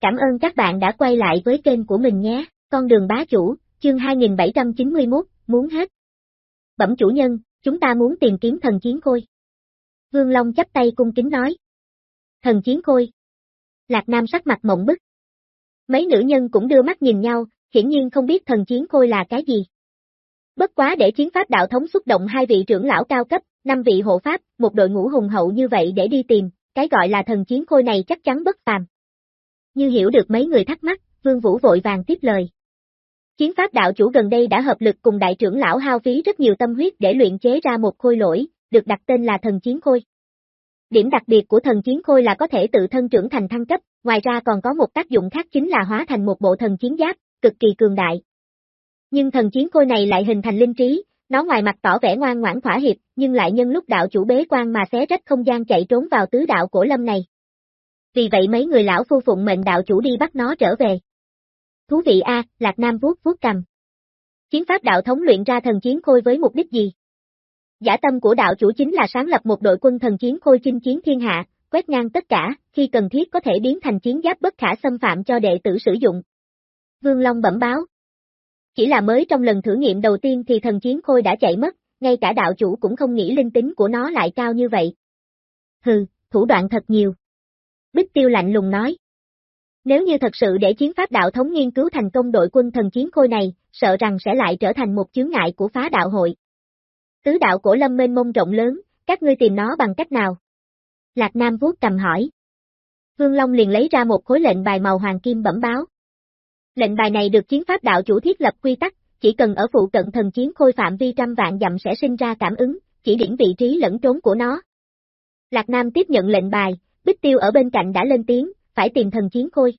Cảm ơn các bạn đã quay lại với kênh của mình nhé, con đường bá chủ, chương 2791, muốn hết. Bẩm chủ nhân, chúng ta muốn tìm kiếm thần chiến khôi. Vương Long chắp tay cung kính nói. Thần chiến khôi. Lạc Nam sắc mặt mộng bức. Mấy nữ nhân cũng đưa mắt nhìn nhau, hiển nhiên không biết thần chiến khôi là cái gì. Bất quá để chiến pháp đạo thống xúc động hai vị trưởng lão cao cấp, năm vị hộ pháp, một đội ngũ hùng hậu như vậy để đi tìm, cái gọi là thần chiến khôi này chắc chắn bất phàm. Như hiểu được mấy người thắc mắc, Vương Vũ vội vàng tiếp lời. Chiến pháp đạo chủ gần đây đã hợp lực cùng đại trưởng lão hao phí rất nhiều tâm huyết để luyện chế ra một khôi lỗi, được đặt tên là thần chiến khôi. Điểm đặc biệt của thần chiến khôi là có thể tự thân trưởng thành thăng cấp, ngoài ra còn có một tác dụng khác chính là hóa thành một bộ thần chiến giáp, cực kỳ cường đại. Nhưng thần chiến khôi này lại hình thành linh trí, nó ngoài mặt tỏ vẻ ngoan ngoãn thỏa hiệp, nhưng lại nhân lúc đạo chủ bế quan mà xé rách không gian chạy trốn vào tứ đạo cổ lâm này. Vì vậy mấy người lão phu phụng mệnh đạo chủ đi bắt nó trở về. Thú vị a, Lạc Nam vuốt vuốt cầm. Chiến pháp đạo thống luyện ra thần chiến khôi với mục đích gì? Giả tâm của đạo chủ chính là sáng lập một đội quân thần chiến khôi chinh chiến thiên hạ, quét ngang tất cả, khi cần thiết có thể biến thành chiến giáp bất khả xâm phạm cho đệ tử sử dụng. Vương Long bẩm báo. Chỉ là mới trong lần thử nghiệm đầu tiên thì thần chiến khôi đã chạy mất, ngay cả đạo chủ cũng không nghĩ linh tính của nó lại cao như vậy. Hừ, thủ đoạn thật nhiều. Bích tiêu lạnh lùng nói. Nếu như thật sự để chiến pháp đạo thống nghiên cứu thành công đội quân thần chiến khôi này, sợ rằng sẽ lại trở thành một chướng ngại của phá đạo hội. Tứ đạo cổ lâm mênh mông rộng lớn, các ngươi tìm nó bằng cách nào? Lạc Nam vuốt cầm hỏi. Vương Long liền lấy ra một khối lệnh bài màu hoàng kim bẩm báo. Lệnh bài này được chiến pháp đạo chủ thiết lập quy tắc, chỉ cần ở phụ cận thần chiến khôi phạm vi trăm vạn dặm sẽ sinh ra cảm ứng, chỉ điểm vị trí lẫn trốn của nó. Lạc Nam tiếp nhận lệnh bài, Bích Tiêu ở bên cạnh đã lên tiếng, phải tìm thần chiến khôi.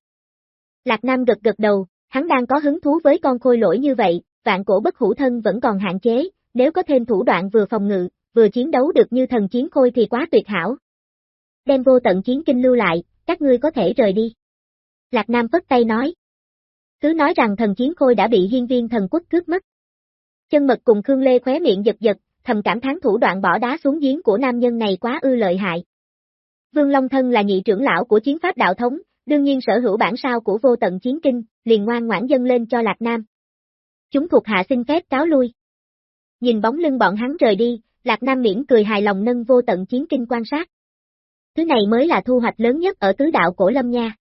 Lạc Nam gật gật đầu, hắn đang có hứng thú với con khôi lỗi như vậy, vạn cổ bất hủ thân vẫn còn hạn chế, nếu có thêm thủ đoạn vừa phòng ngự, vừa chiến đấu được như thần chiến khôi thì quá tuyệt hảo. Đem vô tận chiến kinh lưu lại, các ngươi có thể rời đi. Lạc Nam phất tay nói. Cứ nói rằng thần chiến khôi đã bị hiên viên thần quốc cướp mất. Chân mật cùng Khương Lê khóe miệng giật giật, thầm cảm thán thủ đoạn bỏ đá xuống giếng của nam nhân này quá ư lợi hại. Vương Long Thân là nhị trưởng lão của chiến pháp đạo thống, đương nhiên sở hữu bản sao của vô tận chiến kinh, liền ngoan ngoãn dâng lên cho Lạc Nam. Chúng thuộc hạ xin phép cáo lui. Nhìn bóng lưng bọn hắn rời đi, Lạc Nam miễn cười hài lòng nâng vô tận chiến kinh quan sát. Thứ này mới là thu hoạch lớn nhất ở tứ đạo cổ lâm nha.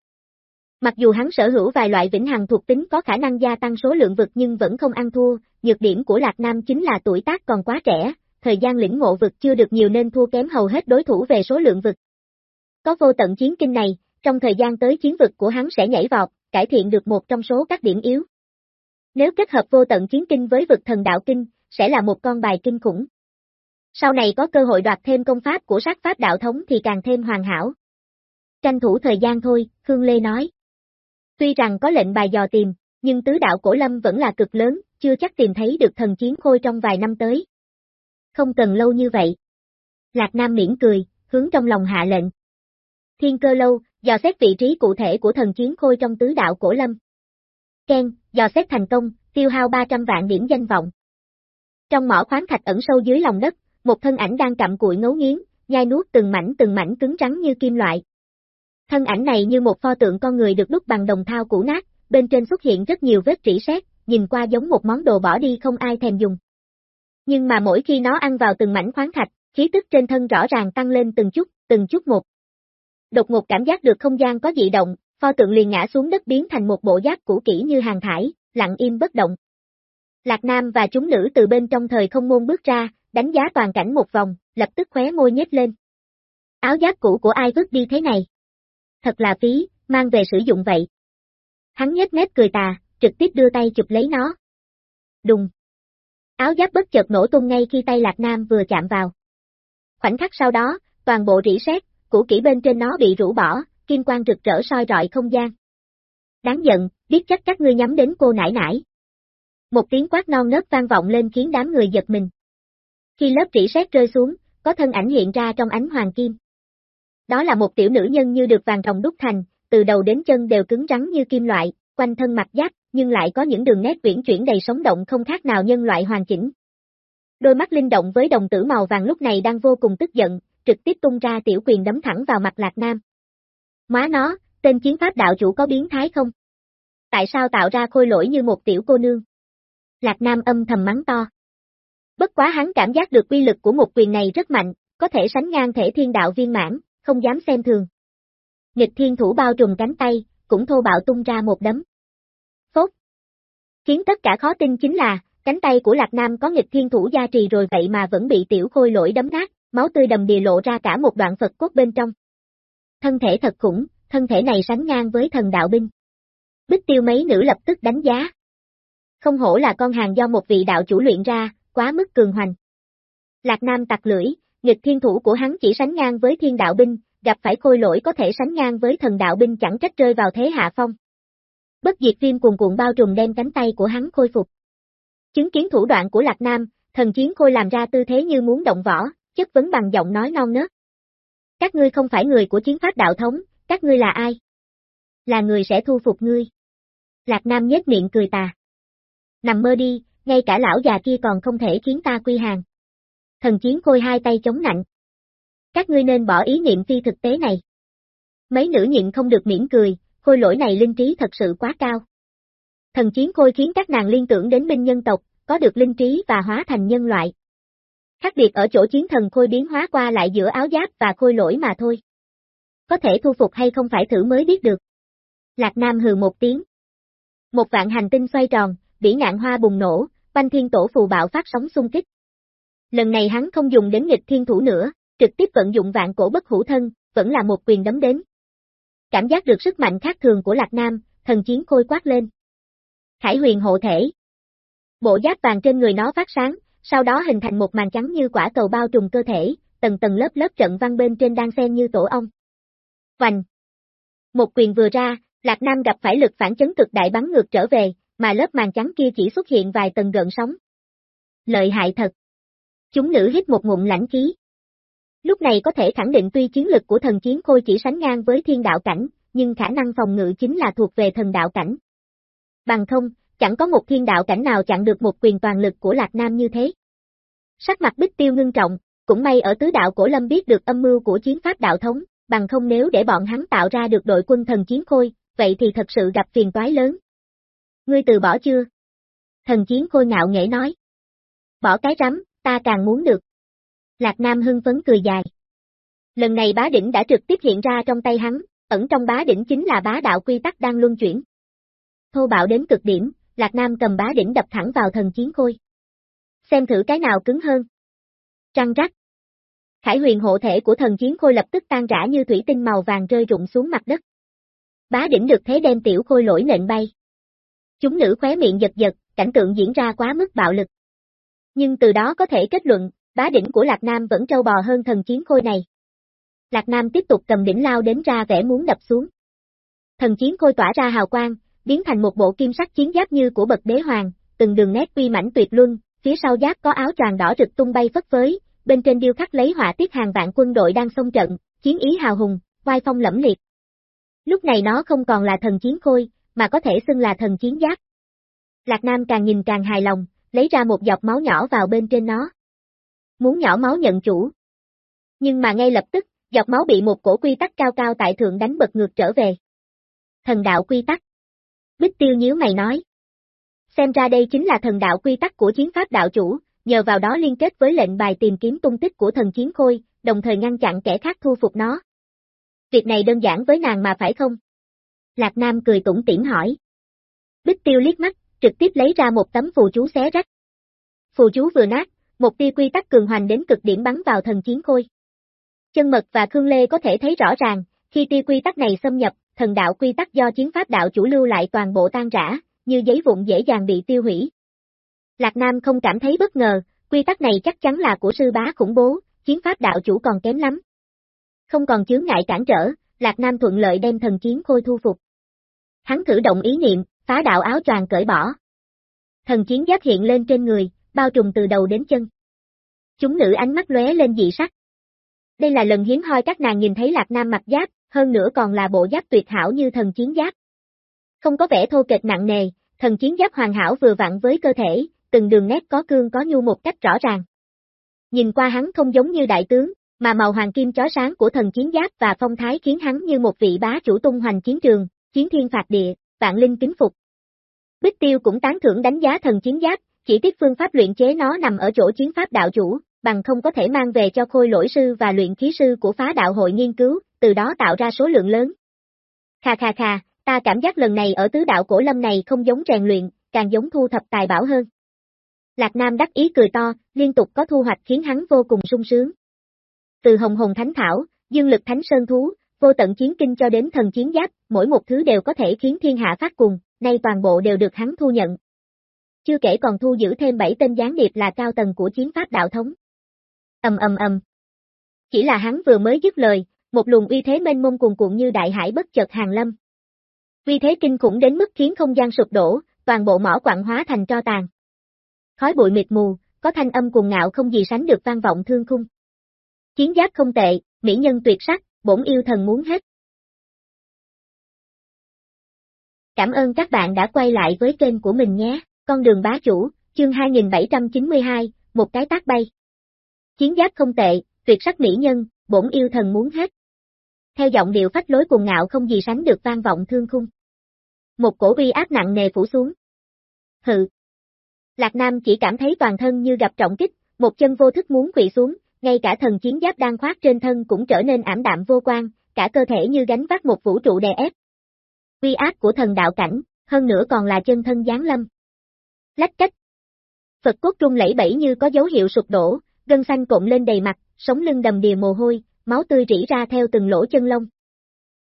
Mặc dù hắn sở hữu vài loại vĩnh hằng thuộc tính có khả năng gia tăng số lượng vực nhưng vẫn không ăn thua, nhược điểm của Lạc Nam chính là tuổi tác còn quá trẻ, thời gian lĩnh ngộ vực chưa được nhiều nên thua kém hầu hết đối thủ về số lượng vực. Có vô tận chiến kinh này, trong thời gian tới chiến vực của hắn sẽ nhảy vọt, cải thiện được một trong số các điểm yếu. Nếu kết hợp vô tận chiến kinh với vực thần đạo kinh, sẽ là một con bài kinh khủng. Sau này có cơ hội đoạt thêm công pháp của sát pháp đạo thống thì càng thêm hoàn hảo. Tranh thủ thời gian thôi, Khương Lê nói. Tuy rằng có lệnh bài dò tìm, nhưng tứ đạo cổ lâm vẫn là cực lớn, chưa chắc tìm thấy được thần chiến khôi trong vài năm tới. Không cần lâu như vậy. Lạc Nam miễn cười, hướng trong lòng hạ lệnh. Thiên cơ lâu, dò xét vị trí cụ thể của thần chiến khôi trong tứ đạo cổ lâm. Ken, dò xét thành công, tiêu hao 300 vạn điểm danh vọng. Trong mỏ khoáng thạch ẩn sâu dưới lòng đất, một thân ảnh đang cặm cụi ngấu nghiến, nhai nuốt từng mảnh từng mảnh cứng rắn như kim loại. Thân ảnh này như một pho tượng con người được đúc bằng đồng thau cũ nát, bên trên xuất hiện rất nhiều vết rỉ sét, nhìn qua giống một món đồ bỏ đi không ai thèm dùng. Nhưng mà mỗi khi nó ăn vào từng mảnh khoáng thạch, khí tức trên thân rõ ràng tăng lên từng chút, từng chút một. Đột ngột cảm giác được không gian có dị động, pho tượng liền ngã xuống đất biến thành một bộ giáp cũ kỹ như hàng thải, lặng im bất động. Lạc Nam và chúng nữ từ bên trong thời không môn bước ra, đánh giá toàn cảnh một vòng, lập tức khóe môi nhếch lên. Áo giáp cũ của ai vứt đi thế này? Thật là phí, mang về sử dụng vậy. Hắn nhếch mép cười tà, trực tiếp đưa tay chụp lấy nó. Đùng. Áo giáp bất chợt nổ tung ngay khi tay Lạc Nam vừa chạm vào. Khoảnh khắc sau đó, toàn bộ rỉ sét, củ kỹ bên trên nó bị rũ bỏ, kim quang rực rỡ soi rọi không gian. Đáng giận, biết chắc các ngươi nhắm đến cô nải nải. Một tiếng quát non nớt vang vọng lên khiến đám người giật mình. Khi lớp rỉ sét rơi xuống, có thân ảnh hiện ra trong ánh hoàng kim. Đó là một tiểu nữ nhân như được vàng rồng đúc thành, từ đầu đến chân đều cứng rắn như kim loại, quanh thân mặt giáp, nhưng lại có những đường nét uyển chuyển đầy sống động không khác nào nhân loại hoàn chỉnh. Đôi mắt linh động với đồng tử màu vàng lúc này đang vô cùng tức giận, trực tiếp tung ra tiểu quyền đấm thẳng vào mặt Lạc Nam. Má nó, tên chiến pháp đạo chủ có biến thái không? Tại sao tạo ra khôi lỗi như một tiểu cô nương? Lạc Nam âm thầm mắng to. Bất quá hắn cảm giác được quy lực của một quyền này rất mạnh, có thể sánh ngang thể thiên đạo viên mãn, không dám xem thường. Nghịch thiên thủ bao trùm cánh tay, cũng thô bạo tung ra một đấm. Phốt. Khiến tất cả khó tin chính là, cánh tay của Lạc Nam có nghịch thiên thủ gia trì rồi vậy mà vẫn bị tiểu khôi lỗi đấm nát, máu tươi đầm đìa lộ ra cả một đoạn Phật cốt bên trong. Thân thể thật khủng, thân thể này sánh ngang với thần đạo binh. Bích tiêu mấy nữ lập tức đánh giá. Không hổ là con hàng do một vị đạo chủ luyện ra, quá mức cường hoành. Lạc Nam tặc lưỡi, nghịch thiên thủ của hắn chỉ sánh ngang với thiên đạo binh, gặp phải khôi lỗi có thể sánh ngang với thần đạo binh chẳng trách rơi vào thế hạ phong. Bất diệt viêm cuồn cuộn bao trùm đem cánh tay của hắn khôi phục. Chứng kiến thủ đoạn của Lạc Nam, thần chiến khôi làm ra tư thế như muốn động võ, chất vấn bằng giọng nói non nớt. Các ngươi không phải người của chiến pháp đạo thống, các ngươi là ai? Là người sẽ thu phục ngươi. Lạc Nam nhếch miệng cười tà. Nằm mơ đi, ngay cả lão già kia còn không thể khiến ta quy hàng. Thần chiến khôi hai tay chống nạnh. Các ngươi nên bỏ ý niệm phi thực tế này. Mấy nữ nhịn không được miễn cười, khôi lỗi này linh trí thật sự quá cao. Thần chiến khôi khiến các nàng liên tưởng đến binh nhân tộc, có được linh trí và hóa thành nhân loại. Khác biệt ở chỗ chiến thần khôi biến hóa qua lại giữa áo giáp và khôi lỗi mà thôi. Có thể thu phục hay không phải thử mới biết được. Lạc Nam hừ một tiếng. Một vạn hành tinh xoay tròn, bỉ ngạn hoa bùng nổ, banh thiên tổ phù bạo phát sóng xung kích. Lần này hắn không dùng đến nghịch thiên thủ nữa, trực tiếp vận dụng vạn cổ bất hữu thân, vẫn là một quyền đấm đến. Cảm giác được sức mạnh khác thường của Lạc Nam, thần chiến khôi quát lên. Khải huyền hộ thể. Bộ giáp vàng trên người nó phát sáng, sau đó hình thành một màn trắng như quả cầu bao trùm cơ thể, tầng tầng lớp lớp trận văn bên trên đang xen như tổ ong. Vành. Một quyền vừa ra, Lạc Nam gặp phải lực phản chấn cực đại bắn ngược trở về, mà lớp màn trắng kia chỉ xuất hiện vài tầng gợn sóng. Lợi hại thật. Chúng nữ hít một ngụm lãnh khí. Lúc này có thể khẳng định tuy chiến lực của thần chiến khôi chỉ sánh ngang với thiên đạo cảnh, nhưng khả năng phòng ngự chính là thuộc về thần đạo cảnh. Bằng không, chẳng có một thiên đạo cảnh nào chặn được một quyền toàn lực của Lạc Nam như thế. Sắc mặt bích tiêu ngưng trọng, cũng may ở tứ đạo cổ lâm biết được âm mưu của chiến pháp đạo thống, bằng không nếu để bọn hắn tạo ra được đội quân thần chiến khôi, vậy thì thật sự gặp phiền toái lớn. Ngươi từ bỏ chưa? Thần chiến khôi ngạo nghễ nói. Bỏ cái rắm, ta càng muốn được. Lạc Nam hưng phấn cười dài. Lần này bá đỉnh đã trực tiếp hiện ra trong tay hắn, ẩn trong bá đỉnh chính là bá đạo quy tắc đang luân chuyển. Thô bạo đến cực điểm, Lạc Nam cầm bá đỉnh đập thẳng vào thần chiến khôi. Xem thử cái nào cứng hơn. Trăng rắc. Khải huyền hộ thể của thần chiến khôi lập tức tan rã như thủy tinh màu vàng rơi rụng xuống mặt đất. Bá đỉnh được thế đem tiểu khôi lỗi nện bay. Chúng nữ khóe miệng giật giật, cảnh tượng diễn ra quá mức bạo lực. Nhưng từ đó có thể kết luận, bá đỉnh của Lạc Nam vẫn trâu bò hơn thần chiến khôi này. Lạc Nam tiếp tục cầm đỉnh lao đến ra vẻ muốn đập xuống. Thần chiến khôi tỏa ra hào quang, biến thành một bộ kim sắc chiến giáp như của bậc đế hoàng, từng đường nét uy mãnh tuyệt luân, phía sau giáp có áo choàng đỏ rực tung bay phất phới, bên trên điêu khắc lấy họa tiết hàng vạn quân đội đang xông trận, chiến ý hào hùng, oai phong lẫm liệt. Lúc này nó không còn là thần chiến khôi, mà có thể xưng là thần chiến giáp. Lạc Nam càng nhìn càng hài lòng, lấy ra một giọt máu nhỏ vào bên trên nó. Muốn nhỏ máu nhận chủ. Nhưng mà ngay lập tức, giọt máu bị một cổ quy tắc cao cao tại thượng đánh bật ngược trở về. Thần đạo quy tắc. Bích tiêu nhíu mày nói. Xem ra đây chính là thần đạo quy tắc của chiến pháp đạo chủ, nhờ vào đó liên kết với lệnh bài tìm kiếm tung tích của thần chiến khôi, đồng thời ngăn chặn kẻ khác thu phục nó. Việc này đơn giản với nàng mà phải không? Lạc Nam cười tủm tỉm hỏi. Bích tiêu liếc mắt, trực tiếp lấy ra một tấm phù chú xé rách. Phù chú vừa nát, một tia quy tắc cường hoành đến cực điểm bắn vào thần chiến khôi. Chân mật và Khương Lê có thể thấy rõ ràng, khi tia quy tắc này xâm nhập, thần đạo quy tắc do chiến pháp đạo chủ lưu lại toàn bộ tan rã, như giấy vụn dễ dàng bị tiêu hủy. Lạc Nam không cảm thấy bất ngờ, quy tắc này chắc chắn là của sư bá khủng bố, chiến pháp đạo chủ còn kém lắm. Không còn chướng ngại cản trở, Lạc Nam thuận lợi đem thần chiến khôi thu phục. Hắn thử động ý niệm, phá đạo áo choàng cởi bỏ. Thần chiến giáp hiện lên trên người, bao trùm từ đầu đến chân. Chúng nữ ánh mắt lóe lên dị sắc. Đây là lần hiếm hoi các nàng nhìn thấy Lạc Nam mặc giáp, hơn nữa còn là bộ giáp tuyệt hảo như thần chiến giáp. Không có vẻ thô kệch nặng nề, thần chiến giáp hoàn hảo vừa vặn với cơ thể, từng đường nét có cương có nhu một cách rõ ràng. Nhìn qua hắn không giống như đại tướng, Mà màu hoàng kim chói sáng của thần chiến giáp và phong thái khiến hắn như một vị bá chủ tung hoành chiến trường, chiến thiên phạt địa, vạn linh kính phục. Bích Tiêu cũng tán thưởng đánh giá thần chiến giáp, chỉ tiếc phương pháp luyện chế nó nằm ở chỗ chiến pháp đạo chủ, bằng không có thể mang về cho khôi lỗi sư và luyện khí sư của phá đạo hội nghiên cứu, từ đó tạo ra số lượng lớn. Kha kha kha, ta cảm giác lần này ở tứ đạo cổ lâm này không giống rèn luyện, càng giống thu thập tài bảo hơn. Lạc Nam đắc ý cười to, liên tục có thu hoạch khiến hắn vô cùng sung sướng. Từ hồng hồng thánh thảo, dương lực thánh sơn thú, vô tận chiến kinh cho đến thần chiến giáp, mỗi một thứ đều có thể khiến thiên hạ phát cùng, nay toàn bộ đều được hắn thu nhận. Chưa kể còn thu giữ thêm 7 tên gián điệp là cao tầng của chiến pháp đạo thống. Ầm ầm ầm. Chỉ là hắn vừa mới dứt lời, một luồng uy thế mênh mông cuồn cuộn như đại hải bất chợt hàng lâm. Uy thế kinh khủng đến mức khiến không gian sụp đổ, toàn bộ mỏ quặng hóa thành tro tàn. Khói bụi mịt mù, có thanh âm cuồng ngạo không gì sánh được vang vọng thương khung. Chiến giáp không tệ, mỹ nhân tuyệt sắc, bổn yêu thần muốn hết. Cảm ơn các bạn đã quay lại với kênh của mình nhé, con đường bá chủ, chương 2792, một cái tác bay. Chiến giáp không tệ, tuyệt sắc mỹ nhân, bổn yêu thần muốn hết. Theo giọng điệu phách lối cuồng ngạo không gì sánh được vang vọng thương khung. Một cổ uy áp nặng nề phủ xuống. Hừ. Lạc Nam chỉ cảm thấy toàn thân như gặp trọng kích, một chân vô thức muốn quỵ xuống, ngay cả thần chiến giáp đang khoác trên thân cũng trở nên ảm đạm vô quan, cả cơ thể như gánh vác một vũ trụ đè ép. Uy áp của thần đạo cảnh, hơn nữa còn là chân thân giáng lâm. Lách cách. Phật cốt trung lẫy bẫy như có dấu hiệu sụp đổ, gân xanh cộm lên đầy mặt, sống lưng đầm đìa mồ hôi, máu tươi rỉ ra theo từng lỗ chân lông.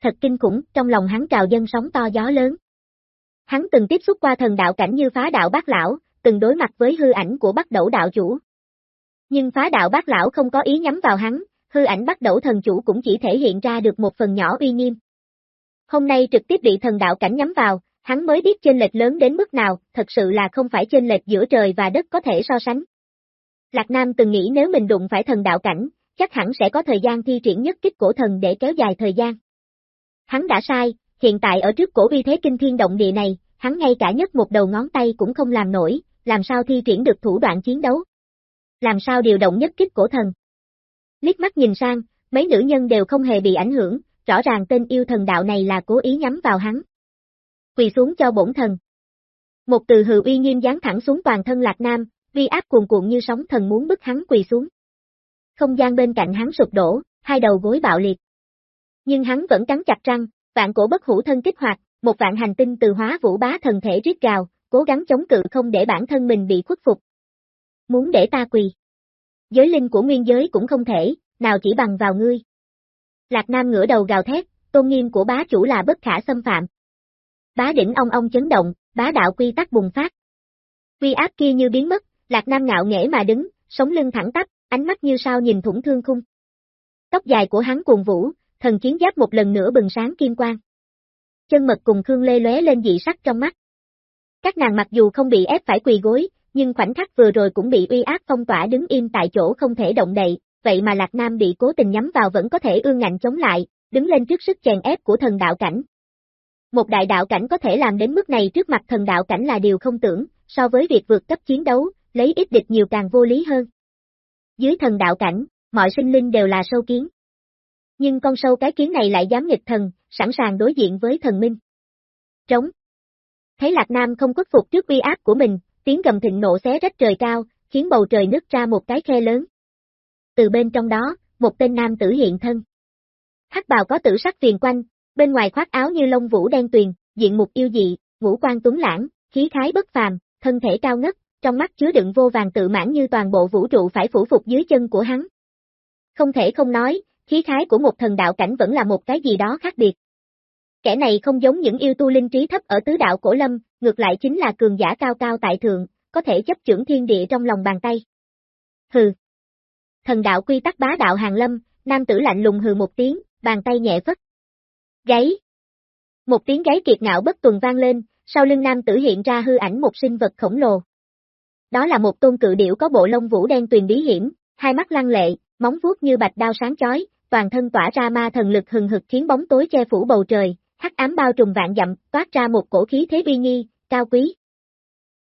Thật kinh khủng, trong lòng hắn trào dân sóng to gió lớn. Hắn từng tiếp xúc qua thần đạo cảnh như phá đạo bác lão, từng đối mặt với hư ảnh của bắt đẩu đạo chủ. Nhưng phá đạo bác lão không có ý nhắm vào hắn, hư ảnh bắt đẩu thần chủ cũng chỉ thể hiện ra được một phần nhỏ uy nghiêm. Hôm nay trực tiếp bị thần đạo cảnh nhắm vào, hắn mới biết chênh lệch lớn đến mức nào, thật sự là không phải chênh lệch giữa trời và đất có thể so sánh. Lạc Nam từng nghĩ nếu mình đụng phải thần đạo cảnh, chắc hẳn sẽ có thời gian thi triển nhất kích cổ thần để kéo dài thời gian. Hắn đã sai, hiện tại ở trước cổ vi thế kinh thiên động địa này, hắn ngay cả nhất một đầu ngón tay cũng không làm nổi, làm sao thi triển được thủ đoạn chiến đấu. Làm sao điều động nhất kích cổ thần. Liếc mắt nhìn sang, mấy nữ nhân đều không hề bị ảnh hưởng, rõ ràng tên yêu thần đạo này là cố ý nhắm vào hắn. Quỳ xuống cho bổn thần. Một từ hừ uy nghiêm dán thẳng xuống toàn thân Lạc Nam, vi áp cuồn cuộn như sóng thần muốn bức hắn quỳ xuống. Không gian bên cạnh hắn sụp đổ, hai đầu gối bạo liệt. Nhưng hắn vẫn cắn chặt răng, vạn cổ bất hủ thân kích hoạt, một vạn hành tinh từ hóa vũ bá thần thể rít gào, cố gắng chống cự không để bản thân mình bị khuất phục. Muốn để ta quỳ. Giới linh của nguyên giới cũng không thể, nào chỉ bằng vào ngươi. Lạc Nam ngửa đầu gào thét, tôn nghiêm của bá chủ là bất khả xâm phạm. Bá đỉnh ong ong chấn động, bá đạo quy tắc bùng phát. Quy áp kia như biến mất, Lạc Nam ngạo nghễ mà đứng, sống lưng thẳng tắp, ánh mắt như sao nhìn thủng thương khung. Tóc dài của hắn cuồng vũ, thần chiến giáp một lần nữa bừng sáng kim quang. Chân mật cùng Khương Lê lóe lên dị sắc trong mắt. Các nàng mặc dù không bị ép phải quỳ gối, nhưng khoảnh khắc vừa rồi cũng bị uy áp phong tỏa đứng im tại chỗ không thể động đậy, vậy mà Lạc Nam bị cố tình nhắm vào vẫn có thể ương ngạnh chống lại, đứng lên trước sức chèn ép của thần đạo cảnh. Một đại đạo cảnh có thể làm đến mức này trước mặt thần đạo cảnh là điều không tưởng, so với việc vượt cấp chiến đấu, lấy ít địch nhiều càng vô lý hơn. Dưới thần đạo cảnh, mọi sinh linh đều là sâu kiến. Nhưng con sâu cái kiến này lại dám nghịch thần, sẵn sàng đối diện với thần minh. Trống. Thấy Lạc Nam không khuất phục trước uy áp của mình, tiếng gầm thịnh nộ xé rách trời cao, khiến bầu trời nứt ra một cái khe lớn. Từ bên trong đó, một tên nam tử hiện thân. Hắc bào có tử sắc viền quanh, bên ngoài khoác áo như lông vũ đen tuyền, diện mục yêu dị, ngũ quan tuấn lãng, khí khái bất phàm, thân thể cao ngất, trong mắt chứa đựng vô vàng tự mãn như toàn bộ vũ trụ phải phủ phục dưới chân của hắn. Không thể không nói, khí khái của một thần đạo cảnh vẫn là một cái gì đó khác biệt. Kẻ này không giống những yêu tu linh trí thấp ở tứ đạo cổ lâm, ngược lại chính là cường giả cao cao tại thượng, có thể chấp trưởng thiên địa trong lòng bàn tay. Hừ. Thần đạo quy tắc bá đạo hàng lâm, nam tử lạnh lùng hừ một tiếng, bàn tay nhẹ phất. Gáy. Một tiếng gáy kiệt ngạo bất tuần vang lên, sau lưng nam tử hiện ra hư ảnh một sinh vật khổng lồ. Đó là một tôn cự điểu có bộ lông vũ đen tuyền bí hiểm, hai mắt lăng lệ, móng vuốt như bạch đao sáng chói, toàn thân tỏa ra ma thần lực hừng hực khiến bóng tối che phủ bầu trời, hắc ám bao trùm vạn dặm, toát ra một cổ khí thế uy nghi, cao quý.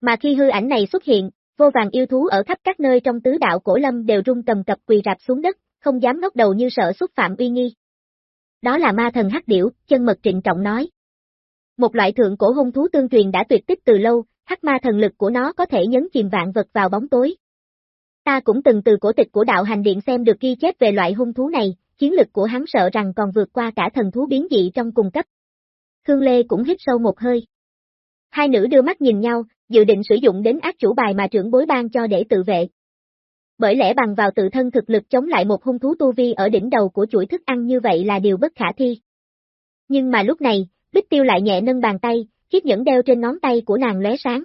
Mà khi hư ảnh này xuất hiện, vô vàng yêu thú ở khắp các nơi trong tứ đạo cổ lâm đều rung cầm cập quỳ rạp xuống đất, không dám ngóc đầu như sợ xúc phạm uy nghi. Đó là ma thần hắc điểu, chân mật trịnh trọng nói. Một loại thượng cổ hung thú tương truyền đã tuyệt tích từ lâu, hắc ma thần lực của nó có thể nhấn chìm vạn vật vào bóng tối. Ta cũng từng từ cổ tịch của đạo hành điện xem được ghi chép về loại hung thú này, chiến lực của hắn sợ rằng còn vượt qua cả thần thú biến dị trong cùng cấp. Khương Lê cũng hít sâu một hơi. Hai nữ đưa mắt nhìn nhau, dự định sử dụng đến ác chủ bài mà trưởng bối ban cho để tự vệ. Bởi lẽ bằng vào tự thân thực lực chống lại một hung thú tu vi ở đỉnh đầu của chuỗi thức ăn như vậy là điều bất khả thi. Nhưng mà lúc này, Bích Tiêu lại nhẹ nâng bàn tay, chiếc nhẫn đeo trên ngón tay của nàng lóe sáng.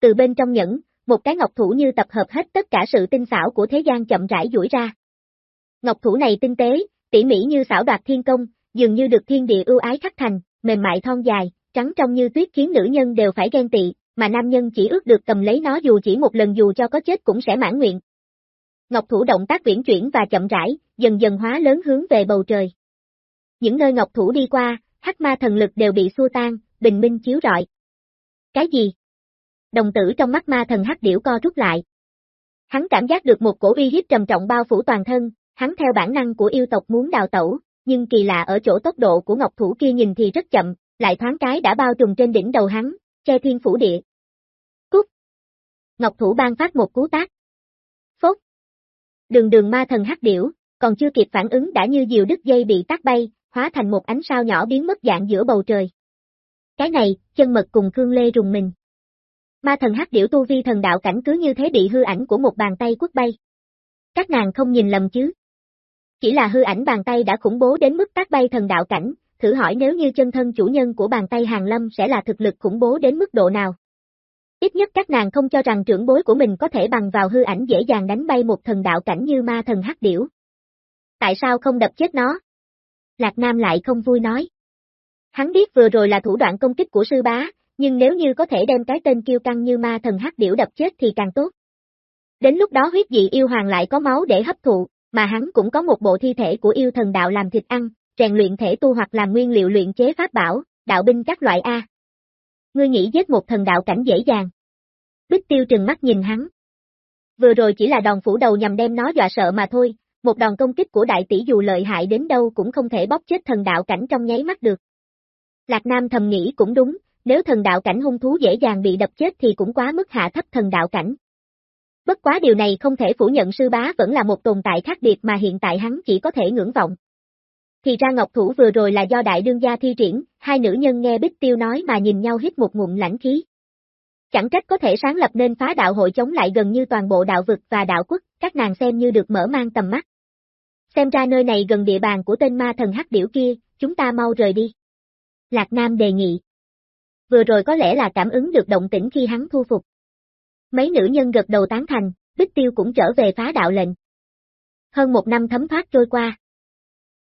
Từ bên trong nhẫn, một cái ngọc thủ như tập hợp hết tất cả sự tinh xảo của thế gian chậm rãi duỗi ra. Ngọc thủ này tinh tế, tỉ mỉ như xảo đoạt thiên công, dường như được thiên địa ưu ái khắc thành, mềm mại thon dài, trắng trong như tuyết khiến nữ nhân đều phải ghen tị, mà nam nhân chỉ ước được cầm lấy nó dù chỉ một lần dù cho có chết cũng sẽ mãn nguyện. Ngọc thủ động tác viễn chuyển và chậm rãi, dần dần hóa lớn hướng về bầu trời. Những nơi ngọc thủ đi qua, hắc ma thần lực đều bị xua tan, bình minh chiếu rọi. Cái gì? Đồng tử trong mắt ma thần hắc điểu co rút lại. Hắn cảm giác được một cổ uy hiếp trầm trọng bao phủ toàn thân, hắn theo bản năng của yêu tộc muốn đào tẩu, nhưng kỳ lạ ở chỗ tốc độ của ngọc thủ kia nhìn thì rất chậm, lại thoáng cái đã bao trùm trên đỉnh đầu hắn, che thiên phủ địa. Cút! Ngọc thủ ban phát một cú tác. Phốt! Đường đường ma thần hắc điểu, còn chưa kịp phản ứng đã như diều đứt dây bị tắt bay, hóa thành một ánh sao nhỏ biến mất dạng giữa bầu trời. Cái này, chân mật cùng Khương Lê rùng mình. Ma thần hắc điểu tu vi thần đạo cảnh cứ như thế bị hư ảnh của một bàn tay quất bay. Các nàng không nhìn lầm chứ. Chỉ là hư ảnh bàn tay đã khủng bố đến mức tác bay thần đạo cảnh, thử hỏi nếu như chân thân chủ nhân của bàn tay hàng lâm sẽ là thực lực khủng bố đến mức độ nào. Ít nhất các nàng không cho rằng trưởng bối của mình có thể bằng vào hư ảnh dễ dàng đánh bay một thần đạo cảnh như ma thần hắc điểu. Tại sao không đập chết nó? Lạc Nam lại không vui nói. Hắn biết vừa rồi là thủ đoạn công kích của sư bá, nhưng nếu như có thể đem cái tên kiêu căng như ma thần hắc điểu đập chết thì càng tốt. Đến lúc đó huyết dị yêu hoàng lại có máu để hấp thụ, mà hắn cũng có một bộ thi thể của yêu thần đạo làm thịt ăn, rèn luyện thể tu hoặc làm nguyên liệu luyện chế pháp bảo, đạo binh các loại A. Ngươi nghĩ giết một thần đạo cảnh dễ dàng. Bích tiêu trừng mắt nhìn hắn. Vừa rồi chỉ là đòn phủ đầu nhằm đem nó dọa sợ mà thôi, một đòn công kích của đại tỷ dù lợi hại đến đâu cũng không thể bóp chết thần đạo cảnh trong nháy mắt được. Lạc Nam thầm nghĩ cũng đúng, nếu thần đạo cảnh hung thú dễ dàng bị đập chết thì cũng quá mức hạ thấp thần đạo cảnh. Bất quá điều này không thể phủ nhận sư bá vẫn là một tồn tại khác biệt mà hiện tại hắn chỉ có thể ngưỡng vọng. Thì ra Ngọc Thủ vừa rồi là do đại đương gia thi triển, hai nữ nhân nghe Bích Tiêu nói mà nhìn nhau hít một ngụm lãnh khí. Chẳng trách có thể sáng lập nên phá đạo hội chống lại gần như toàn bộ đạo vực và đạo quốc, các nàng xem như được mở mang tầm mắt. Xem ra nơi này gần địa bàn của tên ma thần hắc điểu kia, chúng ta mau rời đi. Lạc Nam đề nghị. Vừa rồi có lẽ là cảm ứng được động tĩnh khi hắn thu phục. Mấy nữ nhân gật đầu tán thành, Bích Tiêu cũng trở về phá đạo lệnh. Hơn một năm thấm thoát trôi qua.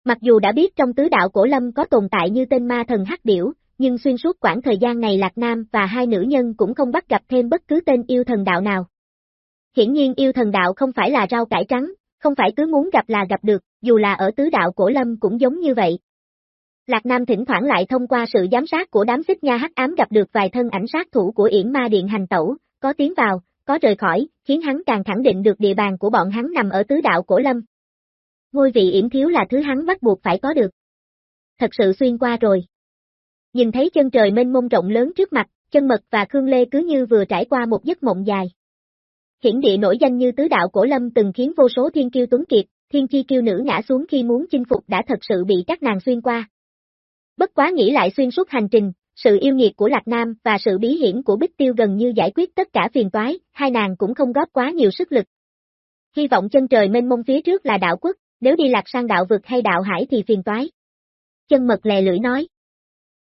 Mặc dù đã biết trong tứ đạo cổ lâm có tồn tại như tên ma thần hắc điểu, nhưng xuyên suốt quãng thời gian này Lạc Nam và hai nữ nhân cũng không bắt gặp thêm bất cứ tên yêu thần đạo nào. Hiển nhiên yêu thần đạo không phải là rau cải trắng, không phải cứ muốn gặp là gặp được, dù là ở tứ đạo cổ lâm cũng giống như vậy. Lạc Nam thỉnh thoảng lại thông qua sự giám sát của đám xích nha hắc ám gặp được vài thân ảnh sát thủ của yển ma điện hành tẩu, có tiến vào, có rời khỏi, khiến hắn càng khẳng định được địa bàn của bọn hắn nằm ở tứ đạo cổ lâm. Ngôi vị yểm thiếu là thứ hắn bắt buộc phải có được. Thật sự xuyên qua rồi. Nhìn thấy chân trời mênh mông rộng lớn trước mặt, chân mật và Khương Lê cứ như vừa trải qua một giấc mộng dài. Hiển địa nổi danh như tứ đạo cổ lâm từng khiến vô số thiên kiêu tuấn kiệt, thiên chi kiêu nữ ngã xuống khi muốn chinh phục đã thật sự bị các nàng xuyên qua. Bất quá nghĩ lại xuyên suốt hành trình, sự yêu nghiệt của Lạc Nam và sự bí hiểm của Bích Tiêu gần như giải quyết tất cả phiền toái, hai nàng cũng không góp quá nhiều sức lực. Hy vọng chân trời mênh mông phía trước là đạo quốc, nếu đi lạc sang đạo vực hay đạo hải thì phiền toái. Chân mật lè lưỡi nói.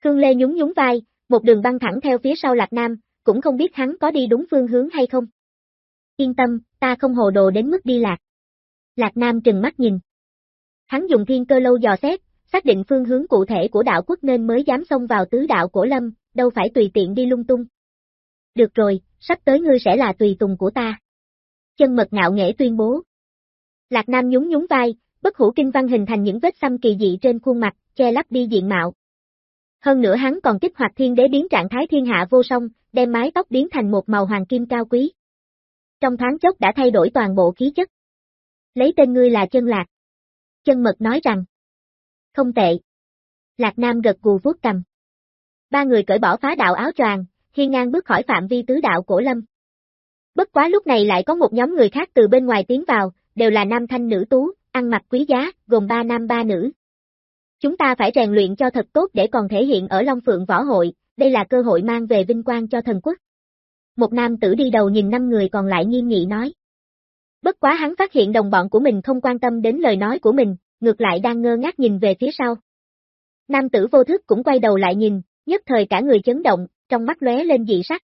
Khương Lê nhún nhún vai, một đường băng thẳng theo phía sau Lạc Nam, cũng không biết hắn có đi đúng phương hướng hay không. Yên tâm, ta không hồ đồ đến mức đi lạc. Lạc Nam trừng mắt nhìn. Hắn dùng thiên cơ lâu dò xét, xác định phương hướng cụ thể của đạo quốc nên mới dám xông vào tứ đạo cổ lâm, đâu phải tùy tiện đi lung tung. Được rồi, sắp tới ngươi sẽ là tùy tùng của ta. Chân mật ngạo nghễ tuyên bố. Lạc Nam nhún nhún vai, bất hủ kinh văn hình thành những vết xăm kỳ dị trên khuôn mặt, che lấp đi diện mạo. Hơn nữa hắn còn kích hoạt thiên đế biến trạng thái thiên hạ vô song, đem mái tóc biến thành một màu hoàng kim cao quý. Trong thoáng chốc đã thay đổi toàn bộ khí chất. Lấy tên ngươi là chân lạc. Chân mật nói rằng. Không tệ. Lạc Nam gật gù vuốt cầm. Ba người cởi bỏ phá đạo áo choàng, hiên ngang bước khỏi phạm vi tứ đạo cổ lâm. Bất quá lúc này lại có một nhóm người khác từ bên ngoài tiến vào, đều là nam thanh nữ tú, ăn mặc quý giá, gồm ba nam ba nữ. Chúng ta phải rèn luyện cho thật tốt để còn thể hiện ở Long Phượng Võ Hội, đây là cơ hội mang về vinh quang cho thần quốc. Một nam tử đi đầu nhìn năm người còn lại nghiêm nghị nói. Bất quá hắn phát hiện đồng bọn của mình không quan tâm đến lời nói của mình, ngược lại đang ngơ ngác nhìn về phía sau. Nam tử vô thức cũng quay đầu lại nhìn, nhất thời cả người chấn động, trong mắt lóe lên dị sắc.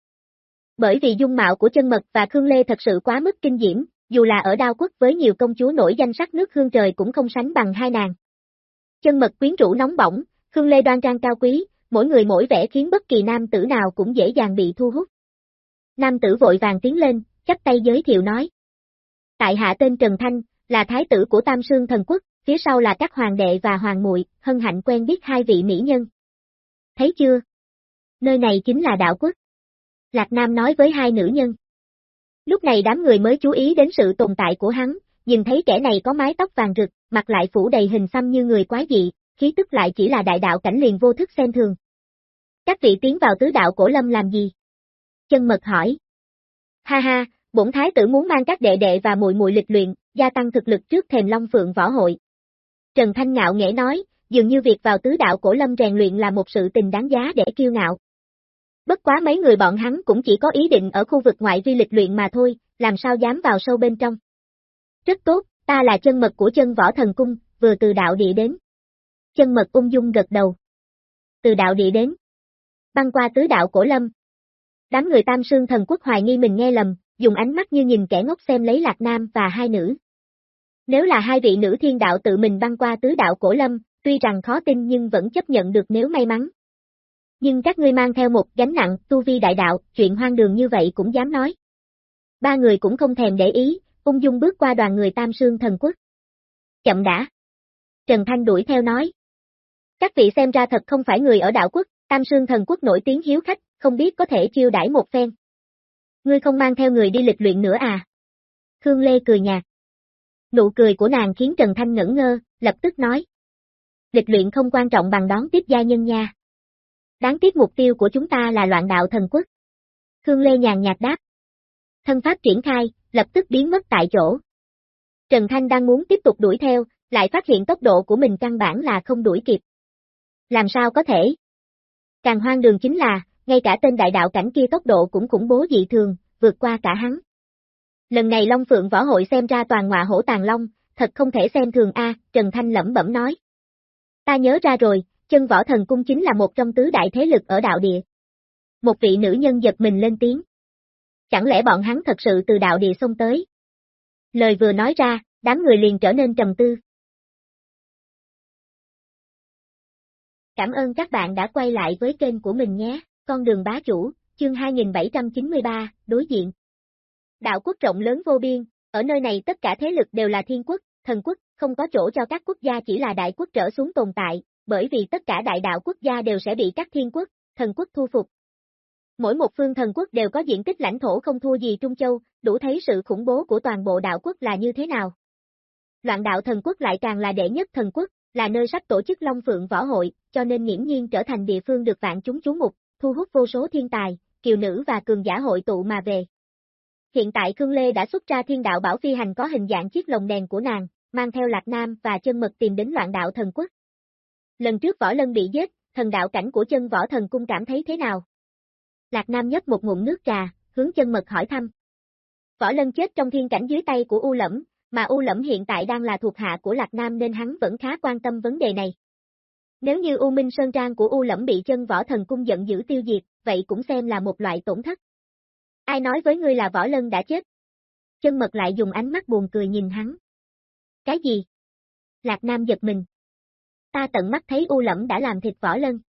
Bởi vì dung mạo của chân mật và Khương Lê thật sự quá mức kinh diễm, dù là ở đao quốc với nhiều công chúa nổi danh sắc nước hương trời cũng không sánh bằng hai nàng. Chân mật quyến rũ nóng bỏng, Khương Lê đoan trang cao quý, mỗi người mỗi vẻ khiến bất kỳ nam tử nào cũng dễ dàng bị thu hút. Nam tử vội vàng tiến lên, chắp tay giới thiệu nói. Tại hạ tên Trần Thanh, là thái tử của Tam Sương Thần Quốc, phía sau là các hoàng đệ và hoàng muội, hân hạnh quen biết hai vị mỹ nhân. Thấy chưa? Nơi này chính là đạo quốc. Lạc Nam nói với hai nữ nhân. Lúc này đám người mới chú ý đến sự tồn tại của hắn, nhìn thấy kẻ này có mái tóc vàng rực, mặt lại phủ đầy hình xăm như người quái dị, khí tức lại chỉ là đại đạo cảnh liền vô thức xem thường. Các vị tiến vào tứ đạo cổ lâm làm gì? Chân mật hỏi. Ha ha, bổn thái tử muốn mang các đệ đệ và muội muội lịch luyện, gia tăng thực lực trước thềm Long Phượng võ hội. Trần Thanh ngạo nghễ nói, dường như việc vào tứ đạo cổ lâm rèn luyện là một sự tình đáng giá để kiêu ngạo. Bất quá mấy người bọn hắn cũng chỉ có ý định ở khu vực ngoại vi lịch luyện mà thôi, làm sao dám vào sâu bên trong. Rất tốt, ta là chân mật của chân võ thần cung, vừa từ đạo địa đến. Chân mật ung dung gật đầu. Từ đạo địa đến. Băng qua tứ đạo cổ lâm. Đám người tam sương thần quốc hoài nghi mình nghe lầm, dùng ánh mắt như nhìn kẻ ngốc xem lấy lạc nam và hai nữ. Nếu là hai vị nữ thiên đạo tự mình băng qua tứ đạo cổ lâm, tuy rằng khó tin nhưng vẫn chấp nhận được nếu may mắn. Nhưng các ngươi mang theo một gánh nặng, tu vi đại đạo, chuyện hoang đường như vậy cũng dám nói. Ba người cũng không thèm để ý, ung dung bước qua đoàn người tam sương thần quốc. Chậm đã. Trần Thanh đuổi theo nói. Các vị xem ra thật không phải người ở đạo quốc, tam sương thần quốc nổi tiếng hiếu khách, không biết có thể chiêu đãi một phen. Ngươi không mang theo người đi lịch luyện nữa à? Khương Lê cười nhạt. Nụ cười của nàng khiến Trần Thanh ngẩn ngơ, lập tức nói. Lịch luyện không quan trọng bằng đón tiếp gia nhân nha. Đáng tiếc mục tiêu của chúng ta là loạn đạo thần quốc. Khương Lê nhàn nhạt đáp. Thân pháp triển khai, lập tức biến mất tại chỗ. Trần Thanh đang muốn tiếp tục đuổi theo, lại phát hiện tốc độ của mình căn bản là không đuổi kịp. Làm sao có thể? Càng hoang đường chính là, ngay cả tên đại đạo cảnh kia tốc độ cũng khủng bố dị thường, vượt qua cả hắn. Lần này Long Phượng Võ Hội xem ra toàn ngọa hổ tàn long, thật không thể xem thường a, Trần Thanh lẩm bẩm nói. Ta nhớ ra rồi, chân võ thần cung chính là một trong tứ đại thế lực ở đạo địa. Một vị nữ nhân giật mình lên tiếng. Chẳng lẽ bọn hắn thật sự từ đạo địa xông tới? Lời vừa nói ra, đám người liền trở nên trầm tư. Cảm ơn các bạn đã quay lại với kênh của mình nhé, con đường bá chủ, chương 2793, đối diện. Đạo quốc rộng lớn vô biên, ở nơi này tất cả thế lực đều là thiên quốc, thần quốc, không có chỗ cho các quốc gia chỉ là đại quốc trở xuống tồn tại, bởi vì tất cả đại đạo quốc gia đều sẽ bị các thiên quốc, thần quốc thu phục. Mỗi một phương thần quốc đều có diện tích lãnh thổ không thua gì Trung Châu, đủ thấy sự khủng bố của toàn bộ đạo quốc là như thế nào. Loạn đạo thần quốc lại càng là đệ nhất thần quốc, là nơi sắp tổ chức Long Phượng Võ Hội, cho nên nghiễm nhiên trở thành địa phương được vạn chúng chú mục, thu hút vô số thiên tài, kiều nữ và cường giả hội tụ mà về. Hiện tại Khương Lê đã xuất ra thiên đạo bảo phi hành có hình dạng chiếc lồng đèn của nàng, mang theo Lạc Nam và chân mật tìm đến loạn đạo thần quốc. Lần trước võ lân bị giết, thần đạo cảnh của chân võ thần cung cảm thấy thế nào? Lạc Nam nhấp một ngụm nước trà, hướng chân mật hỏi thăm. Võ lân chết trong thiên cảnh dưới tay của U Lẫm, mà U Lẫm hiện tại đang là thuộc hạ của Lạc Nam nên hắn vẫn khá quan tâm vấn đề này. Nếu như U Minh Sơn Trang của U Lẫm bị chân võ thần cung giận dữ tiêu diệt, vậy cũng xem là một loại tổn thất. Ai nói với ngươi là võ lân đã chết? Chân mật lại dùng ánh mắt buồn cười nhìn hắn. Cái gì? Lạc Nam giật mình. Ta tận mắt thấy U Lẫm đã làm thịt võ lân.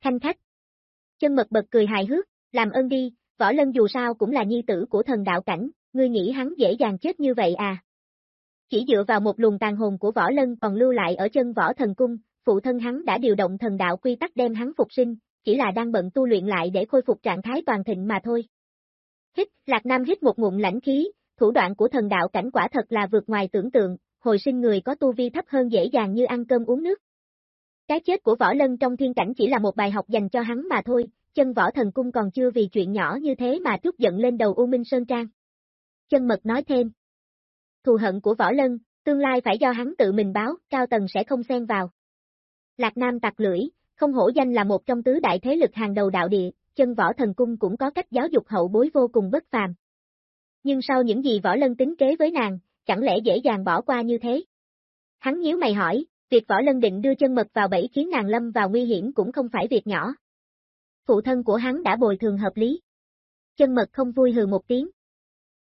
Khanh khách. Chân mật bật cười hài hước, làm ơn đi, võ lân dù sao cũng là nhi tử của thần đạo cảnh, ngươi nghĩ hắn dễ dàng chết như vậy à? Chỉ dựa vào một luồng tàn hồn của võ lân còn lưu lại ở chân võ thần cung, phụ thân hắn đã điều động thần đạo quy tắc đem hắn phục sinh, chỉ là đang bận tu luyện lại để khôi phục trạng thái toàn thịnh mà thôi. Hít, Lạc Nam hít một ngụm lãnh khí, thủ đoạn của thần đạo cảnh quả thật là vượt ngoài tưởng tượng, hồi sinh người có tu vi thấp hơn dễ dàng như ăn cơm uống nước. Cái chết của võ lân trong thiên cảnh chỉ là một bài học dành cho hắn mà thôi, chân võ thần cung còn chưa vì chuyện nhỏ như thế mà trút giận lên đầu U Minh Sơn Trang. Chân mật nói thêm. Thù hận của võ lân, tương lai phải do hắn tự mình báo, cao tầng sẽ không xen vào. Lạc Nam tặc lưỡi, không hổ danh là một trong tứ đại thế lực hàng đầu đạo địa, chân võ thần cung cũng có cách giáo dục hậu bối vô cùng bất phàm. Nhưng sau những gì võ lân tính kế với nàng, chẳng lẽ dễ dàng bỏ qua như thế? Hắn nhíu mày hỏi, việc võ lân định đưa chân mật vào bẫy khiến nàng lâm vào nguy hiểm cũng không phải việc nhỏ. Phụ thân của hắn đã bồi thường hợp lý. Chân mật không vui hừ một tiếng.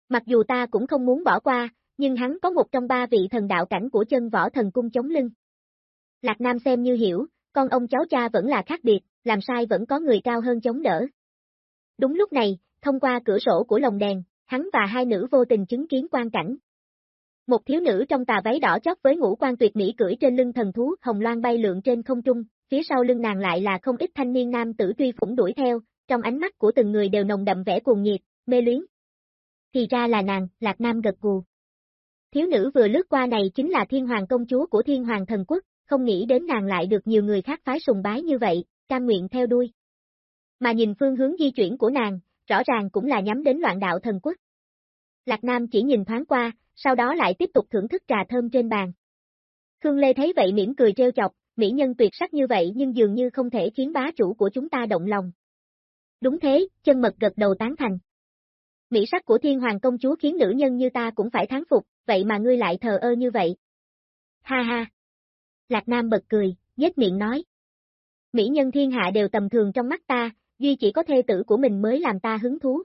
Mặc dù ta cũng không muốn bỏ qua, nhưng hắn có một trong ba vị thần đạo cảnh của chân võ thần cung chống lưng. Lạc Nam xem như hiểu, con ông cháu cha vẫn là khác biệt, làm sai vẫn có người cao hơn chống đỡ. Đúng lúc này, thông qua cửa sổ của lồng đèn, hắn và hai nữ vô tình chứng kiến quan cảnh. Một thiếu nữ trong tà váy đỏ chót với ngũ quan tuyệt mỹ cưỡi trên lưng thần thú hồng loan bay lượn trên không trung, phía sau lưng nàng lại là không ít thanh niên nam tử truy phủng đuổi theo, trong ánh mắt của từng người đều nồng đậm vẻ cuồng nhiệt, mê luyến. Thì ra là nàng, Lạc Nam gật gù. Thiếu nữ vừa lướt qua này chính là thiên hoàng công chúa của thiên hoàng thần quốc, không nghĩ đến nàng lại được nhiều người khác phái sùng bái như vậy, cam nguyện theo đuôi. Mà nhìn phương hướng di chuyển của nàng, rõ ràng cũng là nhắm đến loạn đạo thần quốc. Lạc Nam chỉ nhìn thoáng qua, sau đó lại tiếp tục thưởng thức trà thơm trên bàn. Khương Lê thấy vậy mỉm cười trêu chọc, mỹ nhân tuyệt sắc như vậy nhưng dường như không thể khiến bá chủ của chúng ta động lòng. Đúng thế, chân mật gật đầu tán thành. Mỹ sắc của thiên hoàng công chúa khiến nữ nhân như ta cũng phải thán phục, vậy mà ngươi lại thờ ơ như vậy. Ha ha. Lạc Nam bật cười, nhếch miệng nói. Mỹ nhân thiên hạ đều tầm thường trong mắt ta, duy chỉ có thê tử của mình mới làm ta hứng thú.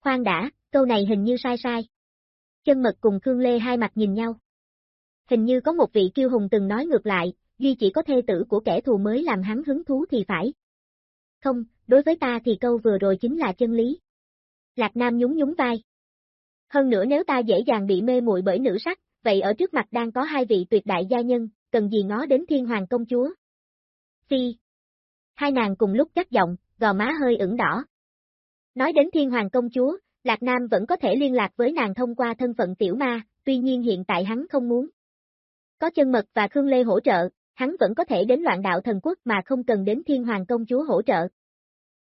Khoan đã, câu này hình như sai sai. Chân mật cùng Khương Lê hai mặt nhìn nhau. Hình như có một vị kiêu hùng từng nói ngược lại, duy chỉ có thê tử của kẻ thù mới làm hắn hứng thú thì phải. Không, đối với ta thì câu vừa rồi chính là chân lý. Lạc Nam nhún nhún vai. Hơn nữa nếu ta dễ dàng bị mê muội bởi nữ sắc, vậy ở trước mặt đang có hai vị tuyệt đại gia nhân, cần gì ngó đến thiên hoàng công chúa. Phi. Hai nàng cùng lúc cắt giọng, gò má hơi ửng đỏ. Nói đến thiên hoàng công chúa, Lạc Nam vẫn có thể liên lạc với nàng thông qua thân phận tiểu ma, tuy nhiên hiện tại hắn không muốn. Có chân mật và Khương Lê hỗ trợ, hắn vẫn có thể đến loạn đạo thần quốc mà không cần đến thiên hoàng công chúa hỗ trợ.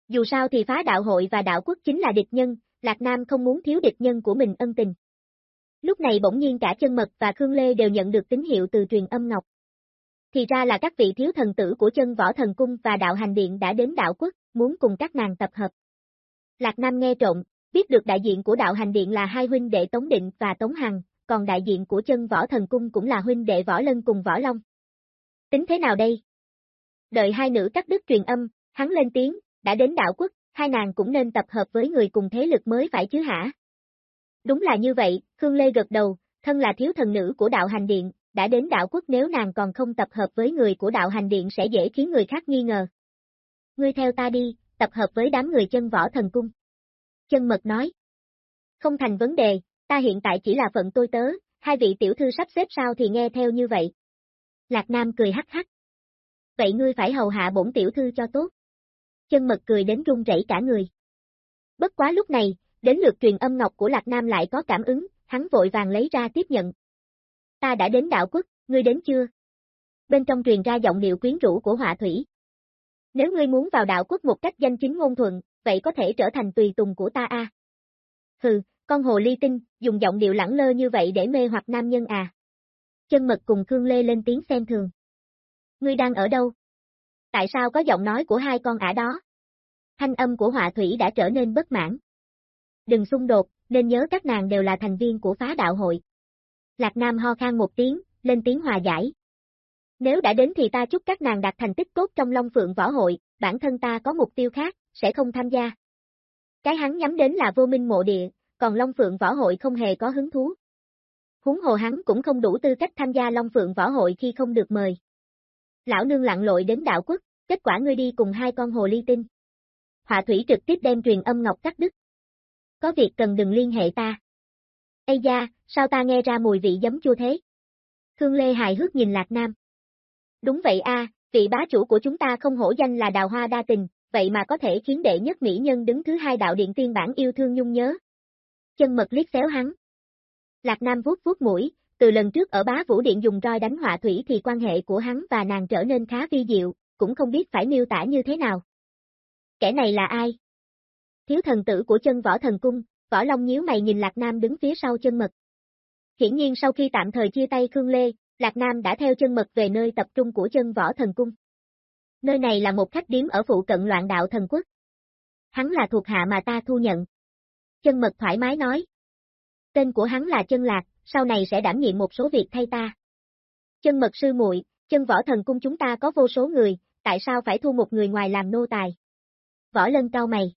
Dù sao thì phá đạo hội và đạo quốc chính là địch nhân, Lạc Nam không muốn thiếu địch nhân của mình ân tình. Lúc này bỗng nhiên cả chân mật và Khương Lê đều nhận được tín hiệu từ truyền âm ngọc. Thì ra là các vị thiếu thần tử của chân võ thần cung và đạo hành điện đã đến đạo quốc, muốn cùng các nàng tập hợp. Lạc Nam nghe trộn, biết được đại diện của đạo hành điện là hai huynh đệ Tống Định và Tống Hằng, còn đại diện của chân võ thần cung cũng là huynh đệ Võ Lân cùng Võ Long. Tính thế nào đây? Đợi hai nữ cắt đứt truyền âm, hắn lên tiếng, đã đến đạo quốc, hai nàng cũng nên tập hợp với người cùng thế lực mới phải chứ hả? Đúng là như vậy, Khương Lê gật đầu, thân là thiếu thần nữ của đạo hành điện, đã đến đạo quốc nếu nàng còn không tập hợp với người của đạo hành điện sẽ dễ khiến người khác nghi ngờ. Ngươi theo ta đi, tập hợp với đám người chân võ thần cung. Chân mật nói. Không thành vấn đề, ta hiện tại chỉ là phận tôi tớ, hai vị tiểu thư sắp xếp sao thì nghe theo như vậy. Lạc Nam cười hắc hắc. Vậy ngươi phải hầu hạ bổn tiểu thư cho tốt. Chân mật cười đến run rẩy cả người. Bất quá lúc này, đến lượt truyền âm ngọc của Lạc Nam lại có cảm ứng, hắn vội vàng lấy ra tiếp nhận. Ta đã đến đạo quốc, ngươi đến chưa? Bên trong truyền ra giọng điệu quyến rũ của họa thủy. Nếu ngươi muốn vào đạo quốc một cách danh chính ngôn thuận, vậy có thể trở thành tùy tùng của ta a. Hừ, con hồ ly tinh, dùng giọng điệu lẳng lơ như vậy để mê hoặc nam nhân à. Chân mật cùng Khương Lê lên tiếng xem thường. Ngươi đang ở đâu? Tại sao có giọng nói của hai con ả đó? Thanh âm của họa thủy đã trở nên bất mãn. Đừng xung đột, nên nhớ các nàng đều là thành viên của phá đạo hội. Lạc Nam ho khan một tiếng, lên tiếng hòa giải. Nếu đã đến thì ta chúc các nàng đạt thành tích tốt trong Long Phượng Võ Hội, bản thân ta có mục tiêu khác, sẽ không tham gia. Cái hắn nhắm đến là vô minh mộ địa, còn Long Phượng Võ Hội không hề có hứng thú. Húng hồ hắn cũng không đủ tư cách tham gia Long Phượng Võ Hội khi không được mời. Lão nương lặn lội đến đạo quốc, kết quả ngươi đi cùng hai con hồ ly tinh. Họa thủy trực tiếp đem truyền âm ngọc cắt đứt. Có việc cần đừng liên hệ ta. Ây da, sao ta nghe ra mùi vị giấm chua thế? Khương Lê hài hước nhìn Lạc Nam. Đúng vậy a, vị bá chủ của chúng ta không hổ danh là đào hoa đa tình, vậy mà có thể khiến đệ nhất mỹ nhân đứng thứ hai đạo điện tiên bản yêu thương nhung nhớ. chân mật liếc xéo hắn. Lạc Nam vuốt vuốt mũi, từ lần trước ở bá vũ điện dùng roi đánh họa thủy thì quan hệ của hắn và nàng trở nên khá vi diệu, cũng không biết phải miêu tả như thế nào. Kẻ này là ai? Thiếu thần tử của chân võ thần cung, võ long nhíu mày nhìn Lạc Nam đứng phía sau chân mật. Hiển nhiên sau khi tạm thời chia tay Khương Lê, Lạc Nam đã theo chân mật về nơi tập trung của chân võ thần cung. Nơi này là một khách điếm ở phụ cận loạn đạo thần quốc. Hắn là thuộc hạ mà ta thu nhận. Chân mật thoải mái nói. Tên của hắn là chân lạc, sau này sẽ đảm nhiệm một số việc thay ta. Chân mật sư muội, chân võ thần cung chúng ta có vô số người, tại sao phải thu một người ngoài làm nô tài? Võ lân cao mày.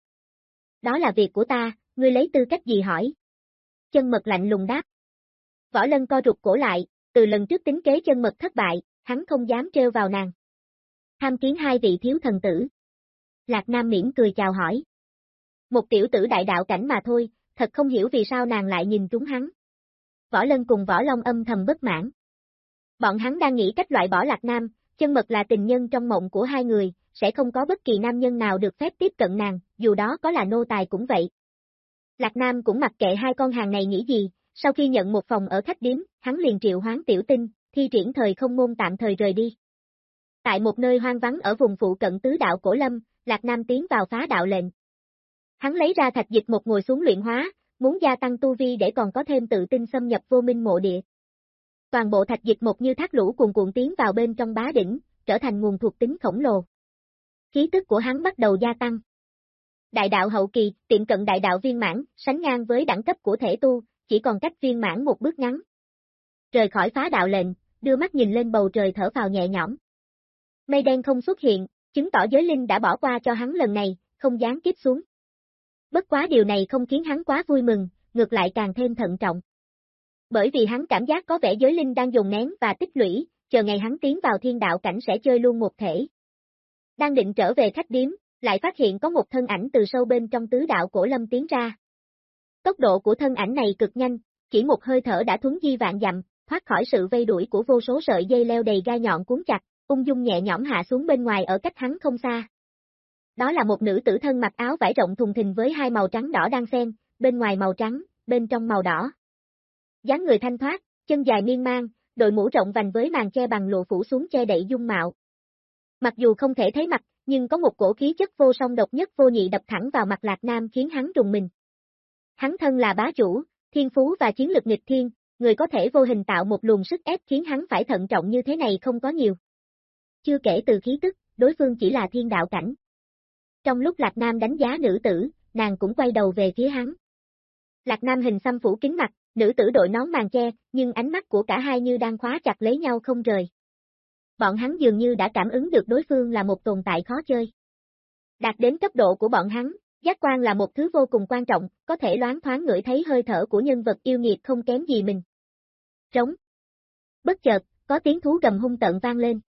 Đó là việc của ta, ngươi lấy tư cách gì hỏi? Chân mật lạnh lùng đáp. Võ lân co rụt cổ lại, từ lần trước tính kế chân mật thất bại, hắn không dám treo vào nàng. Tham kiến hai vị thiếu thần tử. Lạc Nam miễn cười chào hỏi. Một tiểu tử đại đạo cảnh mà thôi, thật không hiểu vì sao nàng lại nhìn trúng hắn. Võ Lân cùng Võ Long âm thầm bất mãn. Bọn hắn đang nghĩ cách loại bỏ Lạc Nam, chân mật là tình nhân trong mộng của hai người, sẽ không có bất kỳ nam nhân nào được phép tiếp cận nàng, dù đó có là nô tài cũng vậy. Lạc Nam cũng mặc kệ hai con hàng này nghĩ gì, sau khi nhận một phòng ở khách điếm, hắn liền triệu hoán tiểu tinh, thi triển thời không môn tạm thời rời đi. Tại một nơi hoang vắng ở vùng phụ cận tứ đạo cổ lâm, Lạc Nam tiến vào phá đạo lệnh. Hắn lấy ra thạch dịch một ngồi xuống luyện hóa, muốn gia tăng tu vi để còn có thêm tự tin xâm nhập vô minh mộ địa. Toàn bộ thạch dịch một như thác lũ cuồn cuộn tiến vào bên trong bá đỉnh, trở thành nguồn thuộc tính khổng lồ. Khí tức của hắn bắt đầu gia tăng. Đại đạo hậu kỳ, tiệm cận đại đạo viên mãn, sánh ngang với đẳng cấp của thể tu, chỉ còn cách viên mãn một bước ngắn. Rời khỏi phá đạo lệnh, đưa mắt nhìn lên bầu trời thở vào nhẹ nhõm. Mây đen không xuất hiện, chứng tỏ giới linh đã bỏ qua cho hắn lần này, không dám kiếp xuống. Bất quá điều này không khiến hắn quá vui mừng, ngược lại càng thêm thận trọng. Bởi vì hắn cảm giác có vẻ giới linh đang dùng nén và tích lũy, chờ ngày hắn tiến vào thiên đạo cảnh sẽ chơi luôn một thể. Đang định trở về khách điếm, lại phát hiện có một thân ảnh từ sâu bên trong tứ đạo cổ lâm tiến ra. Tốc độ của thân ảnh này cực nhanh, chỉ một hơi thở đã thuấn di vạn dặm, thoát khỏi sự vây đuổi của vô số sợi dây leo đầy gai nhọn cuốn chặt, ung dung nhẹ nhõm hạ xuống bên ngoài ở cách hắn không xa. Đó là một nữ tử thân mặc áo vải rộng thùng thình với hai màu trắng đỏ đang xen, bên ngoài màu trắng, bên trong màu đỏ. dáng người thanh thoát, chân dài miên man, đội mũ rộng vành với màn che bằng lụa phủ xuống che đậy dung mạo. Mặc dù không thể thấy mặt, nhưng có một cổ khí chất vô song độc nhất vô nhị đập thẳng vào mặt Lạc Nam khiến hắn rùng mình. Hắn thân là bá chủ, thiên phú và chiến lực nghịch thiên, người có thể vô hình tạo một luồng sức ép khiến hắn phải thận trọng như thế này không có nhiều. Chưa kể từ khí tức, đối phương chỉ là thiên đạo cảnh. Trong lúc Lạc Nam đánh giá nữ tử, nàng cũng quay đầu về phía hắn. Lạc Nam hình xăm phủ kính mặt, nữ tử đội nón màn che, nhưng ánh mắt của cả hai như đang khóa chặt lấy nhau không rời. Bọn hắn dường như đã cảm ứng được đối phương là một tồn tại khó chơi. Đạt đến cấp độ của bọn hắn, giác quan là một thứ vô cùng quan trọng, có thể loáng thoáng ngửi thấy hơi thở của nhân vật yêu nghiệt không kém gì mình. Trống. Bất chợt, có tiếng thú gầm hung tận vang lên.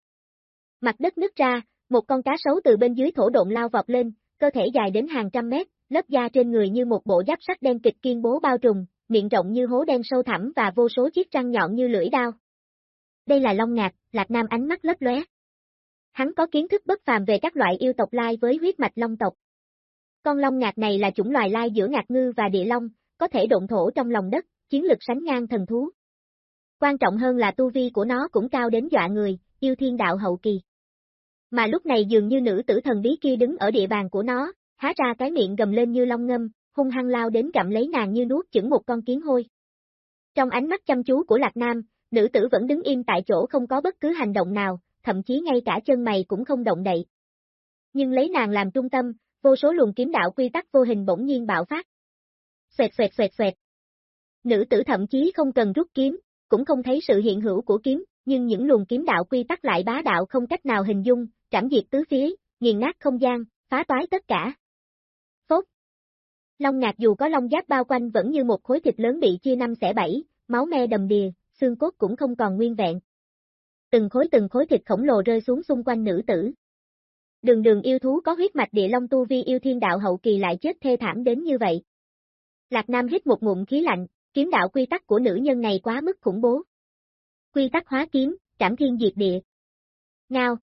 Mặt đất nứt ra, một con cá sấu từ bên dưới thổ độn lao vọt lên, cơ thể dài đến hàng trăm mét, lớp da trên người như một bộ giáp sắt đen kịch kiên bố bao trùm, miệng rộng như hố đen sâu thẳm và vô số chiếc răng nhọn như lưỡi đao. Đây là Long Ngạc, Lạc Nam ánh mắt lấp lóe. Hắn có kiến thức bất phàm về các loại yêu tộc lai với huyết mạch long tộc. Con long ngạc này là chủng loài lai giữa ngạc ngư và địa long, có thể độn thổ trong lòng đất, chiến lực sánh ngang thần thú. Quan trọng hơn là tu vi của nó cũng cao đến dọa người, yêu thiên đạo hậu kỳ. Mà lúc này dường như nữ tử thần bí kia đứng ở địa bàn của nó, há ra cái miệng gầm lên như long ngâm, hung hăng lao đến gặm lấy nàng như nuốt chửng một con kiến hôi. Trong ánh mắt chăm chú của Lạc Nam, nữ tử vẫn đứng im tại chỗ không có bất cứ hành động nào, thậm chí ngay cả chân mày cũng không động đậy. Nhưng lấy nàng làm trung tâm, vô số luồng kiếm đạo quy tắc vô hình bỗng nhiên bạo phát. Xoẹt xoẹt xoẹt xoẹt. Nữ tử thậm chí không cần rút kiếm, cũng không thấy sự hiện hữu của kiếm, nhưng những luồng kiếm đạo quy tắc lại bá đạo không cách nào hình dung, trảm diệt tứ phía, nghiền nát không gian, phá toái tất cả. Phốt. Long ngạc dù có long giáp bao quanh vẫn như một khối thịt lớn bị chia năm xẻ bảy, máu me đầm đìa, xương cốt cũng không còn nguyên vẹn. Từng khối từng khối thịt khổng lồ rơi xuống xung quanh nữ tử. Đường đường yêu thú có huyết mạch địa long tu vi yêu thiên đạo hậu kỳ lại chết thê thảm đến như vậy. Lạc Nam hít một ngụm khí lạnh, kiếm đạo quy tắc của nữ nhân này quá mức khủng bố. Quy tắc hóa kiếm, trảm thiên diệt địa. Ngao.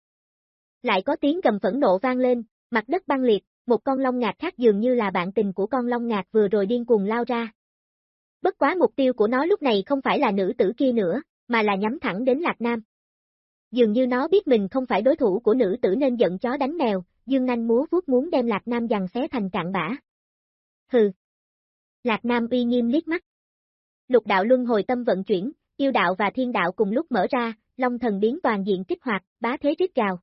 Lại có tiếng cầm phẫn nộ vang lên, mặt đất băng liệt, một con long ngạc khác dường như là bạn tình của con long ngạc vừa rồi điên cuồng lao ra. Bất quá mục tiêu của nó lúc này không phải là nữ tử kia nữa, mà là nhắm thẳng đến Lạc Nam. Dường như nó biết mình không phải đối thủ của nữ tử nên giận chó đánh mèo, dương nanh múa vuốt muốn đem Lạc Nam giằng xé thành cạn bã. Hừ. Lạc Nam uy nghiêm liếc mắt. Lục đạo luân hồi tâm vận chuyển, yêu đạo và thiên đạo cùng lúc mở ra, long thần biến toàn diện kích hoạt, bá thế rít gào.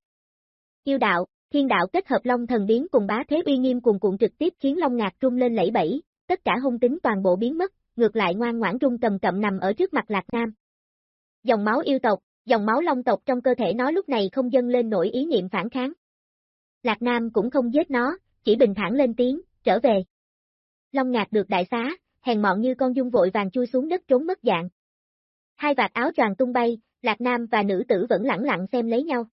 Yêu đạo, thiên đạo kết hợp long thần biến cùng bá thế uy nghiêm cùng cuộn trực tiếp khiến long ngạc trung lên lẫy bẫy, tất cả hung tính toàn bộ biến mất, ngược lại ngoan ngoãn trung cầm cậm nằm ở trước mặt Lạc Nam. Dòng máu yêu tộc, dòng máu long tộc trong cơ thể nó lúc này không dâng lên nổi ý niệm phản kháng. Lạc Nam cũng không giết nó, chỉ bình thản lên tiếng, trở về. Long ngạc được đại xá, hèn mọn như con dung vội vàng chui xuống đất trốn mất dạng. Hai vạt áo choàng tung bay, Lạc Nam và nữ tử vẫn lẳng lặng xem lấy nhau.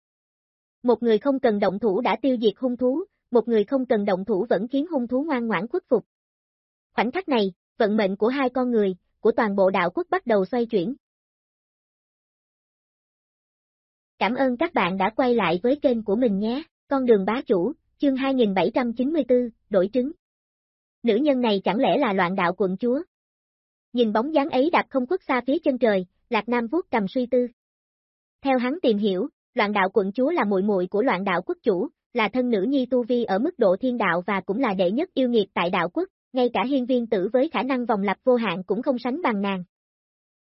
Một người không cần động thủ đã tiêu diệt hung thú, một người không cần động thủ vẫn khiến hung thú ngoan ngoãn khuất phục. Khoảnh khắc này, vận mệnh của hai con người, của toàn bộ đạo quốc bắt đầu xoay chuyển. Cảm ơn các bạn đã quay lại với kênh của mình nhé, con đường bá chủ, chương 2794, đổi trứng. Nữ nhân này chẳng lẽ là loạn đạo quận chúa? Nhìn bóng dáng ấy đạp không khuất xa phía chân trời, Lạc Nam vuốt cầm suy tư. Theo hắn tìm hiểu, loạn đạo quận chúa là muội muội của loạn đạo quốc chủ, là thân nữ nhi tu vi ở mức độ thiên đạo và cũng là đệ nhất yêu nghiệt tại đạo quốc, ngay cả hiên viên tử với khả năng vòng lặp vô hạn cũng không sánh bằng nàng.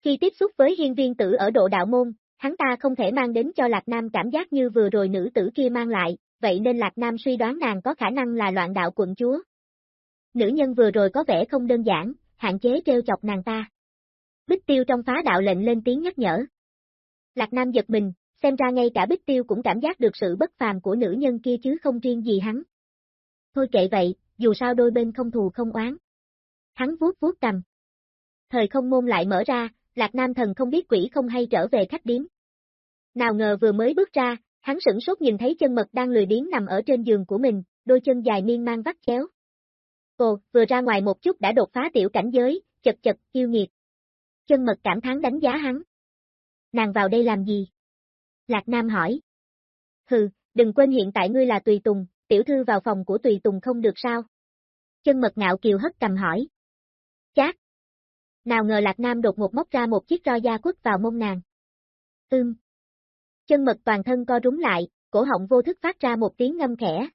Khi tiếp xúc với hiên viên tử ở độ đạo môn, hắn ta không thể mang đến cho Lạc Nam cảm giác như vừa rồi nữ tử kia mang lại, vậy nên Lạc Nam suy đoán nàng có khả năng là loạn đạo quận chúa. Nữ nhân vừa rồi có vẻ không đơn giản, hạn chế treo chọc nàng ta. Bích tiêu trong phá đạo lệnh lên tiếng nhắc nhở. Lạc Nam giật mình, xem ra ngay cả Bích tiêu cũng cảm giác được sự bất phàm của nữ nhân kia chứ không riêng gì hắn. Thôi kệ vậy, dù sao đôi bên không thù không oán. Hắn vuốt vuốt cầm. Thời không môn lại mở ra, Lạc Nam thần không biết quỷ không hay trở về khách điếm. Nào ngờ vừa mới bước ra, hắn sửng sốt nhìn thấy chân mật đang lười biếng nằm ở trên giường của mình, đôi chân dài miên mang vắt chéo. Cô, vừa ra ngoài một chút đã đột phá tiểu cảnh giới, chật chật, yêu nghiệt. Chân mật cảm thán đánh giá hắn. Nàng vào đây làm gì? Lạc Nam hỏi. Hừ, đừng quên hiện tại ngươi là tùy tùng, tiểu thư vào phòng của tùy tùng không được sao? Chân mật ngạo kiều hất cầm hỏi. Chát. Nào ngờ Lạc Nam đột ngột móc ra một chiếc roi da quất vào mông nàng. Ưm. Chân mật toàn thân co rúng lại, cổ họng vô thức phát ra một tiếng ngâm khẽ.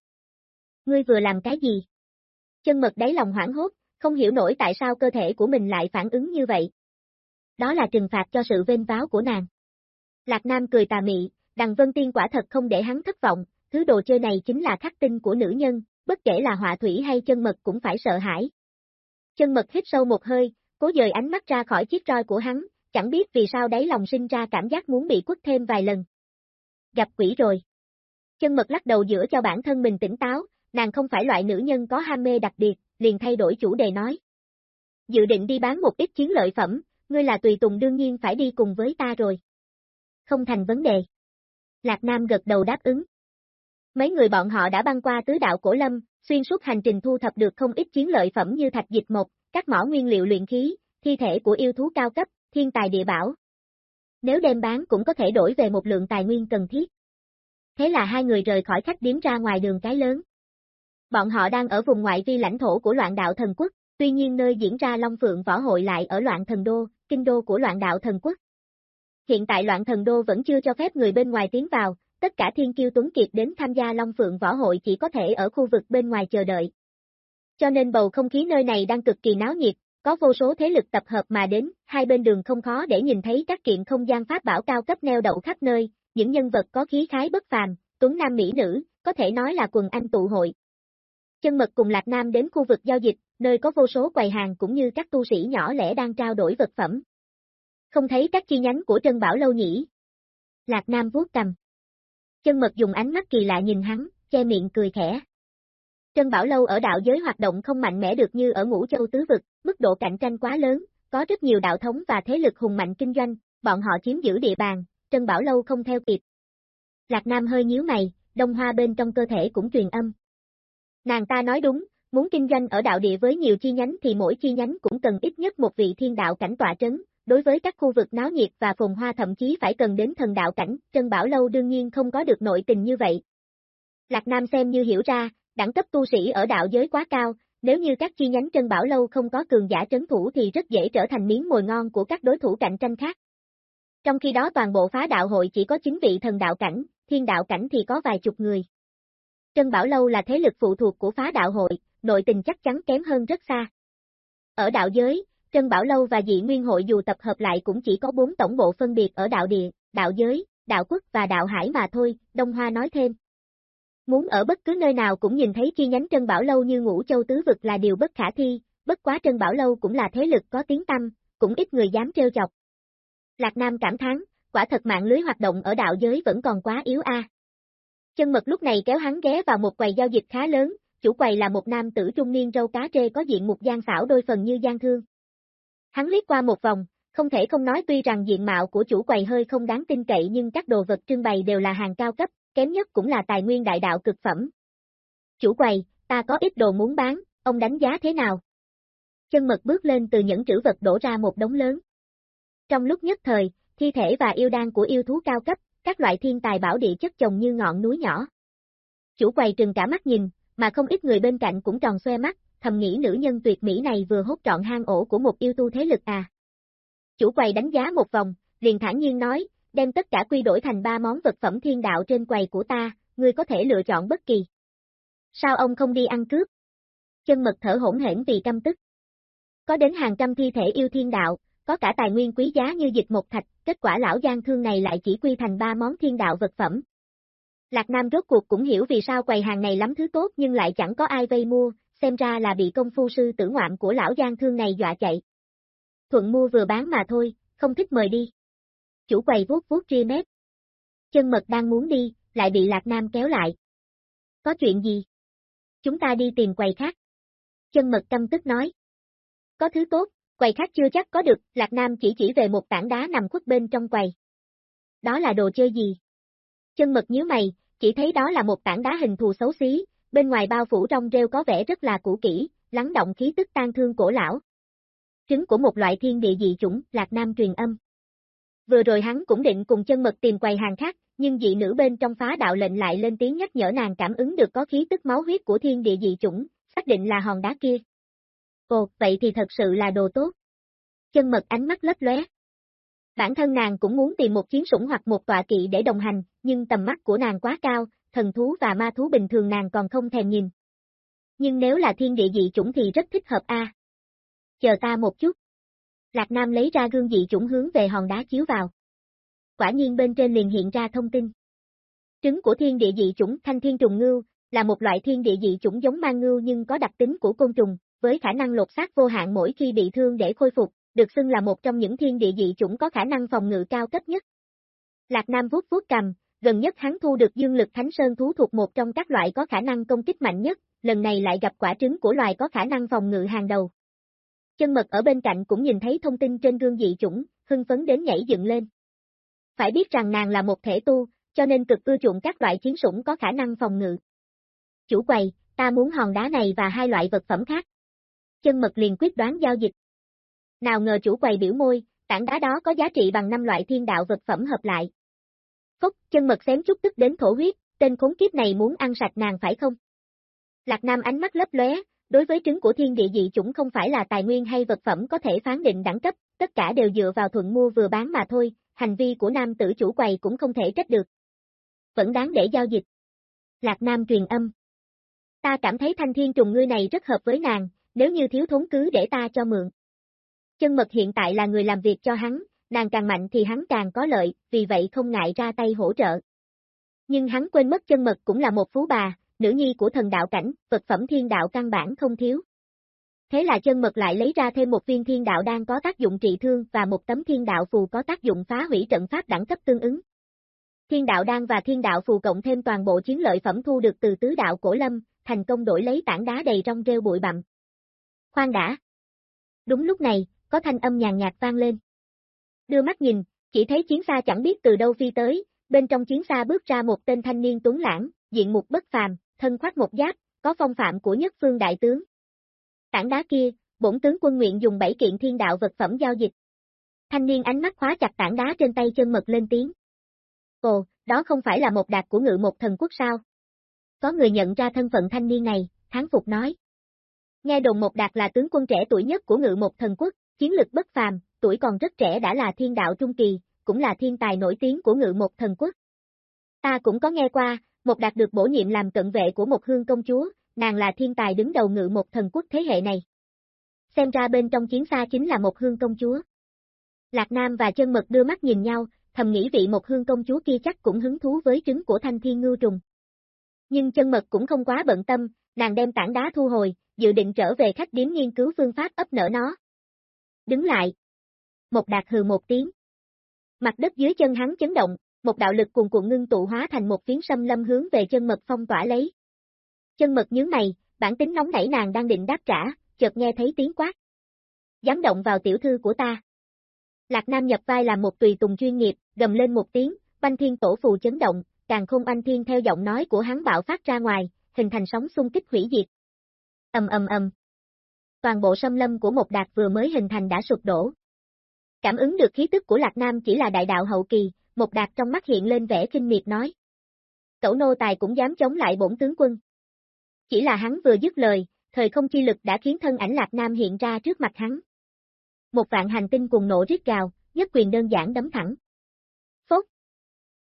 Ngươi vừa làm cái gì? Chân mật đáy lòng hoảng hốt, không hiểu nổi tại sao cơ thể của mình lại phản ứng như vậy. Đó là trừng phạt cho sự vênh váo của nàng. Lạc Nam cười tà mị, đằng Vân Tiên quả thật không để hắn thất vọng, thứ đồ chơi này chính là khắc tinh của nữ nhân, bất kể là họa thủy hay chân mật cũng phải sợ hãi. Chân mật hít sâu một hơi, cố dời ánh mắt ra khỏi chiếc roi của hắn, chẳng biết vì sao đáy lòng sinh ra cảm giác muốn bị quất thêm vài lần. Gặp quỷ rồi. Chân mật lắc đầu giữa cho bản thân mình tỉnh táo, nàng không phải loại nữ nhân có ham mê đặc biệt, liền thay đổi chủ đề nói. Dự định đi bán một ít chiến lợi phẩm, ngươi là tùy tùng đương nhiên phải đi cùng với ta rồi. Không thành vấn đề. Lạc Nam gật đầu đáp ứng. Mấy người bọn họ đã băng qua tứ đạo cổ lâm, xuyên suốt hành trình thu thập được không ít chiến lợi phẩm như thạch dịch mộc, các mỏ nguyên liệu luyện khí, thi thể của yêu thú cao cấp, thiên tài địa bảo. Nếu đem bán cũng có thể đổi về một lượng tài nguyên cần thiết. Thế là hai người rời khỏi khách điếm ra ngoài đường cái lớn. Bọn họ đang ở vùng ngoại vi lãnh thổ của loạn đạo thần quốc, tuy nhiên nơi diễn ra Long Phượng Võ Hội lại ở loạn thần đô, kinh đô của loạn đạo thần quốc. Hiện tại loạn thần đô vẫn chưa cho phép người bên ngoài tiến vào, tất cả thiên kiêu tuấn kiệt đến tham gia Long Phượng Võ Hội chỉ có thể ở khu vực bên ngoài chờ đợi. Cho nên bầu không khí nơi này đang cực kỳ náo nhiệt, có vô số thế lực tập hợp mà đến, hai bên đường không khó để nhìn thấy các kiện không gian pháp bảo cao cấp neo đậu khắp nơi, những nhân vật có khí khái bất phàm, tuấn nam mỹ nữ, có thể nói là quần anh tụ hội. Chân mật cùng Lạc Nam đến khu vực giao dịch, nơi có vô số quầy hàng cũng như các tu sĩ nhỏ lẻ đang trao đổi vật phẩm. Không thấy các chi nhánh của Trân Bảo lâu nhỉ? Lạc Nam vuốt cầm. Chân mật dùng ánh mắt kỳ lạ nhìn hắn, che miệng cười khẽ. Trân Bảo Lâu ở đạo giới hoạt động không mạnh mẽ được như ở ngũ châu tứ vực, mức độ cạnh tranh quá lớn, có rất nhiều đạo thống và thế lực hùng mạnh kinh doanh, bọn họ chiếm giữ địa bàn, Trân Bảo Lâu không theo kịp. Lạc Nam hơi nhíu mày, đông hoa bên trong cơ thể cũng truyền âm. Nàng ta nói đúng, muốn kinh doanh ở đạo địa với nhiều chi nhánh thì mỗi chi nhánh cũng cần ít nhất một vị thiên đạo cảnh tọa trấn, đối với các khu vực náo nhiệt và phồn hoa thậm chí phải cần đến thần đạo cảnh, Trân Bảo Lâu đương nhiên không có được nội tình như vậy. Lạc Nam xem như hiểu ra, đẳng cấp tu sĩ ở đạo giới quá cao, nếu như các chi nhánh Trân Bảo Lâu không có cường giả trấn thủ thì rất dễ trở thành miếng mồi ngon của các đối thủ cạnh tranh khác. Trong khi đó toàn bộ phá đạo hội chỉ có 9 vị thần đạo cảnh, thiên đạo cảnh thì có vài chục người. Trân Bảo Lâu là thế lực phụ thuộc của phá đạo hội, nội tình chắc chắn kém hơn rất xa. Ở đạo giới, Trân Bảo Lâu và dị nguyên hội dù tập hợp lại cũng chỉ có 4 tổng bộ phân biệt ở đạo địa, đạo giới, đạo quốc và đạo hải mà thôi, Đông Hoa nói thêm. Muốn ở bất cứ nơi nào cũng nhìn thấy chi nhánh Trân Bảo Lâu như ngũ châu tứ vực là điều bất khả thi, bất quá Trân Bảo Lâu cũng là thế lực có tiếng tâm, cũng ít người dám trêu chọc. Lạc Nam cảm thán, quả thật mạng lưới hoạt động ở đạo giới vẫn còn quá yếu a. Chân mật lúc này kéo hắn ghé vào một quầy giao dịch khá lớn, chủ quầy là một nam tử trung niên râu cá trê có diện mục gian xảo đôi phần như gian thương. Hắn liếc qua một vòng, không thể không nói tuy rằng diện mạo của chủ quầy hơi không đáng tin cậy nhưng các đồ vật trưng bày đều là hàng cao cấp, kém nhất cũng là tài nguyên đại đạo cực phẩm. Chủ quầy, ta có ít đồ muốn bán, ông đánh giá thế nào? Chân mật bước lên từ những trữ vật đổ ra một đống lớn. Trong lúc nhất thời, thi thể và yêu đan của yêu thú cao cấp, các loại thiên tài bảo địa chất chồng như ngọn núi nhỏ. Chủ quầy trừng cả mắt nhìn, mà không ít người bên cạnh cũng tròn xoe mắt, thầm nghĩ nữ nhân tuyệt mỹ này vừa hốt trọn hang ổ của một yêu tu thế lực à. Chủ quầy đánh giá một vòng, liền thản nhiên nói, đem tất cả quy đổi thành ba món vật phẩm thiên đạo trên quầy của ta, ngươi có thể lựa chọn bất kỳ. Sao ông không đi ăn cướp? Chân mật thở hỗn hển vì căm tức. Có đến hàng trăm thi thể yêu thiên đạo, có cả tài nguyên quý giá như dịch một thạch, kết quả lão gian thương này lại chỉ quy thành ba món thiên đạo vật phẩm. Lạc Nam rốt cuộc cũng hiểu vì sao quầy hàng này lắm thứ tốt nhưng lại chẳng có ai vây mua, xem ra là bị công phu sư tử ngoạm của lão gian thương này dọa chạy. Thuận mua vừa bán mà thôi, không thích mời đi. Chủ quầy vuốt vuốt ria mép. Chân mật đang muốn đi, lại bị Lạc Nam kéo lại. Có chuyện gì? Chúng ta đi tìm quầy khác. Chân mật căm tức nói. Có thứ tốt, quầy khác chưa chắc có được, Lạc Nam chỉ chỉ về một tảng đá nằm khuất bên trong quầy. Đó là đồ chơi gì? Chân mật nhíu mày, chỉ thấy đó là một tảng đá hình thù xấu xí, bên ngoài bao phủ trong rêu có vẻ rất là cũ kỹ, lắng động khí tức tan thương cổ lão. Trứng của một loại thiên địa dị chủng, Lạc Nam truyền âm. Vừa rồi hắn cũng định cùng chân mật tìm quầy hàng khác, nhưng dị nữ bên trong phá đạo lệnh lại lên tiếng nhắc nhở nàng cảm ứng được có khí tức máu huyết của thiên địa dị chủng, xác định là hòn đá kia. Ồ, vậy thì thật sự là đồ tốt. Chân mật ánh mắt lấp lóe. Bản thân nàng cũng muốn tìm một chiến sủng hoặc một tọa kỵ để đồng hành, nhưng tầm mắt của nàng quá cao, thần thú và ma thú bình thường nàng còn không thèm nhìn. Nhưng nếu là thiên địa dị chủng thì rất thích hợp a. Chờ ta một chút. Lạc Nam lấy ra gương dị chủng hướng về hòn đá chiếu vào. Quả nhiên bên trên liền hiện ra thông tin. Trứng của thiên địa dị chủng thanh thiên trùng ngưu, là một loại thiên địa dị chủng giống mang ngưu nhưng có đặc tính của côn trùng, với khả năng lột xác vô hạn mỗi khi bị thương để khôi phục, được xưng là một trong những thiên địa dị chủng có khả năng phòng ngự cao cấp nhất. Lạc Nam vuốt vuốt cầm, gần nhất hắn thu được dương lực thánh sơn thú thuộc một trong các loại có khả năng công kích mạnh nhất, lần này lại gặp quả trứng của loài có khả năng phòng ngự hàng đầu. Chân mật ở bên cạnh cũng nhìn thấy thông tin trên gương dị chủng, hưng phấn đến nhảy dựng lên. Phải biết rằng nàng là một thể tu, cho nên cực ưa chuộng các loại chiến sủng có khả năng phòng ngự. Chủ quầy, ta muốn hòn đá này và hai loại vật phẩm khác. Chân mật liền quyết đoán giao dịch. Nào ngờ chủ quầy biểu môi, tảng đá đó có giá trị bằng năm loại thiên đạo vật phẩm hợp lại. Phốc, chân mật xém chút tức đến thổ huyết, tên khốn kiếp này muốn ăn sạch nàng phải không? Lạc Nam ánh mắt lấp lóe, đối với trứng của thiên địa dị chủng không phải là tài nguyên hay vật phẩm có thể phán định đẳng cấp, tất cả đều dựa vào thuận mua vừa bán mà thôi, hành vi của nam tử chủ quầy cũng không thể trách được. Vẫn đáng để giao dịch. Lạc Nam truyền âm. Ta cảm thấy thanh thiên trùng ngươi này rất hợp với nàng, nếu như thiếu thốn cứ để ta cho mượn. Chân mật hiện tại là người làm việc cho hắn, nàng càng mạnh thì hắn càng có lợi, vì vậy không ngại ra tay hỗ trợ. Nhưng hắn quên mất chân mật cũng là một phú bà, nữ nhi của thần đạo cảnh, vật phẩm thiên đạo căn bản không thiếu. Thế là chân mật lại lấy ra thêm một viên thiên đạo đang có tác dụng trị thương và một tấm thiên đạo phù có tác dụng phá hủy trận pháp đẳng cấp tương ứng. Thiên đạo đan và thiên đạo phù cộng thêm toàn bộ chiến lợi phẩm thu được từ tứ đạo cổ lâm, thành công đổi lấy tảng đá đầy rong rêu bụi bặm. Khoan đã. Đúng lúc này, có thanh âm nhàn nhạt vang lên. Đưa mắt nhìn, chỉ thấy chiến xa chẳng biết từ đâu phi tới, bên trong chiến xa bước ra một tên thanh niên tuấn lãng, diện mục bất phàm, thân khoác một giáp, có phong phạm của nhất phương đại tướng. Tảng đá kia, bổn tướng quân nguyện dùng bảy kiện thiên đạo vật phẩm giao dịch. Thanh niên ánh mắt khóa chặt tảng đá trên tay chân mật lên tiếng. Ồ, đó không phải là một đạt của ngự một thần quốc sao? Có người nhận ra thân phận thanh niên này, tháng phục nói. Nghe đồn một đạt là tướng quân trẻ tuổi nhất của ngự một thần quốc, chiến lực bất phàm, tuổi còn rất trẻ đã là thiên đạo trung kỳ, cũng là thiên tài nổi tiếng của ngự một thần quốc. Ta cũng có nghe qua, một đạt được bổ nhiệm làm cận vệ của một hương công chúa, nàng là thiên tài đứng đầu ngự một thần quốc thế hệ này. Xem ra bên trong chiến xa chính là một hương công chúa. Lạc Nam và chân mật đưa mắt nhìn nhau, thầm nghĩ vị một hương công chúa kia chắc cũng hứng thú với trứng của thanh thiên ngưu trùng. Nhưng chân mật cũng không quá bận tâm, nàng đem tảng đá thu hồi, dự định trở về khách điếm nghiên cứu phương pháp ấp nở nó. Đứng lại. Một đạt hừ một tiếng. Mặt đất dưới chân hắn chấn động, một đạo lực cuồn cuộn ngưng tụ hóa thành một phiến sâm lâm hướng về chân mật phong tỏa lấy. Chân mật nhướng mày, bản tính nóng nảy nàng đang định đáp trả, chợt nghe thấy tiếng quát. Dám động vào tiểu thư của ta. Lạc Nam nhập vai làm một tùy tùng chuyên nghiệp, gầm lên một tiếng, banh thiên tổ phù chấn động, càng không anh thiên theo giọng nói của hắn bạo phát ra ngoài, hình thành sóng xung kích hủy diệt. Ầm ầm ầm. Toàn bộ sâm lâm của một đạt vừa mới hình thành đã sụp đổ. Cảm ứng được khí tức của Lạc Nam chỉ là đại đạo hậu kỳ, một đạt trong mắt hiện lên vẻ kinh miệt nói. Cẩu nô tài cũng dám chống lại bổn tướng quân. Chỉ là hắn vừa dứt lời, thời không chi lực đã khiến thân ảnh Lạc Nam hiện ra trước mặt hắn. Một vạn hành tinh cùng nổ rít gào, nhất quyền đơn giản đấm thẳng. Phốt.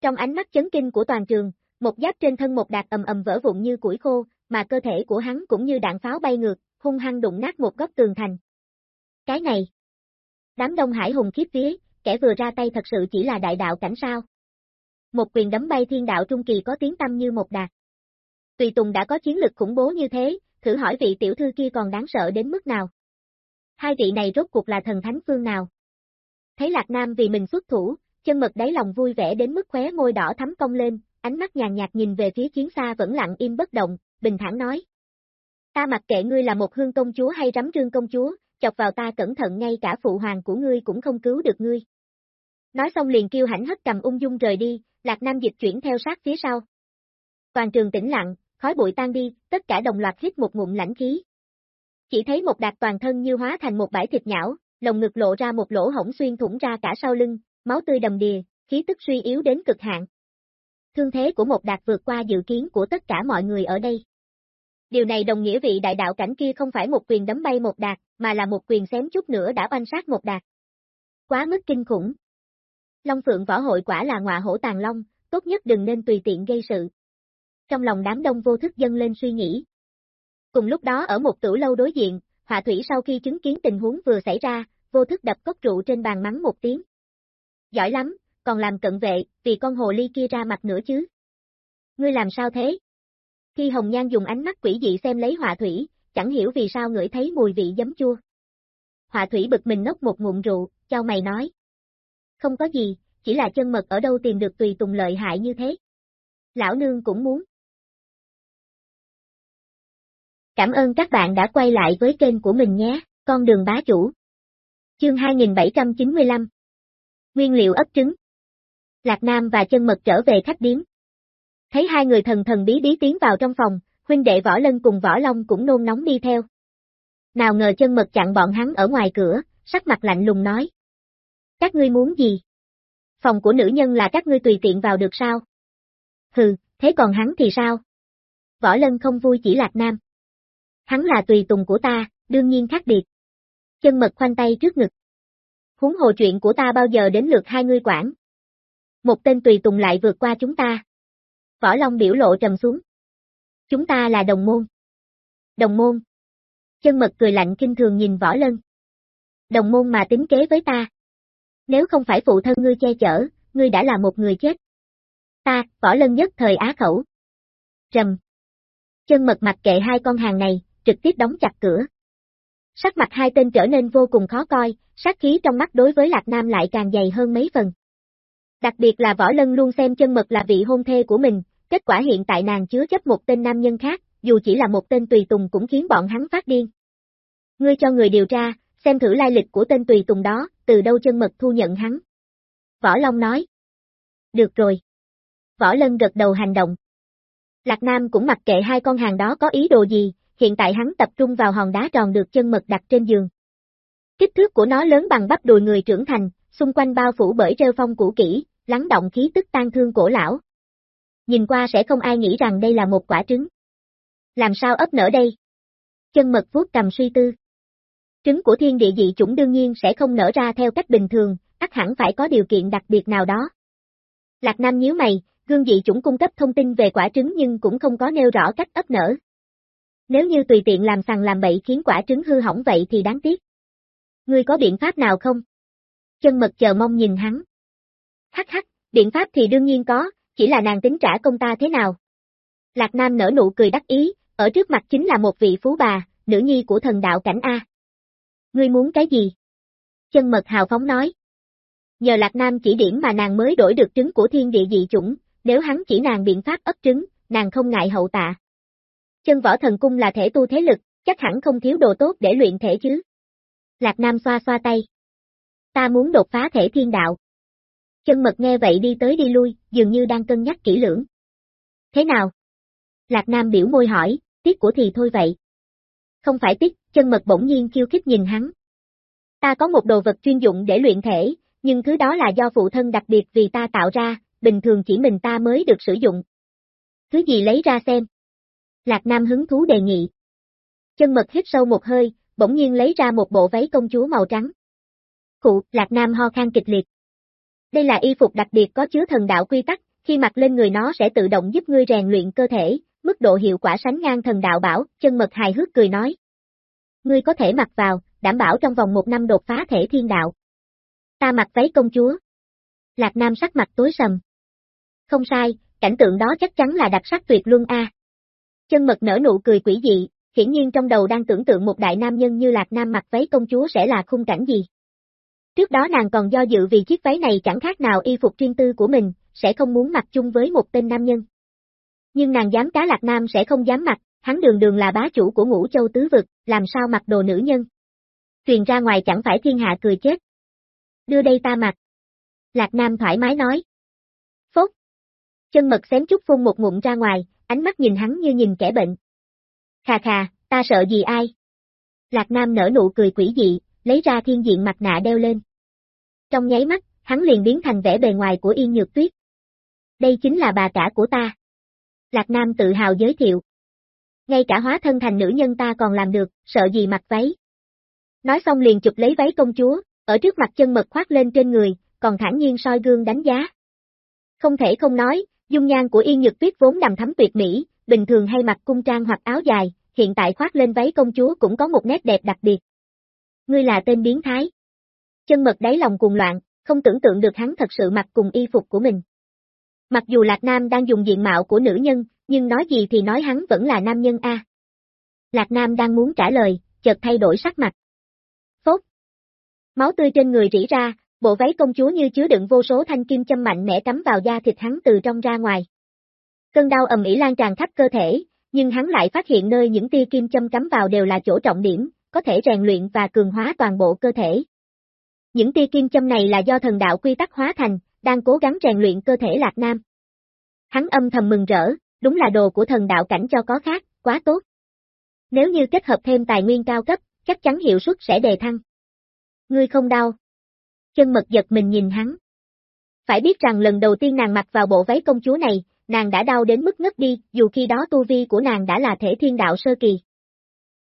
Trong ánh mắt chấn kinh của toàn trường, một giáp trên thân một đạt ầm ầm vỡ vụn như củi khô, mà cơ thể của hắn cũng như đạn pháo bay ngược, hung hăng đụng nát một góc tường thành. Cái này. Đám đông hải hùng khiếp vía, kẻ vừa ra tay thật sự chỉ là đại đạo cảnh sao. Một quyền đấm bay thiên đạo trung kỳ có tiếng tâm như một đạt. Tùy Tùng đã có chiến lực khủng bố như thế, thử hỏi vị tiểu thư kia còn đáng sợ đến mức nào. Hai vị này rốt cuộc là thần thánh phương nào? Thấy Lạc Nam vì mình xuất thủ, chân mật đáy lòng vui vẻ đến mức khóe môi đỏ thắm cong lên, ánh mắt nhàn nhạt nhìn về phía chiến xa vẫn lặng im bất động, bình thản nói. Ta mặc kệ ngươi là một hương công chúa hay rắm trương công chúa, chọc vào ta cẩn thận ngay cả phụ hoàng của ngươi cũng không cứu được ngươi. Nói xong liền kêu hãnh hất cầm ung dung rời đi, Lạc Nam dịch chuyển theo sát phía sau. Toàn trường tĩnh lặng, khói bụi tan đi, tất cả đồng loạt hít một ngụm lãnh khí. Chỉ thấy một đạt toàn thân như hóa thành một bãi thịt nhão, lồng ngực lộ ra một lỗ hổng xuyên thủng ra cả sau lưng, máu tươi đầm đìa, khí tức suy yếu đến cực hạn. Thương thế của một đạt vượt qua dự kiến của tất cả mọi người ở đây. Điều này đồng nghĩa vị đại đạo cảnh kia không phải một quyền đấm bay một đạt, mà là một quyền xém chút nữa đã oanh sát một đạt. Quá mức kinh khủng. Long Phượng Võ Hội quả là ngọa hổ tàn long, tốt nhất đừng nên tùy tiện gây sự. Trong lòng đám đông vô thức dâng lên suy nghĩ. Cùng lúc đó ở một tửu lâu đối diện, Họa Thủy sau khi chứng kiến tình huống vừa xảy ra, vô thức đập cốc rượu trên bàn mắng một tiếng. Giỏi lắm, còn làm cận vệ, vì con hồ ly kia ra mặt nữa chứ. Ngươi làm sao thế? Khi Hồng Nhan dùng ánh mắt quỷ dị xem lấy Họa Thủy, chẳng hiểu vì sao ngửi thấy mùi vị giấm chua. Họa Thủy bực mình nốc một ngụm rượu, cho mày nói. Không có gì, chỉ là chân mật ở đâu tìm được tùy tùng lợi hại như thế. Lão nương cũng muốn. Cảm ơn các bạn đã quay lại với kênh của mình nhé, con đường bá chủ. Chương 2795 Nguyên liệu ấp trứng Lạc Nam và chân mật trở về khách điếm. Thấy hai người thần thần bí bí tiến vào trong phòng, huynh đệ Võ Lân cùng Võ Long cũng nôn nóng đi theo. Nào ngờ chân mật chặn bọn hắn ở ngoài cửa, sắc mặt lạnh lùng nói. Các ngươi muốn gì? Phòng của nữ nhân là các ngươi tùy tiện vào được sao? Hừ, thế còn hắn thì sao? Võ Lân không vui chỉ Lạc Nam. Hắn là tùy tùng của ta, đương nhiên khác biệt. Chân mật khoanh tay trước ngực. Huống hồ chuyện của ta bao giờ đến lượt hai ngươi quản. Một tên tùy tùng lại vượt qua chúng ta. Võ Long biểu lộ trầm xuống. Chúng ta là đồng môn. Đồng môn. Chân mật cười lạnh kinh thường nhìn Võ Lân. Đồng môn mà tính kế với ta. Nếu không phải phụ thân ngươi che chở, ngươi đã là một người chết. Ta, Võ Lân nhất thời á khẩu. Trầm. Chân mật mặc kệ hai con hàng này, trực tiếp đóng chặt cửa. Sắc mặt hai tên trở nên vô cùng khó coi, sát khí trong mắt đối với Lạc Nam lại càng dày hơn mấy phần. Đặc biệt là Võ Lân luôn xem chân mật là vị hôn thê của mình, kết quả hiện tại nàng chứa chấp một tên nam nhân khác, dù chỉ là một tên tùy tùng cũng khiến bọn hắn phát điên. Ngươi cho người điều tra, xem thử lai lịch của tên tùy tùng đó, từ đâu chân mật thu nhận hắn. Võ Long nói. Được rồi. Võ Lân gật đầu hành động. Lạc Nam cũng mặc kệ hai con hàng đó có ý đồ gì, hiện tại hắn tập trung vào hòn đá tròn được chân mật đặt trên giường. Kích thước của nó lớn bằng bắp đùi người trưởng thành, xung quanh bao phủ bởi rêu phong cũ kỹ, lắng động khí tức tan thương cổ lão. Nhìn qua sẽ không ai nghĩ rằng đây là một quả trứng. Làm sao ấp nở đây? Chân mật vuốt cầm suy tư. Trứng của thiên địa dị chủng đương nhiên sẽ không nở ra theo cách bình thường, ắt hẳn phải có điều kiện đặc biệt nào đó. Lạc Nam nhíu mày, gương dị chủng cung cấp thông tin về quả trứng nhưng cũng không có nêu rõ cách ấp nở. Nếu như tùy tiện làm sằng làm bậy khiến quả trứng hư hỏng vậy thì đáng tiếc. Ngươi có biện pháp nào không? Chân mật chờ mong nhìn hắn. Hắc hắc, biện pháp thì đương nhiên có, chỉ là nàng tính trả công ta thế nào. Lạc Nam nở nụ cười đắc ý, ở trước mặt chính là một vị phú bà, nữ nhi của thần đạo cảnh A. Ngươi muốn cái gì? Chân mật hào phóng nói. Nhờ Lạc Nam chỉ điểm mà nàng mới đổi được trứng của thiên địa dị chủng, nếu hắn chỉ nàng biện pháp ấp trứng, nàng không ngại hậu tạ. Chân võ thần cung là thể tu thế lực, chắc hẳn không thiếu đồ tốt để luyện thể chứ. Lạc Nam xoa xoa tay. Ta muốn đột phá thể thiên đạo. Chân mật nghe vậy đi tới đi lui, dường như đang cân nhắc kỹ lưỡng. Thế nào? Lạc Nam biểu môi hỏi, tiếc của thì thôi vậy. Không phải tiếc, chân mật bỗng nhiên khiêu khích nhìn hắn. Ta có một đồ vật chuyên dụng để luyện thể, nhưng thứ đó là do phụ thân đặc biệt vì ta tạo ra, bình thường chỉ mình ta mới được sử dụng. Thứ gì lấy ra xem. Lạc Nam hứng thú đề nghị. Chân mật hít sâu một hơi, bỗng nhiên lấy ra một bộ váy công chúa màu trắng. Cụ, Lạc Nam ho khan kịch liệt. Đây là y phục đặc biệt có chứa thần đạo quy tắc, khi mặc lên người nó sẽ tự động giúp ngươi rèn luyện cơ thể, mức độ hiệu quả sánh ngang thần đạo bảo, chân mật hài hước cười nói. Ngươi có thể mặc vào, đảm bảo trong vòng một năm đột phá thể thiên đạo. Ta mặc váy công chúa. Lạc Nam sắc mặt tối sầm. Không sai, cảnh tượng đó chắc chắn là đặc sắc tuyệt luân a. Chân mật nở nụ cười quỷ dị, hiển nhiên trong đầu đang tưởng tượng một đại nam nhân như Lạc Nam mặc váy công chúa sẽ là khung cảnh gì. Trước đó nàng còn do dự vì chiếc váy này chẳng khác nào y phục riêng tư của mình, sẽ không muốn mặc chung với một tên nam nhân. Nhưng nàng dám cá Lạc Nam sẽ không dám mặc, hắn đường đường là bá chủ của ngũ châu tứ vực, làm sao mặc đồ nữ nhân. Truyền ra ngoài chẳng phải thiên hạ cười chết. Đưa đây ta mặc. Lạc Nam thoải mái nói. Phốt. Chân mật xém chút phun một ngụm ra ngoài, ánh mắt nhìn hắn như nhìn kẻ bệnh. Khà khà, ta sợ gì ai? Lạc Nam nở nụ cười quỷ dị, lấy ra thiên diện mặt nạ đeo lên. Trong nháy mắt, hắn liền biến thành vẻ bề ngoài của Yên Nhược Tuyết. Đây chính là bà cả của ta. Lạc Nam tự hào giới thiệu. Ngay cả hóa thân thành nữ nhân ta còn làm được, sợ gì mặc váy. Nói xong liền chụp lấy váy công chúa, ở trước mặt chân mật khoát lên trên người, còn thản nhiên soi gương đánh giá. Không thể không nói, dung nhan của Yên Nhược Tuyết vốn đầm thắm tuyệt mỹ, bình thường hay mặc cung trang hoặc áo dài, hiện tại khoác lên váy công chúa cũng có một nét đẹp đặc biệt. Ngươi là tên biến thái. Chân mật đáy lòng cuồng loạn, không tưởng tượng được hắn thật sự mặc cùng y phục của mình. Mặc dù Lạc Nam đang dùng diện mạo của nữ nhân, nhưng nói gì thì nói hắn vẫn là nam nhân a. Lạc Nam đang muốn trả lời, chợt thay đổi sắc mặt. Phốt. Máu tươi trên người rỉ ra, bộ váy công chúa như chứa đựng vô số thanh kim châm mạnh mẽ cắm vào da thịt hắn từ trong ra ngoài. Cơn đau ầm ĩ lan tràn khắp cơ thể, nhưng hắn lại phát hiện nơi những tia kim châm cắm vào đều là chỗ trọng điểm, có thể rèn luyện và cường hóa toàn bộ cơ thể. Những tia kim châm này là do thần đạo quy tắc hóa thành, đang cố gắng rèn luyện cơ thể Lạc Nam. Hắn âm thầm mừng rỡ, đúng là đồ của thần đạo cảnh cho có khác, quá tốt. Nếu như kết hợp thêm tài nguyên cao cấp, chắc chắn hiệu suất sẽ đề thăng. Ngươi không đau. Chân mật giật mình nhìn hắn. Phải biết rằng lần đầu tiên nàng mặc vào bộ váy công chúa này, nàng đã đau đến mức ngất đi, dù khi đó tu vi của nàng đã là thể thiên đạo sơ kỳ.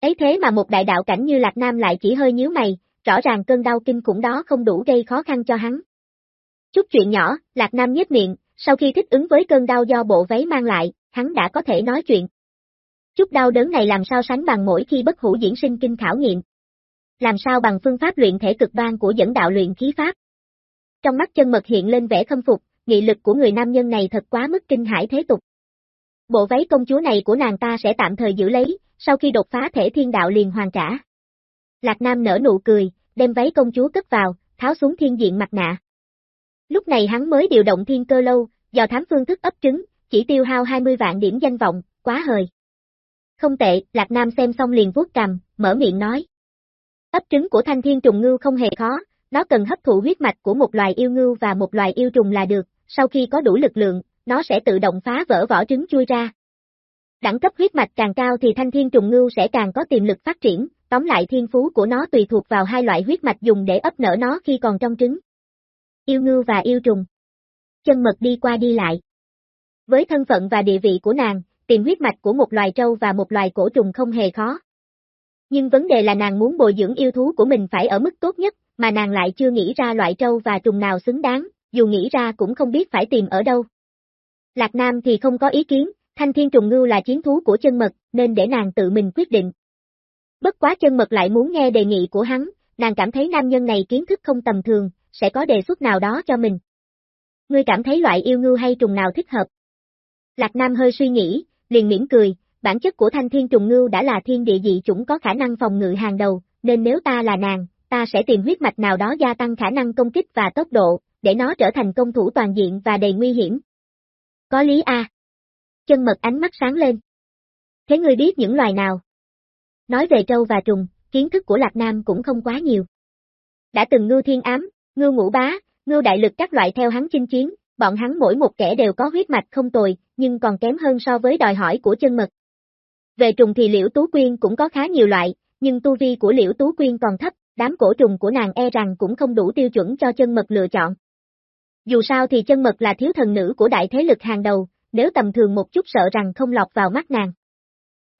Ấy thế mà một đại đạo cảnh như Lạc Nam lại chỉ hơi nhíu mày, rõ ràng cơn đau kinh khủng đó không đủ gây khó khăn cho hắn. Chút chuyện nhỏ, Lạc Nam nhếch miệng, sau khi thích ứng với cơn đau do bộ váy mang lại, hắn đã có thể nói chuyện. Chút đau đớn này làm sao sánh bằng mỗi khi bất hủ diễn sinh kinh khảo nghiệm. Làm sao bằng phương pháp luyện thể cực đoan của dẫn đạo luyện khí pháp. Trong mắt chân mật hiện lên vẻ khâm phục, nghị lực của người nam nhân này thật quá mức kinh hải thế tục. Bộ váy công chúa này của nàng ta sẽ tạm thời giữ lấy, sau khi đột phá thể thiên đạo liền hoàn trả. Lạc Nam nở nụ cười, đem váy công chúa cất vào, tháo xuống thiên diện mặt nạ. Lúc này hắn mới điều động thiên cơ lâu, do thám phương thức ấp trứng, chỉ tiêu hao 20 vạn điểm danh vọng, quá hời. Không tệ, Lạc Nam xem xong liền vuốt cằm, mở miệng nói. Ấp trứng của thanh thiên trùng ngưu không hề khó, nó cần hấp thụ huyết mạch của một loài yêu ngưu và một loài yêu trùng là được, sau khi có đủ lực lượng, nó sẽ tự động phá vỡ vỏ trứng chui ra. Đẳng cấp huyết mạch càng cao thì thanh thiên trùng ngưu sẽ càng có tiềm lực phát triển, tóm lại thiên phú của nó tùy thuộc vào hai loại huyết mạch dùng để ấp nở nó khi còn trong trứng. Yêu ngưu và yêu trùng. Chân mật đi qua đi lại. Với thân phận và địa vị của nàng, tìm huyết mạch của một loài trâu và một loài cổ trùng không hề khó. Nhưng vấn đề là nàng muốn bồi dưỡng yêu thú của mình phải ở mức tốt nhất, mà nàng lại chưa nghĩ ra loại trâu và trùng nào xứng đáng, dù nghĩ ra cũng không biết phải tìm ở đâu. Lạc Nam thì không có ý kiến, thanh thiên trùng ngưu là chiến thú của chân mật, nên để nàng tự mình quyết định. Bất quá chân mật lại muốn nghe đề nghị của hắn, nàng cảm thấy nam nhân này kiến thức không tầm thường, sẽ có đề xuất nào đó cho mình. Ngươi cảm thấy loại yêu ngưu hay trùng nào thích hợp? Lạc Nam hơi suy nghĩ, liền mỉm cười, bản chất của thanh thiên trùng ngưu đã là thiên địa dị chủng có khả năng phòng ngự hàng đầu, nên nếu ta là nàng, ta sẽ tìm huyết mạch nào đó gia tăng khả năng công kích và tốc độ, để nó trở thành công thủ toàn diện và đầy nguy hiểm. Có lý a. Chân mật ánh mắt sáng lên. Thế ngươi biết những loài nào? Nói về trâu và trùng, kiến thức của Lạc Nam cũng không quá nhiều. Đã từng ngưu thiên ám, ngưu ngũ bá, ngưu đại lực các loại theo hắn chinh chiến, bọn hắn mỗi một kẻ đều có huyết mạch không tồi, nhưng còn kém hơn so với đòi hỏi của chân mật. Về trùng thì liễu tú quyên cũng có khá nhiều loại, nhưng tu vi của liễu tú quyên còn thấp, đám cổ trùng của nàng e rằng cũng không đủ tiêu chuẩn cho chân mật lựa chọn. Dù sao thì chân mật là thiếu thần nữ của đại thế lực hàng đầu, nếu tầm thường một chút sợ rằng không lọt vào mắt nàng.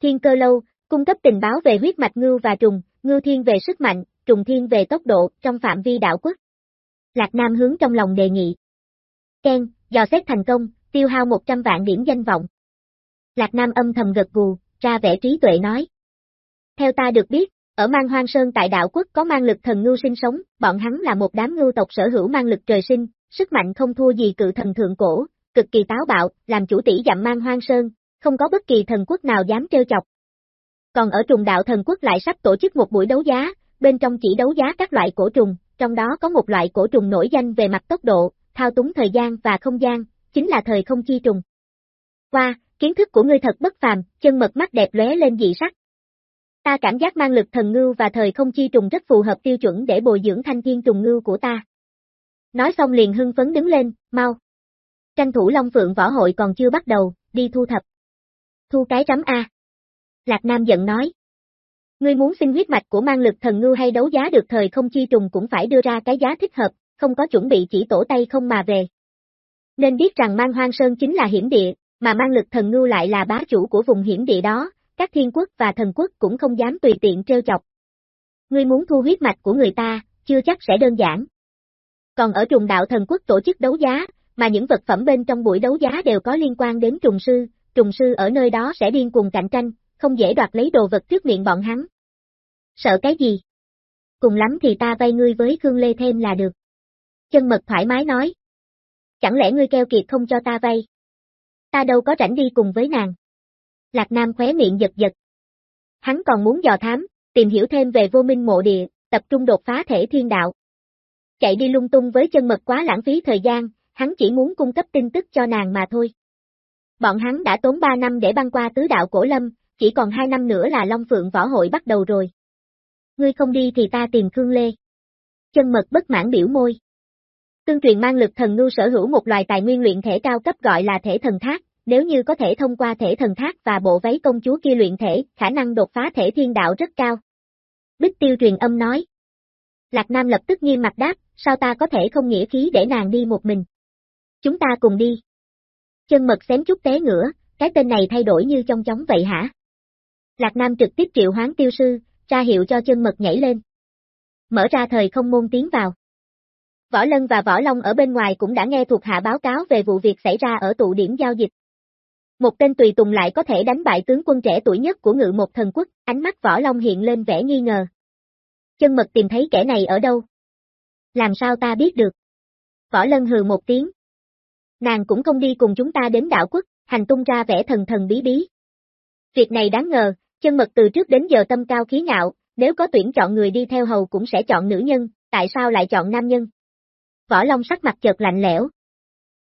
Thiên cơ lâu, cung cấp tình báo về huyết mạch ngưu và trùng, ngưu thiên về sức mạnh, trùng thiên về tốc độ, trong phạm vi đảo quốc. Lạc Nam hướng trong lòng đề nghị. Ken, dò xét thành công, tiêu hao 100 vạn điểm danh vọng. Lạc Nam âm thầm gật gù, ra vẻ trí tuệ nói. Theo ta được biết, ở Mang Hoang Sơn tại đạo quốc có mang lực thần ngưu sinh sống, bọn hắn là một đám ngưu tộc sở hữu mang lực trời sinh, sức mạnh không thua gì cự thần thượng cổ, cực kỳ táo bạo, làm chủ tỷ dặm Mang Hoang Sơn, không có bất kỳ thần quốc nào dám trêu chọc. Còn ở trùng đạo thần quốc lại sắp tổ chức một buổi đấu giá, bên trong chỉ đấu giá các loại cổ trùng, trong đó có một loại cổ trùng nổi danh về mặt tốc độ, thao túng thời gian và không gian, chính là thời không chi trùng. Qua, kiến thức của ngươi thật bất phàm, chân mật mắt đẹp lóe lên dị sắc. Ta cảm giác mang lực thần ngưu và thời không chi trùng rất phù hợp tiêu chuẩn để bồi dưỡng thanh thiên trùng ngưu của ta. Nói xong liền hưng phấn đứng lên, mau. Tranh thủ Long Phượng võ hội còn chưa bắt đầu, đi thu thập. Thu cái rắm A. Lạc Nam giận nói. Ngươi muốn xin huyết mạch của mang lực thần ngưu hay đấu giá được thời không chi trùng cũng phải đưa ra cái giá thích hợp, không có chuẩn bị chỉ tổ tay không mà về. Nên biết rằng mang hoang sơn chính là hiểm địa, mà mang lực thần ngưu lại là bá chủ của vùng hiểm địa đó, các thiên quốc và thần quốc cũng không dám tùy tiện trêu chọc. Ngươi muốn thu huyết mạch của người ta, chưa chắc sẽ đơn giản. Còn ở trùng đạo thần quốc tổ chức đấu giá, mà những vật phẩm bên trong buổi đấu giá đều có liên quan đến trùng sư, trùng sư ở nơi đó sẽ điên cuồng cạnh tranh, không dễ đoạt lấy đồ vật trước miệng bọn hắn. Sợ cái gì? Cùng lắm thì ta vay ngươi với Khương Lê thêm là được. Chân mật thoải mái nói. Chẳng lẽ ngươi keo kiệt không cho ta vay? Ta đâu có rảnh đi cùng với nàng. Lạc Nam khóe miệng giật giật. Hắn còn muốn dò thám, tìm hiểu thêm về vô minh mộ địa, tập trung đột phá thể thiên đạo. Chạy đi lung tung với chân mật quá lãng phí thời gian, hắn chỉ muốn cung cấp tin tức cho nàng mà thôi. Bọn hắn đã tốn 3 năm để băng qua tứ đạo cổ lâm, chỉ còn 2 năm nữa là Long Phượng Võ Hội bắt đầu rồi. Ngươi không đi thì ta tìm Khương Lê. Chân mật bất mãn biểu môi. Tương truyền mang lực thần ngưu sở hữu một loài tài nguyên luyện thể cao cấp gọi là thể thần thác, nếu như có thể thông qua thể thần thác và bộ váy công chúa kia luyện thể, khả năng đột phá thể thiên đạo rất cao. Bích tiêu truyền âm nói. Lạc Nam lập tức nghiêm mặt đáp, sao ta có thể không nghĩa khí để nàng đi một mình. Chúng ta cùng đi. Chân mật xém chút té ngửa, cái tên này thay đổi như trong chóng vậy hả? Lạc Nam trực tiếp triệu hoán tiêu sư, ra hiệu cho chân mật nhảy lên. Mở ra thời không môn tiến vào. Võ Lân và Võ Long ở bên ngoài cũng đã nghe thuộc hạ báo cáo về vụ việc xảy ra ở tụ điểm giao dịch. Một tên tùy tùng lại có thể đánh bại tướng quân trẻ tuổi nhất của ngự một thần quốc, ánh mắt Võ Long hiện lên vẻ nghi ngờ. Chân mật tìm thấy kẻ này ở đâu? Làm sao ta biết được? Võ Lân hừ một tiếng. Nàng cũng không đi cùng chúng ta đến đạo quốc, hành tung ra vẻ thần thần bí bí. Việc này đáng ngờ, chân mật từ trước đến giờ tâm cao khí ngạo, nếu có tuyển chọn người đi theo hầu cũng sẽ chọn nữ nhân, tại sao lại chọn nam nhân? Võ Long sắc mặt chợt lạnh lẽo.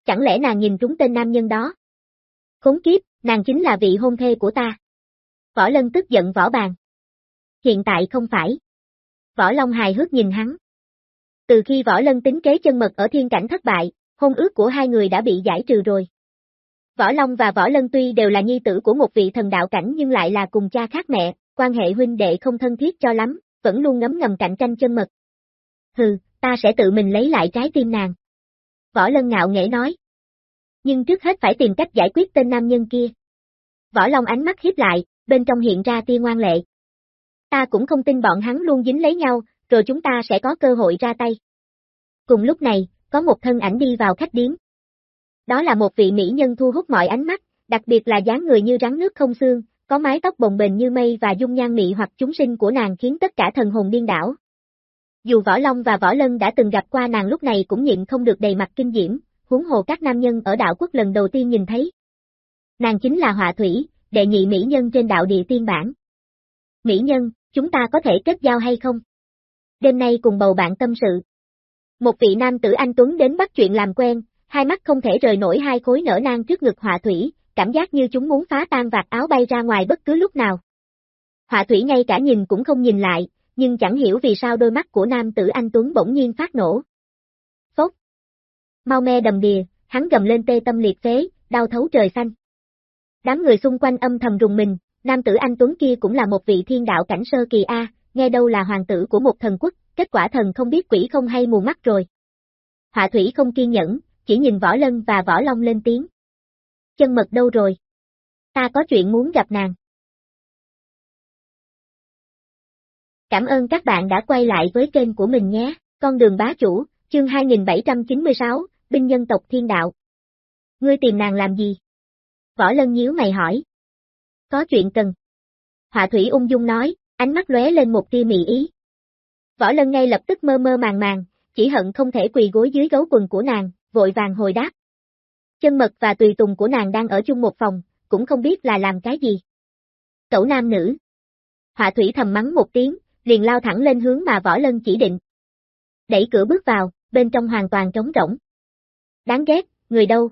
Chẳng lẽ nàng nhìn trúng tên nam nhân đó? Khốn kiếp, nàng chính là vị hôn thê của ta. Võ Lân tức giận võ bàn. Hiện tại không phải. Võ Long hài hước nhìn hắn. Từ khi Võ Lân tính kế chân mật ở thiên cảnh thất bại, hôn ước của hai người đã bị giải trừ rồi. Võ Long và Võ Lân tuy đều là nhi tử của một vị thần đạo cảnh nhưng lại là cùng cha khác mẹ, quan hệ huynh đệ không thân thiết cho lắm, vẫn luôn ngấm ngầm cạnh tranh chân mật. Hừ, ta sẽ tự mình lấy lại trái tim nàng. Võ Lân ngạo nghễ nói. Nhưng trước hết phải tìm cách giải quyết tên nam nhân kia. Võ Long ánh mắt hiếp lại, bên trong hiện ra tia ngoan lệ. Ta cũng không tin bọn hắn luôn dính lấy nhau, rồi chúng ta sẽ có cơ hội ra tay. Cùng lúc này, có một thân ảnh đi vào khách điếm. Đó là một vị mỹ nhân thu hút mọi ánh mắt, đặc biệt là dáng người như rắn nước không xương, có mái tóc bồng bềnh như mây và dung nhan mị hoặc chúng sinh của nàng khiến tất cả thần hồn điên đảo. Dù Võ Long và Võ Lân đã từng gặp qua nàng lúc này cũng nhịn không được đầy mặt kinh diễm, huống hồ các nam nhân ở đạo quốc lần đầu tiên nhìn thấy. Nàng chính là Họa Thủy, đệ nhị mỹ nhân trên đạo địa tiên bản. Mỹ nhân, chúng ta có thể kết giao hay không? Đêm nay cùng bầu bạn tâm sự. Một vị nam tử anh Tuấn đến bắt chuyện làm quen, hai mắt không thể rời nổi hai khối nở nang trước ngực Họa Thủy, cảm giác như chúng muốn phá tan vạt áo bay ra ngoài bất cứ lúc nào. Họa Thủy ngay cả nhìn cũng không nhìn lại, nhưng chẳng hiểu vì sao đôi mắt của nam tử anh Tuấn bỗng nhiên phát nổ. Phốc. Mau me đầm đìa, hắn gầm lên tê tâm liệt phế, đau thấu trời xanh. Đám người xung quanh âm thầm rùng mình, nam tử anh Tuấn kia cũng là một vị thiên đạo cảnh sơ kỳ A, nghe đâu là hoàng tử của một thần quốc, kết quả thần không biết quỷ không hay mù mắt rồi. Họa thủy không kiên nhẫn, chỉ nhìn võ lân và võ long lên tiếng. Chân mật đâu rồi? Ta có chuyện muốn gặp nàng. Cảm ơn các bạn đã quay lại với kênh của mình nhé, con đường bá chủ, chương 2796, binh nhân tộc thiên đạo. Ngươi tìm nàng làm gì? Võ lân nhíu mày hỏi. Có chuyện cần. Họa thủy ung dung nói, ánh mắt lóe lên một tia mị ý. Võ lân ngay lập tức mơ mơ màng màng, chỉ hận không thể quỳ gối dưới gấu quần của nàng, vội vàng hồi đáp. Chân mật và tùy tùng của nàng đang ở chung một phòng, cũng không biết là làm cái gì. Cậu nam nữ. Họa thủy thầm mắng một tiếng, liền lao thẳng lên hướng mà võ lân chỉ định. Đẩy cửa bước vào, bên trong hoàn toàn trống rỗng. Đáng ghét, người đâu?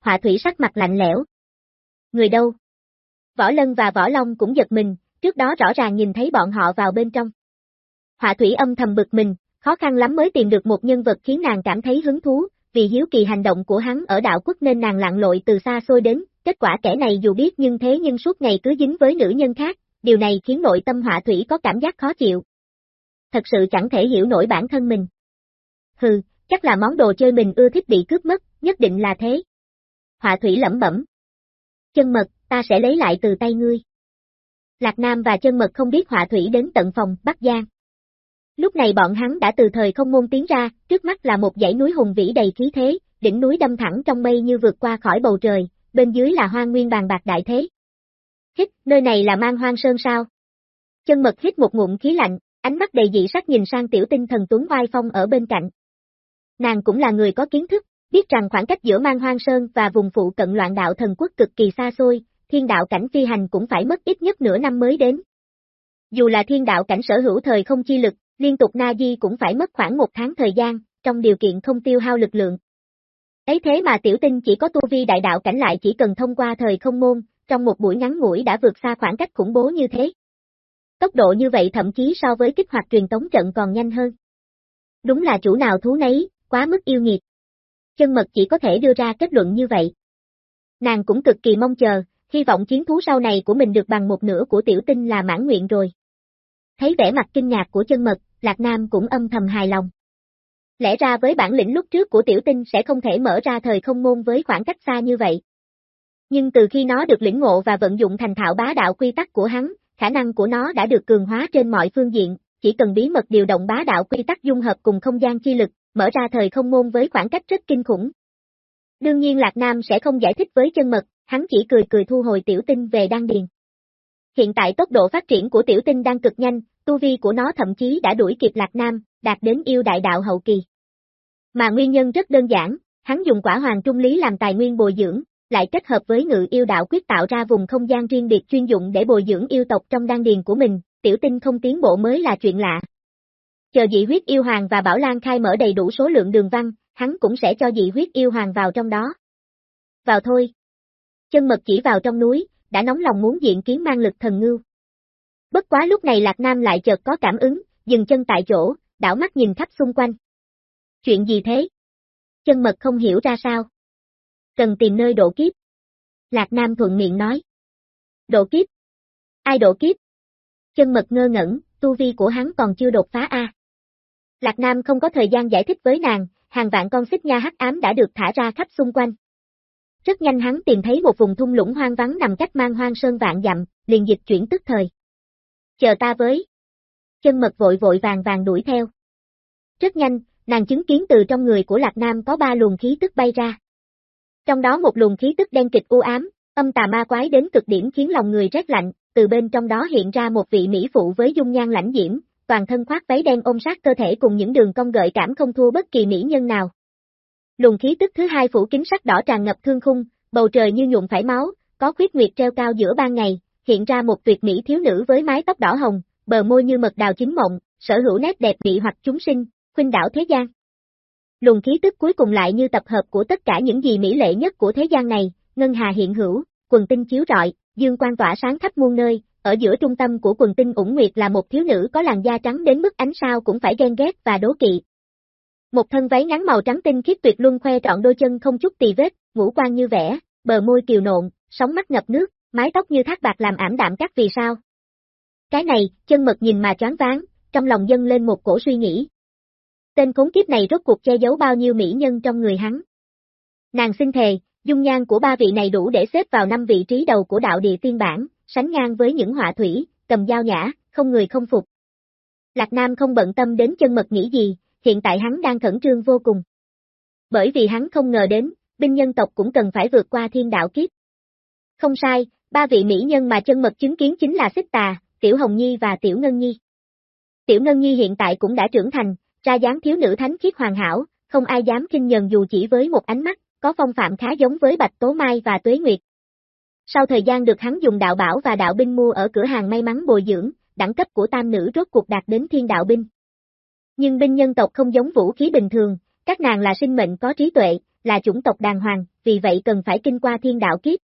Họa thủy sắc mặt lạnh lẽo. Người đâu? Võ lân và võ long cũng giật mình, trước đó rõ ràng nhìn thấy bọn họ vào bên trong. Họa thủy âm thầm bực mình, khó khăn lắm mới tìm được một nhân vật khiến nàng cảm thấy hứng thú, vì hiếu kỳ hành động của hắn ở đạo quốc nên nàng lặn lội từ xa xôi đến, kết quả kẻ này dù biết nhưng thế nhưng suốt ngày cứ dính với nữ nhân khác, điều này khiến nội tâm họa thủy có cảm giác khó chịu. Thật sự chẳng thể hiểu nổi bản thân mình. Hừ, chắc là món đồ chơi mình ưa thích bị cướp mất, nhất định là thế. Họa thủy lẩm bẩm. Chân mật, ta sẽ lấy lại từ tay ngươi. Lạc Nam và chân mật không biết họa thủy đến tận phòng, Bắc Giang. Lúc này bọn hắn đã từ thời không môn tiến ra, trước mắt là một dãy núi hùng vĩ đầy khí thế, đỉnh núi đâm thẳng trong mây như vượt qua khỏi bầu trời, bên dưới là hoang nguyên bàn bạc đại thế. Hít, nơi này là mang hoang sơn sao? Chân mật hít một ngụm khí lạnh, ánh mắt đầy dị sắc nhìn sang tiểu tinh thần tuấn oai phong ở bên cạnh. Nàng cũng là người có kiến thức, biết rằng khoảng cách giữa mang hoang sơn và vùng phụ cận loạn đạo thần quốc cực kỳ xa xôi, thiên đạo cảnh phi hành cũng phải mất ít nhất nửa năm mới đến. Dù là thiên đạo cảnh sở hữu thời không chi lực, liên tục na di cũng phải mất khoảng một tháng thời gian, trong điều kiện không tiêu hao lực lượng. Ấy thế mà tiểu tinh chỉ có tu vi đại đạo cảnh lại chỉ cần thông qua thời không môn, trong một buổi ngắn ngủi đã vượt xa khoảng cách khủng bố như thế. Tốc độ như vậy thậm chí so với kích hoạt truyền tống trận còn nhanh hơn. Đúng là chủ nào thú nấy, quá mức yêu nghiệt. Chân mật chỉ có thể đưa ra kết luận như vậy. Nàng cũng cực kỳ mong chờ, hy vọng chiến thú sau này của mình được bằng một nửa của tiểu tinh là mãn nguyện rồi. Thấy vẻ mặt kinh ngạc của chân mật, Lạc Nam cũng âm thầm hài lòng. Lẽ ra với bản lĩnh lúc trước của tiểu tinh sẽ không thể mở ra thời không môn với khoảng cách xa như vậy. Nhưng từ khi nó được lĩnh ngộ và vận dụng thành thạo bá đạo quy tắc của hắn, khả năng của nó đã được cường hóa trên mọi phương diện, chỉ cần bí mật điều động bá đạo quy tắc dung hợp cùng không gian chi lực, mở ra thời không môn với khoảng cách rất kinh khủng. Đương nhiên Lạc Nam sẽ không giải thích với chân mật, hắn chỉ cười cười thu hồi tiểu tinh về đan điền. Hiện tại tốc độ phát triển của tiểu tinh đang cực nhanh, tu vi của nó thậm chí đã đuổi kịp Lạc Nam, đạt đến yêu đại đạo hậu kỳ. Mà nguyên nhân rất đơn giản, hắn dùng quả hoàng trung lý làm tài nguyên bồi dưỡng, lại kết hợp với ngự yêu đạo quyết tạo ra vùng không gian riêng biệt chuyên dụng để bồi dưỡng yêu tộc trong đan điền của mình, tiểu tinh không tiến bộ mới là chuyện lạ. Chờ dị huyết yêu hoàng và bảo lan khai mở đầy đủ số lượng đường văn, hắn cũng sẽ cho dị huyết yêu hoàng vào trong đó. Vào thôi. Chân mật chỉ vào trong núi, đã nóng lòng muốn diện kiến mang lực thần ngưu. Bất quá lúc này Lạc Nam lại chợt có cảm ứng, dừng chân tại chỗ, đảo mắt nhìn khắp xung quanh. Chuyện gì thế? Chân mật không hiểu ra sao. Cần tìm nơi độ kiếp. Lạc Nam thuận miệng nói. Độ kiếp? Ai độ kiếp? Chân mật ngơ ngẩn, tu vi của hắn còn chưa đột phá A. Lạc Nam không có thời gian giải thích với nàng, hàng vạn con xích nha hắc ám đã được thả ra khắp xung quanh. Rất nhanh hắn tìm thấy một vùng thung lũng hoang vắng nằm cách mang hoang sơn vạn dặm, liền dịch chuyển tức thời. Chờ ta với. Chân mật vội vội vàng vàng đuổi theo. Rất nhanh, nàng chứng kiến từ trong người của Lạc Nam có ba luồng khí tức bay ra. Trong đó một luồng khí tức đen kịch u ám, âm tà ma quái đến cực điểm khiến lòng người rét lạnh, từ bên trong đó hiện ra một vị mỹ phụ với dung nhan lãnh diễm, toàn thân khoác váy đen ôm sát cơ thể cùng những đường cong gợi cảm không thua bất kỳ mỹ nhân nào. Luồng khí tức thứ hai phủ kính sắc đỏ tràn ngập thương khung, bầu trời như nhuộm phải máu, có khuyết nguyệt treo cao giữa ban ngày, hiện ra một tuyệt mỹ thiếu nữ với mái tóc đỏ hồng, bờ môi như mật đào chín mộng, sở hữu nét đẹp mỹ hoặc chúng sinh, khuynh đảo thế gian. Luồng khí tức cuối cùng lại như tập hợp của tất cả những gì mỹ lệ nhất của thế gian này, ngân hà hiện hữu, quần tinh chiếu rọi, dương quan tỏa sáng khắp muôn nơi, ở giữa trung tâm của quần tinh ủng nguyệt là một thiếu nữ có làn da trắng đến mức ánh sao cũng phải ghen ghét và đố kỵ. Một thân váy ngắn màu trắng tinh khiết tuyệt luân khoe trọn đôi chân không chút tì vết, ngũ quan như vẽ, bờ môi kiều nộn, sóng mắt ngập nước, mái tóc như thác bạc làm ảm đạm các vì sao. Cái này, chân mật nhìn mà choáng váng, trong lòng dâng lên một cổ suy nghĩ. Tên khốn kiếp này rốt cuộc che giấu bao nhiêu mỹ nhân trong người hắn. Nàng xin thề, dung nhan của ba vị này đủ để xếp vào năm vị trí đầu của đạo địa tiên bản, sánh ngang với những họa thủy, cầm dao nhã, không người không phục. Lạc Nam không bận tâm đến chân mật nghĩ gì, hiện tại hắn đang khẩn trương vô cùng. Bởi vì hắn không ngờ đến, binh nhân tộc cũng cần phải vượt qua thiên đạo kiếp. Không sai, ba vị mỹ nhân mà chân mật chứng kiến chính là Xích Tà, Tiểu Hồng Nhi và Tiểu Ngân Nhi. Tiểu Ngân Nhi hiện tại cũng đã trưởng thành, ra dáng thiếu nữ thánh khiết hoàn hảo, không ai dám kinh nhần dù chỉ với một ánh mắt, có phong phạm khá giống với Bạch Tố Mai và Tuế Nguyệt. Sau thời gian được hắn dùng đạo bảo và đạo binh mua ở cửa hàng may mắn bồi dưỡng, đẳng cấp của tam nữ rốt cuộc đạt đến thiên đạo binh. Nhưng binh nhân tộc không giống vũ khí bình thường, các nàng là sinh mệnh có trí tuệ, là chủng tộc đàng hoàng, vì vậy cần phải kinh qua thiên đạo kiếp.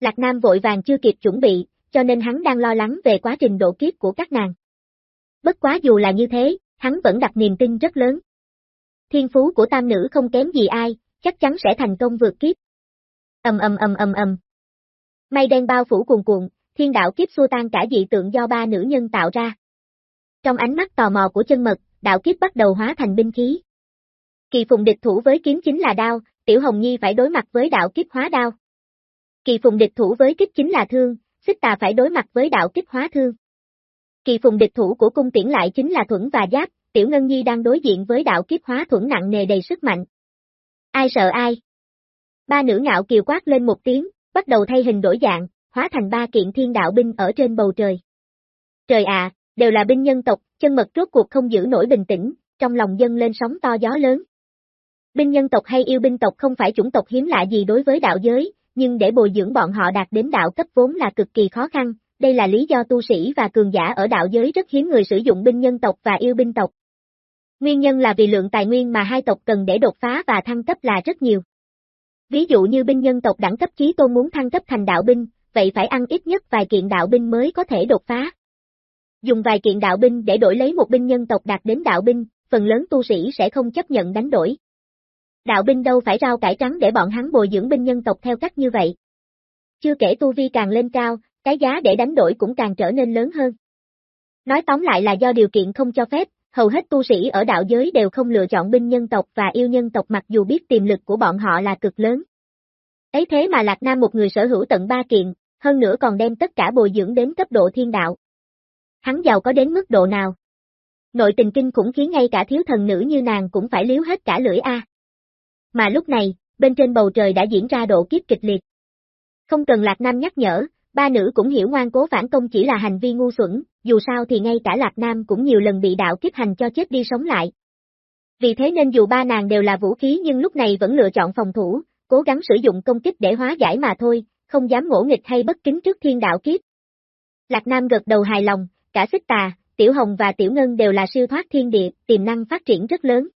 Lạc Nam vội vàng chưa kịp chuẩn bị, cho nên hắn đang lo lắng về quá trình độ kiếp của các nàng. Bất quá dù là như thế, hắn vẫn đặt niềm tin rất lớn. Thiên phú của tam nữ không kém gì ai, chắc chắn sẽ thành công vượt kiếp. Ầm ầm ầm ầm ầm. Mây đen bao phủ cuồn cuộn, thiên đạo kiếp xua tan cả dị tượng do ba nữ nhân tạo ra. Trong ánh mắt tò mò của chân mật, đạo kiếp bắt đầu hóa thành binh khí. Kỳ phùng địch thủ với kiếm chính là đao, Tiểu Hồng Nhi phải đối mặt với đạo kiếp hóa đao. Kỳ phùng địch thủ với kích chính là thương, xích tà phải đối mặt với đạo kích hóa thương. Kỳ phùng địch thủ của cung tiễn lại chính là thuẫn và giáp, Tiểu Ngân Nhi đang đối diện với đạo kiếp hóa thuẫn nặng nề đầy sức mạnh. Ai sợ ai? Ba nữ ngạo kiều quát lên một tiếng, bắt đầu thay hình đổi dạng, hóa thành ba kiện thiên đạo binh ở trên bầu trời. Trời ạ, đều là binh nhân tộc, chân mật rốt cuộc không giữ nổi bình tĩnh, trong lòng dân lên sóng to gió lớn. Binh nhân tộc hay yêu binh tộc không phải chủng tộc hiếm lạ gì đối với đạo giới, nhưng để bồi dưỡng bọn họ đạt đến đạo cấp vốn là cực kỳ khó khăn, đây là lý do tu sĩ và cường giả ở đạo giới rất hiếm người sử dụng binh nhân tộc và yêu binh tộc. Nguyên nhân là vì lượng tài nguyên mà hai tộc cần để đột phá và thăng cấp là rất nhiều. Ví dụ như binh nhân tộc đẳng cấp chí tôn muốn thăng cấp thành đạo binh, vậy phải ăn ít nhất vài kiện đạo binh mới có thể đột phá. Dùng vài kiện đạo binh để đổi lấy một binh nhân tộc đạt đến đạo binh, phần lớn tu sĩ sẽ không chấp nhận đánh đổi. Đạo binh đâu phải rau cải trắng để bọn hắn bồi dưỡng binh nhân tộc theo cách như vậy. Chưa kể tu vi càng lên cao, cái giá để đánh đổi cũng càng trở nên lớn hơn. Nói tóm lại là do điều kiện không cho phép, hầu hết tu sĩ ở đạo giới đều không lựa chọn binh nhân tộc và yêu nhân tộc mặc dù biết tiềm lực của bọn họ là cực lớn. Ấy thế mà Lạc Nam một người sở hữu tận ba kiện, hơn nữa còn đem tất cả bồi dưỡng đến cấp độ thiên đạo. Hắn giàu có đến mức độ nào? Nội tình kinh cũng khiến ngay cả thiếu thần nữ như nàng cũng phải liếu hết cả lưỡi A. Mà lúc này, bên trên bầu trời đã diễn ra độ kiếp kịch liệt. Không cần Lạc Nam nhắc nhở, ba nữ cũng hiểu ngoan cố phản công chỉ là hành vi ngu xuẩn, dù sao thì ngay cả Lạc Nam cũng nhiều lần bị đạo kiếp hành cho chết đi sống lại. Vì thế nên dù ba nàng đều là vũ khí nhưng lúc này vẫn lựa chọn phòng thủ, cố gắng sử dụng công kích để hóa giải mà thôi, không dám ngỗ nghịch hay bất kính trước thiên đạo kiếp. Lạc Nam gật đầu hài lòng, cả xích tà, Tiểu Hồng và Tiểu Ngân đều là siêu thoát thiên địa, tiềm năng phát triển rất lớn.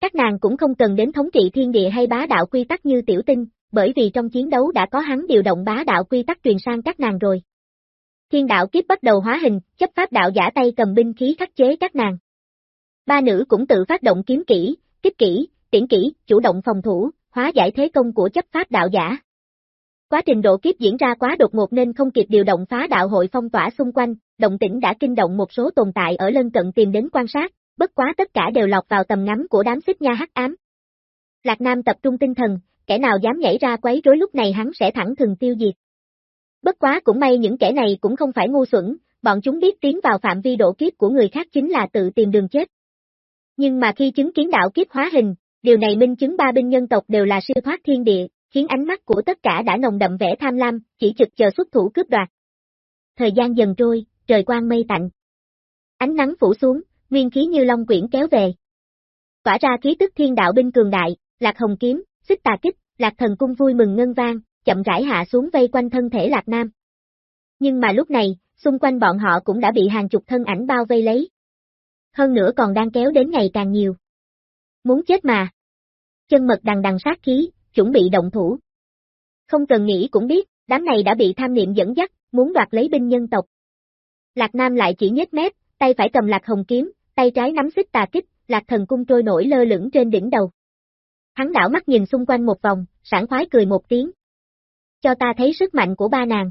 Các nàng cũng không cần đến thống trị thiên địa hay bá đạo quy tắc như Tiểu Tinh, bởi vì trong chiến đấu đã có hắn điều động bá đạo quy tắc truyền sang các nàng rồi. Thiên đạo kiếp bắt đầu hóa hình, chấp pháp đạo giả tay cầm binh khí khắc chế các nàng. Ba nữ cũng tự phát động kiếm kỹ, kích kỹ, tiễn kỹ, chủ động phòng thủ, hóa giải thế công của chấp pháp đạo giả. Quá trình độ kiếp diễn ra quá đột ngột nên không kịp điều động phá đạo hội phong tỏa xung quanh, động tĩnh đã kinh động một số tồn tại ở lân cận tìm đến quan sát, bất quá tất cả đều lọt vào tầm ngắm của đám xích nha hắc ám. Lạc Nam tập trung tinh thần, kẻ nào dám nhảy ra quấy rối lúc này hắn sẽ thẳng thừng tiêu diệt. Bất quá cũng may những kẻ này cũng không phải ngu xuẩn, bọn chúng biết tiến vào phạm vi độ kiếp của người khác chính là tự tìm đường chết. Nhưng mà khi chứng kiến đạo kiếp hóa hình, điều này minh chứng ba binh nhân tộc đều là siêu thoát thiên địa, khiến ánh mắt của tất cả đã nồng đậm vẻ tham lam, chỉ trực chờ xuất thủ cướp đoạt. Thời gian dần trôi, trời quang mây tạnh. Ánh nắng phủ xuống, nguyên khí như long quyển kéo về. Tỏa ra khí tức thiên đạo binh cường đại, lạc hồng kiếm, xích tà kích, lạc thần cung vui mừng ngân vang, chậm rãi hạ xuống vây quanh thân thể lạc nam. Nhưng mà lúc này, xung quanh bọn họ cũng đã bị hàng chục thân ảnh bao vây lấy. Hơn nữa còn đang kéo đến ngày càng nhiều. Muốn chết mà. Chân mật đằng đằng sát khí, chuẩn bị động thủ. Không cần nghĩ cũng biết, đám này đã bị tham niệm dẫn dắt, muốn đoạt lấy binh nhân tộc. Lạc Nam lại chỉ nhếch mép, tay phải cầm lạc hồng kiếm, tay trái nắm xích tà kích, lạc thần cung trôi nổi lơ lửng trên đỉnh đầu. Hắn đảo mắt nhìn xung quanh một vòng, sảng khoái cười một tiếng. Cho ta thấy sức mạnh của ba nàng.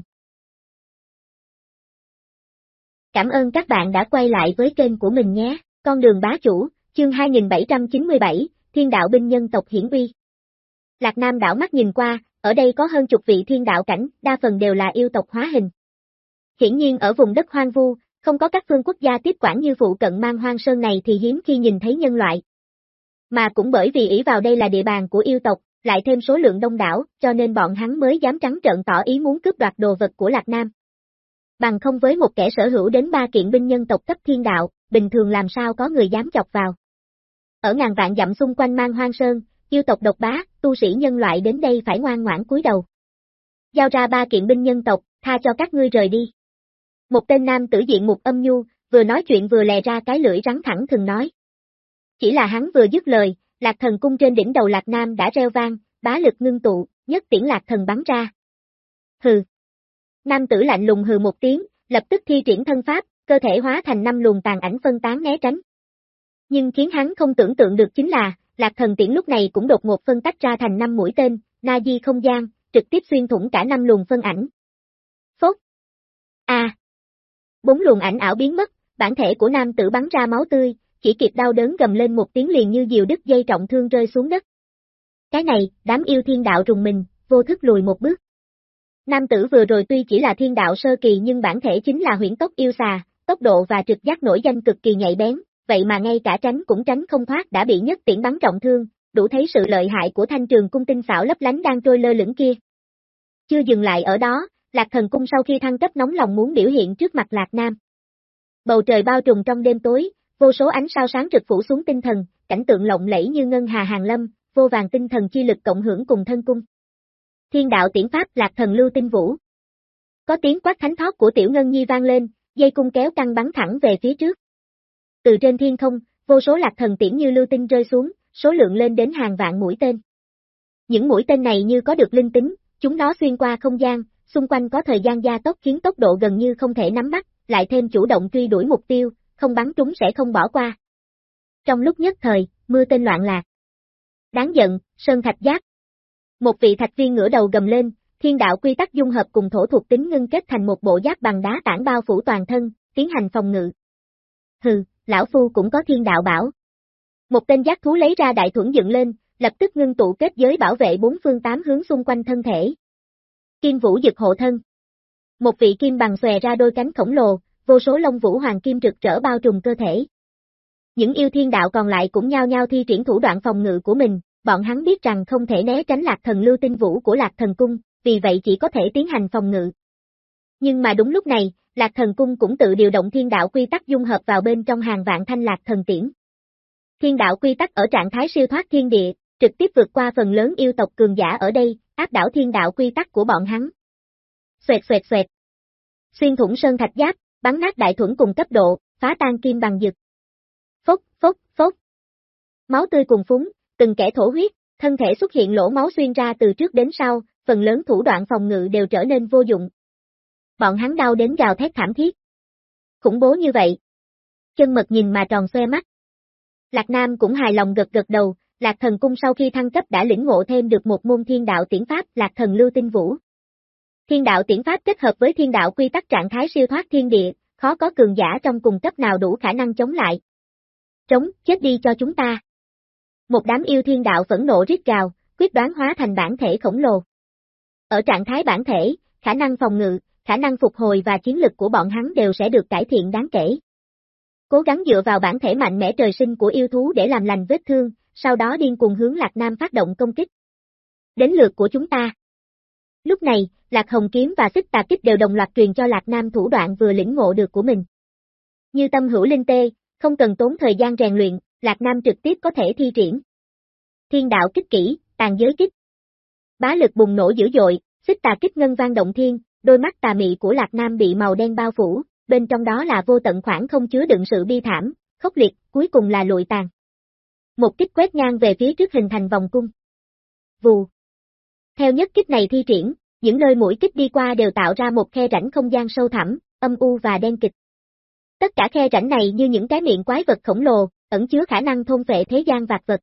Cảm ơn các bạn đã quay lại với kênh của mình nhé, con đường bá chủ, chương 2797, thiên đạo binh nhân tộc hiển uy. Lạc Nam đảo mắt nhìn qua, ở đây có hơn chục vị thiên đạo cảnh, đa phần đều là yêu tộc hóa hình. Hiển nhiên ở vùng đất hoang vu, không có các phương quốc gia tiếp quản như phụ cận mang hoang sơn này thì hiếm khi nhìn thấy nhân loại. Mà cũng bởi vì ý vào đây là địa bàn của yêu tộc, lại thêm số lượng đông đảo, cho nên bọn hắn mới dám trắng trợn tỏ ý muốn cướp đoạt đồ vật của Lạc Nam. Bằng không với một kẻ sở hữu đến ba kiện binh nhân tộc cấp thiên đạo, bình thường làm sao có người dám chọc vào. Ở ngàn vạn dặm xung quanh mang hoang sơn, yêu tộc độc bá, tu sĩ nhân loại đến đây phải ngoan ngoãn cúi đầu. Giao ra ba kiện binh nhân tộc, tha cho các ngươi rời đi. Một tên nam tử diện một âm nhu, vừa nói chuyện vừa lè ra cái lưỡi rắn thẳng thường nói. Chỉ là hắn vừa dứt lời, lạc thần cung trên đỉnh đầu lạc nam đã reo vang, bá lực ngưng tụ, nhất tiễn lạc thần bắn ra. Hừ. Nam tử lạnh lùng hừ một tiếng, lập tức thi triển thân pháp, cơ thể hóa thành năm luồng tàn ảnh phân tán né tránh. Nhưng khiến hắn không tưởng tượng được chính là, lạc thần tiễn lúc này cũng đột ngột phân tách ra thành năm mũi tên, na di không gian, trực tiếp xuyên thủng cả năm luồng phân ảnh. Phốt. A. Bốn luồng ảnh ảo biến mất, bản thể của nam tử bắn ra máu tươi, chỉ kịp đau đớn gầm lên một tiếng liền như diều đứt dây trọng thương rơi xuống đất. Cái này, đám yêu thiên đạo rùng mình, vô thức lùi một bước. Nam tử vừa rồi tuy chỉ là thiên đạo sơ kỳ nhưng bản thể chính là huyễn tốc yêu xà, tốc độ và trực giác nổi danh cực kỳ nhạy bén, vậy mà ngay cả tránh cũng tránh không thoát đã bị nhất tiễn bắn trọng thương, đủ thấy sự lợi hại của thanh trường cung tinh xảo lấp lánh đang trôi lơ lửng kia. Chưa dừng lại ở đó, Lạc Thần Cung sau khi thăng cấp nóng lòng muốn biểu hiện trước mặt Lạc Nam. Bầu trời bao trùm trong đêm tối, vô số ánh sao sáng trực phủ xuống tinh thần, cảnh tượng lộng lẫy như ngân hà hàng lâm, vô vàng tinh thần chi lực cộng hưởng cùng thân cung. Thiên đạo tiễn pháp Lạc Thần lưu tinh vũ. Có tiếng quát thánh thoát của Tiểu Ngân Nhi vang lên, dây cung kéo căng bắn thẳng về phía trước. Từ trên thiên không, vô số lạc thần tiễn như lưu tinh rơi xuống, số lượng lên đến hàng vạn mũi tên. Những mũi tên này như có được linh tính, chúng nó xuyên qua không gian, xung quanh có thời gian gia tốc khiến tốc độ gần như không thể nắm bắt, lại thêm chủ động truy đuổi mục tiêu, không bắn trúng sẽ không bỏ qua. Trong lúc nhất thời, mưa tên loạn lạc. Đáng giận, Sơn Thạch Giáp. Một vị thạch viên ngửa đầu gầm lên, thiên đạo quy tắc dung hợp cùng thổ thuộc tính ngưng kết thành một bộ giáp bằng đá tảng bao phủ toàn thân, tiến hành phòng ngự. Hừ, lão phu cũng có thiên đạo bảo. Một tên giác thú lấy ra đại thuẫn dựng lên, lập tức ngưng tụ kết giới bảo vệ bốn phương tám hướng xung quanh thân thể. Kim vũ dực hộ thân. Một vị kim bằng xòe ra đôi cánh khổng lồ, vô số lông vũ hoàng kim rực rỡ bao trùm cơ thể. Những yêu thiên đạo còn lại cũng nhao nhao thi triển thủ đoạn phòng ngự của mình, bọn hắn biết rằng không thể né tránh lạc thần lưu tinh vũ của lạc thần cung, vì vậy chỉ có thể tiến hành phòng ngự. Nhưng mà đúng lúc này, lạc thần cung cũng tự điều động thiên đạo quy tắc dung hợp vào bên trong hàng vạn thanh lạc thần tiễn. Thiên đạo quy tắc ở trạng thái siêu thoát thiên địa, trực tiếp vượt qua phần lớn yêu tộc cường giả ở đây, áp đảo thiên đạo quy tắc của bọn hắn. Xoẹt xoẹt xoẹt. Xuyên thủng sơn thạch giáp, bắn nát đại thuẫn cùng cấp độ, phá tan kim bằng dực. Phốc, phốc, phốc. Máu tươi cùng phúng, từng kẻ thổ huyết, thân thể xuất hiện lỗ máu xuyên ra từ trước đến sau, phần lớn thủ đoạn phòng ngự đều trở nên vô dụng. Bọn hắn đau đến gào thét thảm thiết. Khủng bố như vậy. Chân mật nhìn mà tròn xoe mắt. Lạc Nam cũng hài lòng gật gật đầu, Lạc Thần Cung sau khi thăng cấp đã lĩnh ngộ thêm được một môn thiên đạo tiễn pháp Lạc Thần Lưu Tinh Vũ. Thiên đạo tiễn pháp kết hợp với thiên đạo quy tắc trạng thái siêu thoát thiên địa, khó có cường giả trong cùng cấp nào đủ khả năng chống lại. Trống, chết đi cho chúng ta. Một đám yêu thiên đạo phẫn nộ rít gào, quyết đoán hóa thành bản thể khổng lồ. Ở trạng thái bản thể, khả năng phòng ngự, khả năng phục hồi và chiến lực của bọn hắn đều sẽ được cải thiện đáng kể. Cố gắng dựa vào bản thể mạnh mẽ trời sinh của yêu thú để làm lành vết thương, sau đó điên cuồng hướng Lạc Nam phát động công kích. Đến lượt của chúng ta. Lúc này, Lạc Hồng Kiếm và Xích Tà Kích đều đồng loạt truyền cho Lạc Nam thủ đoạn vừa lĩnh ngộ được của mình. Như tâm hữu linh tê, không cần tốn thời gian rèn luyện, Lạc Nam trực tiếp có thể thi triển. Thiên đạo kích kỹ, tàn giới kích. Bá lực bùng nổ dữ dội, xích tà kích ngân vang động thiên, đôi mắt tà mị của Lạc Nam bị màu đen bao phủ, bên trong đó là vô tận khoảng không chứa đựng sự bi thảm, khốc liệt, cuối cùng là lụi tàn. Một kích quét ngang về phía trước hình thành vòng cung. Vù. Theo nhất kích này thi triển, những nơi mũi kích đi qua đều tạo ra một khe rãnh không gian sâu thẳm, âm u và đen kịch. Tất cả khe rãnh này như những cái miệng quái vật khổng lồ, ẩn chứa khả năng thôn vệ thế gian vạt vật.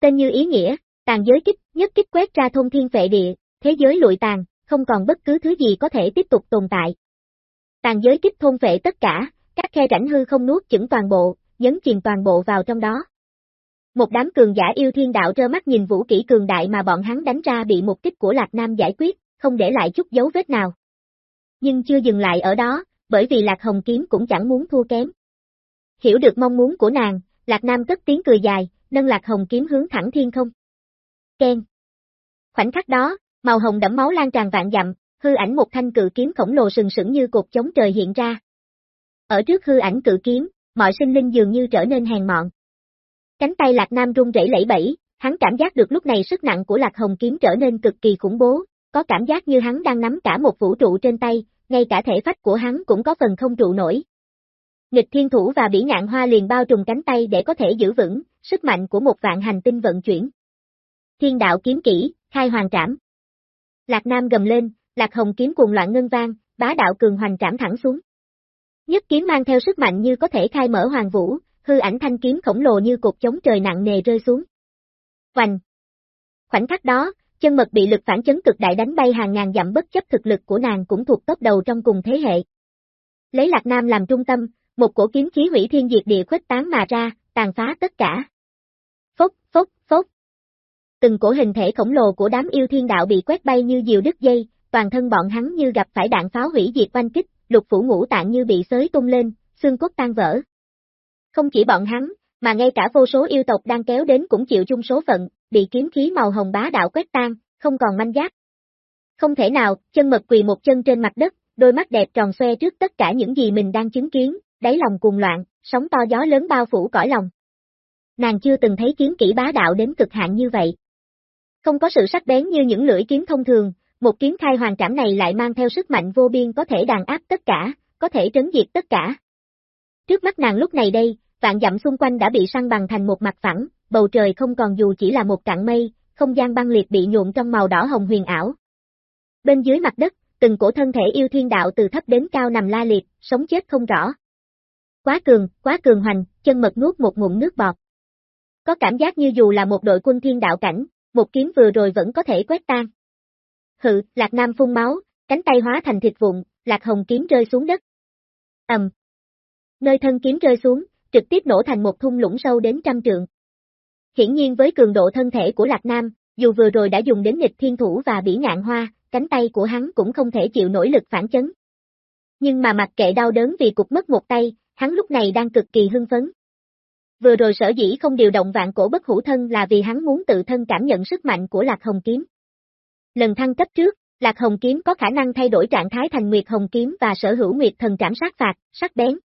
Tên như ý nghĩa, tàn giới kích, nhất kích quét ra thôn thiên vệ địa, thế giới lụi tàn, không còn bất cứ thứ gì có thể tiếp tục tồn tại. Tàn giới kích thôn vệ tất cả, các khe rãnh hư không nuốt chửng toàn bộ, nhấn chìm toàn bộ vào trong đó. Một đám cường giả yêu thiên đạo trơ mắt nhìn vũ kỹ cường đại mà bọn hắn đánh ra bị một kích của Lạc Nam giải quyết, không để lại chút dấu vết nào. Nhưng chưa dừng lại ở đó, bởi vì Lạc Hồng Kiếm cũng chẳng muốn thua kém. Hiểu được mong muốn của nàng, Lạc Nam cất tiếng cười dài, nâng Lạc Hồng Kiếm hướng thẳng thiên không. Ken. Khoảnh khắc đó, màu hồng đẫm máu lan tràn vạn dặm, hư ảnh một thanh cự kiếm khổng lồ sừng sững như cột chống trời hiện ra. Ở trước hư ảnh cự kiếm, mọi sinh linh dường như trở nên hèn mọn. Cánh tay Lạc Nam run rẩy lẫy bẫy, hắn cảm giác được lúc này sức nặng của Lạc Hồng kiếm trở nên cực kỳ khủng bố, có cảm giác như hắn đang nắm cả một vũ trụ trên tay, ngay cả thể phách của hắn cũng có phần không trụ nổi. Nghịch thiên thủ và bỉ ngạn hoa liền bao trùm cánh tay để có thể giữ vững, sức mạnh của một vạn hành tinh vận chuyển. Thiên đạo kiếm kỹ, khai hoàng trảm. Lạc Nam gầm lên, Lạc Hồng kiếm cuồng loạn ngân vang, bá đạo cường hoành trảm thẳng xuống. Nhất kiếm mang theo sức mạnh như có thể khai mở hoàng vũ, hư ảnh thanh kiếm khổng lồ như cột chống trời nặng nề rơi xuống. Hoành. Khoảnh khắc đó, chân mật bị lực phản chấn cực đại đánh bay hàng ngàn dặm bất chấp thực lực của nàng cũng thuộc top đầu trong cùng thế hệ. Lấy Lạc Nam làm trung tâm, một cổ kiếm khí hủy thiên diệt địa khuếch tán mà ra, tàn phá tất cả. Phốc, phốc, phốc. Từng cổ hình thể khổng lồ của đám yêu thiên đạo bị quét bay như diều đứt dây, toàn thân bọn hắn như gặp phải đạn pháo hủy diệt oanh kích, lục phủ ngũ tạng như bị xới tung lên, xương cốt tan vỡ. Không chỉ bọn hắn, mà ngay cả vô số yêu tộc đang kéo đến cũng chịu chung số phận, bị kiếm khí màu hồng bá đạo quét tan, không còn manh giáp. Không thể nào, chân mật quỳ một chân trên mặt đất, đôi mắt đẹp tròn xoe trước tất cả những gì mình đang chứng kiến, đáy lòng cuồng loạn, sóng to gió lớn bao phủ cõi lòng. Nàng chưa từng thấy kiếm kỹ bá đạo đến cực hạn như vậy. Không có sự sắc bén như những lưỡi kiếm thông thường, một kiếm khai hoàng trảm này lại mang theo sức mạnh vô biên có thể đàn áp tất cả, có thể trấn diệt tất cả. Trước mắt nàng lúc này đây, vạn dặm xung quanh đã bị săn bằng thành một mặt phẳng, bầu trời không còn dù chỉ là một cạn mây, không gian băng liệt bị nhuộm trong màu đỏ hồng huyền ảo. Bên dưới mặt đất, từng cổ thân thể yêu thiên đạo từ thấp đến cao nằm la liệt, sống chết không rõ. Quá cường, quá cường hoành, chân mật nuốt một ngụm nước bọt. Có cảm giác như dù là một đội quân thiên đạo cảnh, một kiếm vừa rồi vẫn có thể quét tan. Hự, Lạc Nam phun máu, cánh tay hóa thành thịt vụn, Lạc Hồng kiếm rơi xuống đất. ầm. Nơi thân kiếm rơi xuống, trực tiếp nổ thành một thung lũng sâu đến trăm trượng. Hiển nhiên với cường độ thân thể của Lạc Nam, dù vừa rồi đã dùng đến nghịch thiên thủ và bỉ ngạn hoa, cánh tay của hắn cũng không thể chịu nổi lực phản chấn. Nhưng mà mặc kệ đau đớn vì cục mất một tay, hắn lúc này đang cực kỳ hưng phấn. Vừa rồi sở dĩ không điều động vạn cổ bất hữu thân là vì hắn muốn tự thân cảm nhận sức mạnh của Lạc Hồng Kiếm. Lần thăng cấp trước, Lạc Hồng Kiếm có khả năng thay đổi trạng thái thành Nguyệt Hồng Kiếm và sở hữu Nguyệt Thần Trảm sát phạt, sắc bén.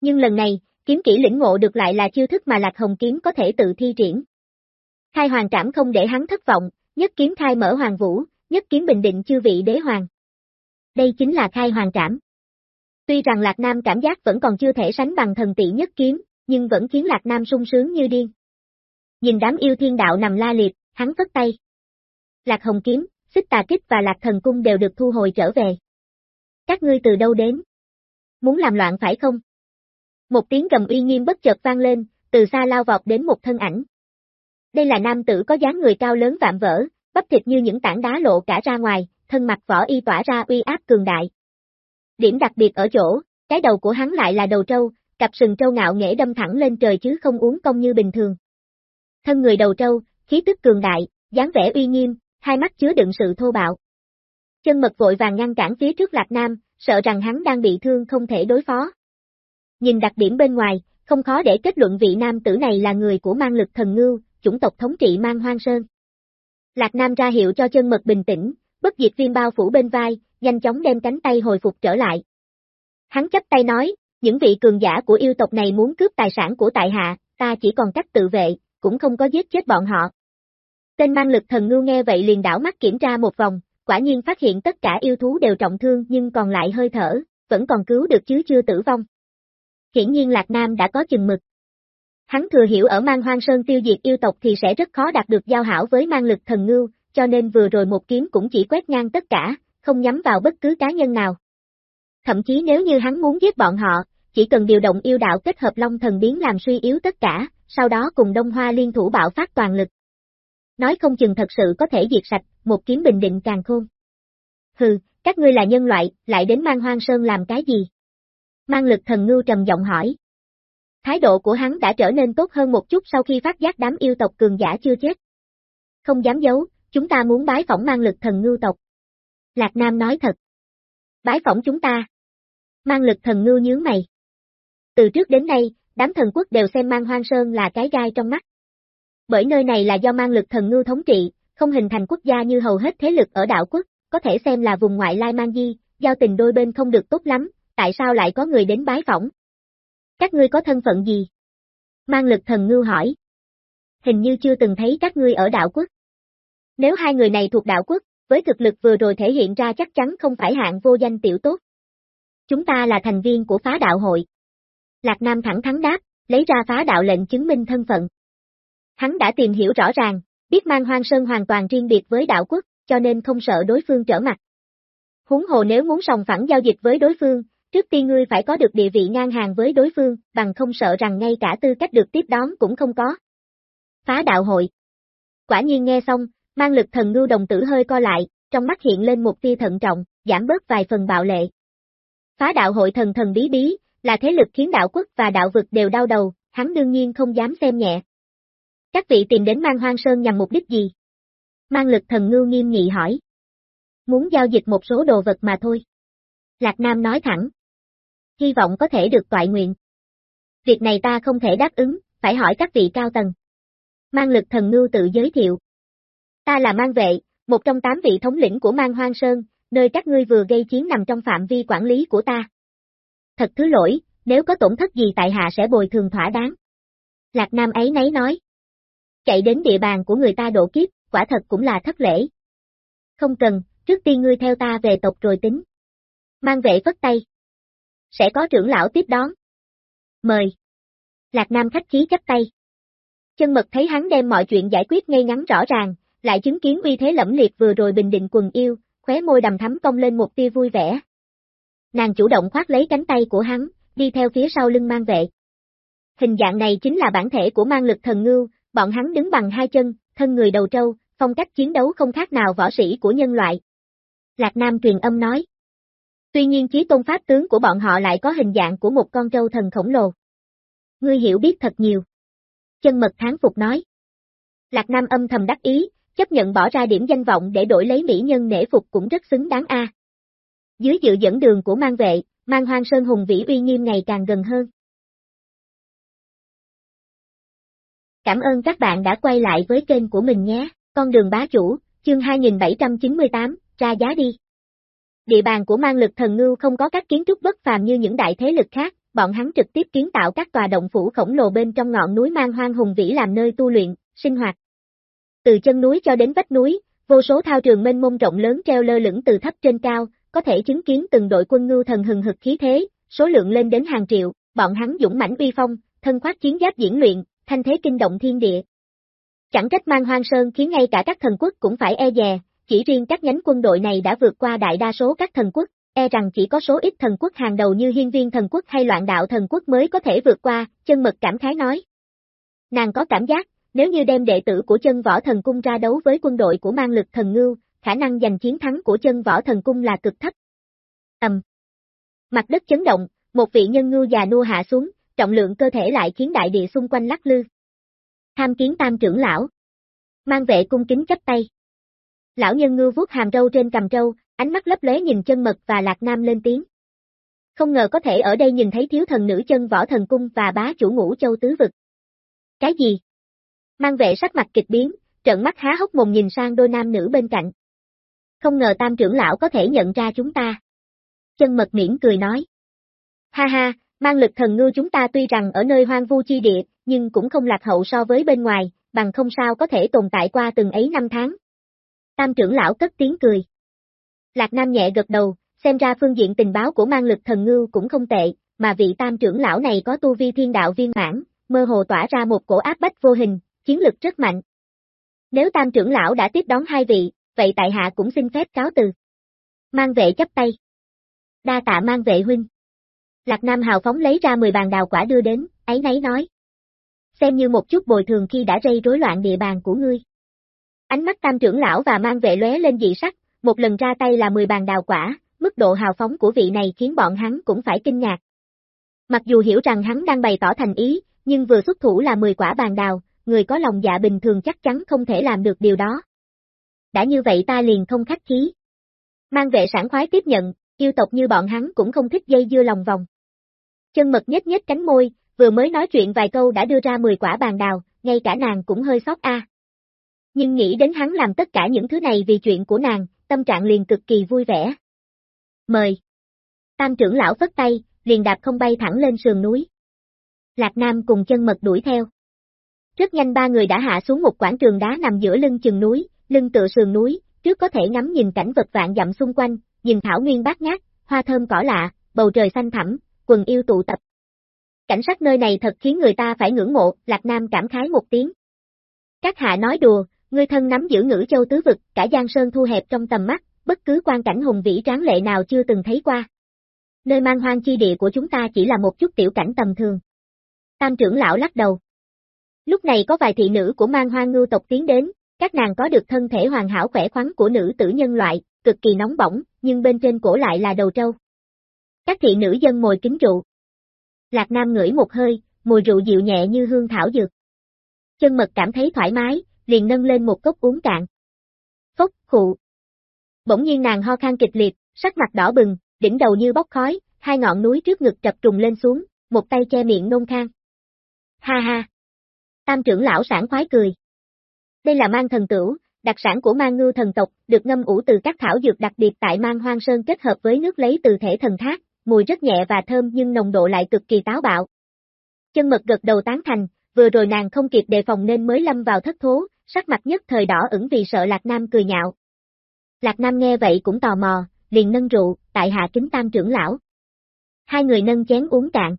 Nhưng lần này, kiếm kỹ lĩnh ngộ được lại là chiêu thức mà Lạc Hồng Kiếm có thể tự thi triển. Khai hoàng trảm không để hắn thất vọng, nhất kiếm khai mở hoàng vũ, nhất kiếm bình định chư vị đế hoàng. Đây chính là khai hoàng trảm. Tuy rằng Lạc Nam cảm giác vẫn còn chưa thể sánh bằng thần tỷ nhất kiếm, nhưng vẫn khiến Lạc Nam sung sướng như điên. Nhìn đám yêu thiên đạo nằm la liệt, hắn vất tay. Lạc Hồng Kiếm, Xích Tà Kích và Lạc Thần Cung đều được thu hồi trở về. Các ngươi từ đâu đến? Muốn làm loạn phải không? Một tiếng gầm uy nghiêm bất chợt vang lên, từ xa lao vọt đến một thân ảnh. Đây là nam tử có dáng người cao lớn vạm vỡ, bắp thịt như những tảng đá lộ cả ra ngoài, thân mặt vỏ y tỏa ra uy áp cường đại. Điểm đặc biệt ở chỗ, cái đầu của hắn lại là đầu trâu, cặp sừng trâu ngạo nghễ đâm thẳng lên trời chứ không uống công như bình thường. Thân người đầu trâu, khí tức cường đại, dáng vẻ uy nghiêm, hai mắt chứa đựng sự thô bạo. Chân mật vội vàng ngăn cản phía trước Lạc Nam, sợ rằng hắn đang bị thương không thể đối phó. Nhìn đặc điểm bên ngoài, không khó để kết luận vị nam tử này là người của mang lực thần ngưu, chủng tộc thống trị mang hoang sơn. Lạc Nam ra hiệu cho chân mật bình tĩnh, bất diệt viêm bao phủ bên vai, nhanh chóng đem cánh tay hồi phục trở lại. Hắn chấp tay nói, những vị cường giả của yêu tộc này muốn cướp tài sản của tại hạ, ta chỉ còn cách tự vệ, cũng không có giết chết bọn họ. Tên mang lực thần ngưu nghe vậy liền đảo mắt kiểm tra một vòng, quả nhiên phát hiện tất cả yêu thú đều trọng thương nhưng còn lại hơi thở, vẫn còn cứu được chứ chưa tử vong. Hiển nhiên Lạc Nam đã có chừng mực. Hắn thừa hiểu ở mang hoang sơn tiêu diệt yêu tộc thì sẽ rất khó đạt được giao hảo với mang lực thần ngưu, cho nên vừa rồi một kiếm cũng chỉ quét ngang tất cả, không nhắm vào bất cứ cá nhân nào. Thậm chí nếu như hắn muốn giết bọn họ, chỉ cần điều động yêu đạo kết hợp long thần biến làm suy yếu tất cả, sau đó cùng Đông Hoa liên thủ bạo phát toàn lực. Nói không chừng thật sự có thể diệt sạch, một kiếm bình định càng khôn. Hừ, các ngươi là nhân loại, lại đến mang hoang sơn làm cái gì? Mang lực thần ngưu trầm giọng hỏi. Thái độ của hắn đã trở nên tốt hơn một chút sau khi phát giác đám yêu tộc cường giả chưa chết. Không dám giấu, chúng ta muốn bái phỏng mang lực thần ngưu tộc. Lạc Nam nói thật. Bái phỏng chúng ta. Mang lực thần ngưu nhướng mày. Từ trước đến nay, đám thần quốc đều xem mang hoang sơn là cái gai trong mắt. Bởi nơi này là do mang lực thần ngưu thống trị, không hình thành quốc gia như hầu hết thế lực ở đảo quốc, có thể xem là vùng ngoại lai mang di, giao tình đôi bên không được tốt lắm, tại sao lại có người đến bái phỏng? Các ngươi có thân phận gì? Mang lực thần ngưu hỏi. Hình như chưa từng thấy các ngươi ở đạo quốc. Nếu hai người này thuộc đạo quốc, với thực lực vừa rồi thể hiện ra chắc chắn không phải hạng vô danh tiểu tốt. Chúng ta là thành viên của phá đạo hội. Lạc Nam thẳng thắn đáp, lấy ra phá đạo lệnh chứng minh thân phận. Hắn đã tìm hiểu rõ ràng, biết mang hoang sơn hoàn toàn riêng biệt với đạo quốc, cho nên không sợ đối phương trở mặt. Huống hồ nếu muốn sòng phẳng giao dịch với đối phương, trước tiên ngươi phải có được địa vị ngang hàng với đối phương, bằng không sợ rằng ngay cả tư cách được tiếp đón cũng không có. Phá đạo hội Quả nhiên nghe xong, mang lực thần ngưu đồng tử hơi co lại, trong mắt hiện lên một tia thận trọng, giảm bớt vài phần bạo lệ. Phá đạo hội thần thần bí bí, là thế lực khiến đạo quốc và đạo vực đều đau đầu, hắn đương nhiên không dám xem nhẹ. Các vị tìm đến mang hoang sơn nhằm mục đích gì? Mang lực thần ngưu nghiêm nghị hỏi. Muốn giao dịch một số đồ vật mà thôi. Lạc Nam nói thẳng. Hy vọng có thể được toại nguyện. Việc này ta không thể đáp ứng, phải hỏi các vị cao tầng. Mang lực thần ngưu tự giới thiệu. Ta là mang vệ, một trong tám vị thống lĩnh của mang hoang sơn, nơi các ngươi vừa gây chiến nằm trong phạm vi quản lý của ta. Thật thứ lỗi, nếu có tổn thất gì tại hạ sẽ bồi thường thỏa đáng. Lạc Nam ấy nấy nói. Chạy đến địa bàn của người ta độ kiếp, quả thật cũng là thất lễ. Không cần, trước tiên ngươi theo ta về tộc rồi tính. Mang vệ phất tay. Sẽ có trưởng lão tiếp đón. Mời. Lạc Nam khách khí chấp tay. Chân mật thấy hắn đem mọi chuyện giải quyết ngay ngắn rõ ràng, lại chứng kiến uy thế lẫm liệt vừa rồi bình định quần yêu, khóe môi đầm thắm cong lên một tia vui vẻ. Nàng chủ động khoát lấy cánh tay của hắn, đi theo phía sau lưng mang vệ. Hình dạng này chính là bản thể của mang lực thần ngưu, bọn hắn đứng bằng hai chân, thân người đầu trâu, phong cách chiến đấu không khác nào võ sĩ của nhân loại. Lạc Nam truyền âm nói. Tuy nhiên chí tôn pháp tướng của bọn họ lại có hình dạng của một con trâu thần khổng lồ. Ngươi hiểu biết thật nhiều. Chân mật tháng phục nói. Lạc Nam âm thầm đắc ý, chấp nhận bỏ ra điểm danh vọng để đổi lấy mỹ nhân nể phục cũng rất xứng đáng a. Dưới dự dẫn đường của mang vệ, mang hoang sơn hùng vĩ uy nghiêm ngày càng gần hơn. Cảm ơn các bạn đã quay lại với kênh của mình nhé, con đường bá chủ, chương 2798, ra giá đi. Địa bàn của mang lực thần ngưu không có các kiến trúc bất phàm như những đại thế lực khác, bọn hắn trực tiếp kiến tạo các tòa động phủ khổng lồ bên trong ngọn núi mang hoang hùng vĩ làm nơi tu luyện, sinh hoạt. Từ chân núi cho đến vách núi, vô số thao trường mênh mông rộng lớn treo lơ lửng từ thấp trên cao, có thể chứng kiến từng đội quân ngưu thần hừng hực khí thế, số lượng lên đến hàng triệu, bọn hắn dũng mãnh uy phong, thân khoác chiến giáp diễn luyện, thanh thế kinh động thiên địa. Chẳng trách mang hoang sơn khiến ngay cả các thần quốc cũng phải e dè, chỉ riêng các nhánh quân đội này đã vượt qua đại đa số các thần quốc, e rằng chỉ có số ít thần quốc hàng đầu như hiên viên thần quốc hay loạn đạo thần quốc mới có thể vượt qua, chân mật cảm khái nói. Nàng có cảm giác, nếu như đem đệ tử của chân võ thần cung ra đấu với quân đội của mang lực thần ngưu, khả năng giành chiến thắng của chân võ thần cung là cực thấp. Ầm. Mặt đất chấn động, một vị nhân ngưu già nua hạ xuống, trọng lượng cơ thể lại khiến đại địa xung quanh lắc lư. Tham kiến tam trưởng lão. Mang vệ cung kính chấp tay. Lão nhân ngư vuốt hàm râu trên cầm trâu, ánh mắt lấp lóe nhìn chân mật và Lạc Nam lên tiếng. Không ngờ có thể ở đây nhìn thấy thiếu thần nữ chân võ thần cung và bá chủ ngũ châu tứ vực. Cái gì? Mang vệ sắc mặt kịch biến, trợn mắt há hốc mồm nhìn sang đôi nam nữ bên cạnh. Không ngờ tam trưởng lão có thể nhận ra chúng ta. Chân mật miễn cười nói. Ha ha, mang lực thần ngư chúng ta tuy rằng ở nơi hoang vu chi địa, nhưng cũng không lạc hậu so với bên ngoài, bằng không sao có thể tồn tại qua từng ấy năm tháng. Tam trưởng lão cất tiếng cười. Lạc Nam nhẹ gật đầu, xem ra phương diện tình báo của mang lực thần ngư cũng không tệ, mà vị tam trưởng lão này có tu vi thiên đạo viên mãn, mơ hồ tỏa ra một cổ áp bách vô hình, chiến lực rất mạnh. Nếu tam trưởng lão đã tiếp đón hai vị, vậy tại hạ cũng xin phép cáo từ. Mang vệ chấp tay. Đa tạ mang vệ huynh. Lạc Nam hào phóng lấy ra 10 bàn đào quả đưa đến, ấy nấy nói. Xem như một chút bồi thường khi đã gây rối loạn địa bàn của ngươi. Ánh mắt tam trưởng lão và mang vệ lóe lên dị sắc, một lần ra tay là 10 bàn đào quả, mức độ hào phóng của vị này khiến bọn hắn cũng phải kinh ngạc. Mặc dù hiểu rằng hắn đang bày tỏ thành ý, nhưng vừa xuất thủ là 10 quả bàn đào, người có lòng dạ bình thường chắc chắn không thể làm được điều đó. Đã như vậy ta liền không khách khí. Mang vệ sản khoái tiếp nhận, yêu tộc như bọn hắn cũng không thích dây dưa lòng vòng. Chân mật nhếch nhếch cánh môi, vừa mới nói chuyện vài câu đã đưa ra 10 quả bàn đào, ngay cả nàng cũng hơi sót a. Nhưng nghĩ đến hắn làm tất cả những thứ này vì chuyện của nàng, tâm trạng liền cực kỳ vui vẻ. Mời. Tam trưởng lão phất tay, liền đạp không bay thẳng lên sườn núi. Lạc Nam cùng chân mật đuổi theo. Rất nhanh ba người đã hạ xuống một quảng trường đá nằm giữa lưng chừng núi, lưng tựa sườn núi, trước có thể ngắm nhìn cảnh vật vạn dặm xung quanh, nhìn thảo nguyên bát ngát, hoa thơm cỏ lạ, bầu trời xanh thẳm, quần yêu tụ tập. Cảnh sắc nơi này thật khiến người ta phải ngưỡng mộ, Lạc Nam cảm khái một tiếng. Các hạ nói đùa, ngươi thân nắm giữ ngữ châu tứ vực, cả Giang Sơn thu hẹp trong tầm mắt, bất cứ quan cảnh hùng vĩ tráng lệ nào chưa từng thấy qua. Nơi mang hoang chi địa của chúng ta chỉ là một chút tiểu cảnh tầm thường. Tam trưởng lão lắc đầu. Lúc này có vài thị nữ của mang hoang ngưu tộc tiến đến, các nàng có được thân thể hoàn hảo khỏe khoắn của nữ tử nhân loại, cực kỳ nóng bỏng, nhưng bên trên cổ lại là đầu trâu. Các thị nữ dân mồi kính rượu. Lạc Nam ngửi một hơi, mùi rượu dịu nhẹ như hương thảo dược. Chân mật cảm thấy thoải mái, liền nâng lên một cốc uống cạn. Phốc, khụ. Bỗng nhiên nàng ho khan kịch liệt, sắc mặt đỏ bừng, đỉnh đầu như bốc khói, hai ngọn núi trước ngực trập trùng lên xuống, một tay che miệng nôn khan. Ha ha. Tam trưởng lão sản khoái cười. Đây là mang thần tửu, đặc sản của mang ngư thần tộc, được ngâm ủ từ các thảo dược đặc biệt tại mang hoang sơn kết hợp với nước lấy từ thể thần thác, mùi rất nhẹ và thơm nhưng nồng độ lại cực kỳ táo bạo. Chân mật gật đầu tán thành, vừa rồi nàng không kịp đề phòng nên mới lâm vào thất thố, sắc mặt nhất thời đỏ ửng vì sợ Lạc Nam cười nhạo. Lạc Nam nghe vậy cũng tò mò, liền nâng rượu, tại hạ kính tam trưởng lão. Hai người nâng chén uống cạn.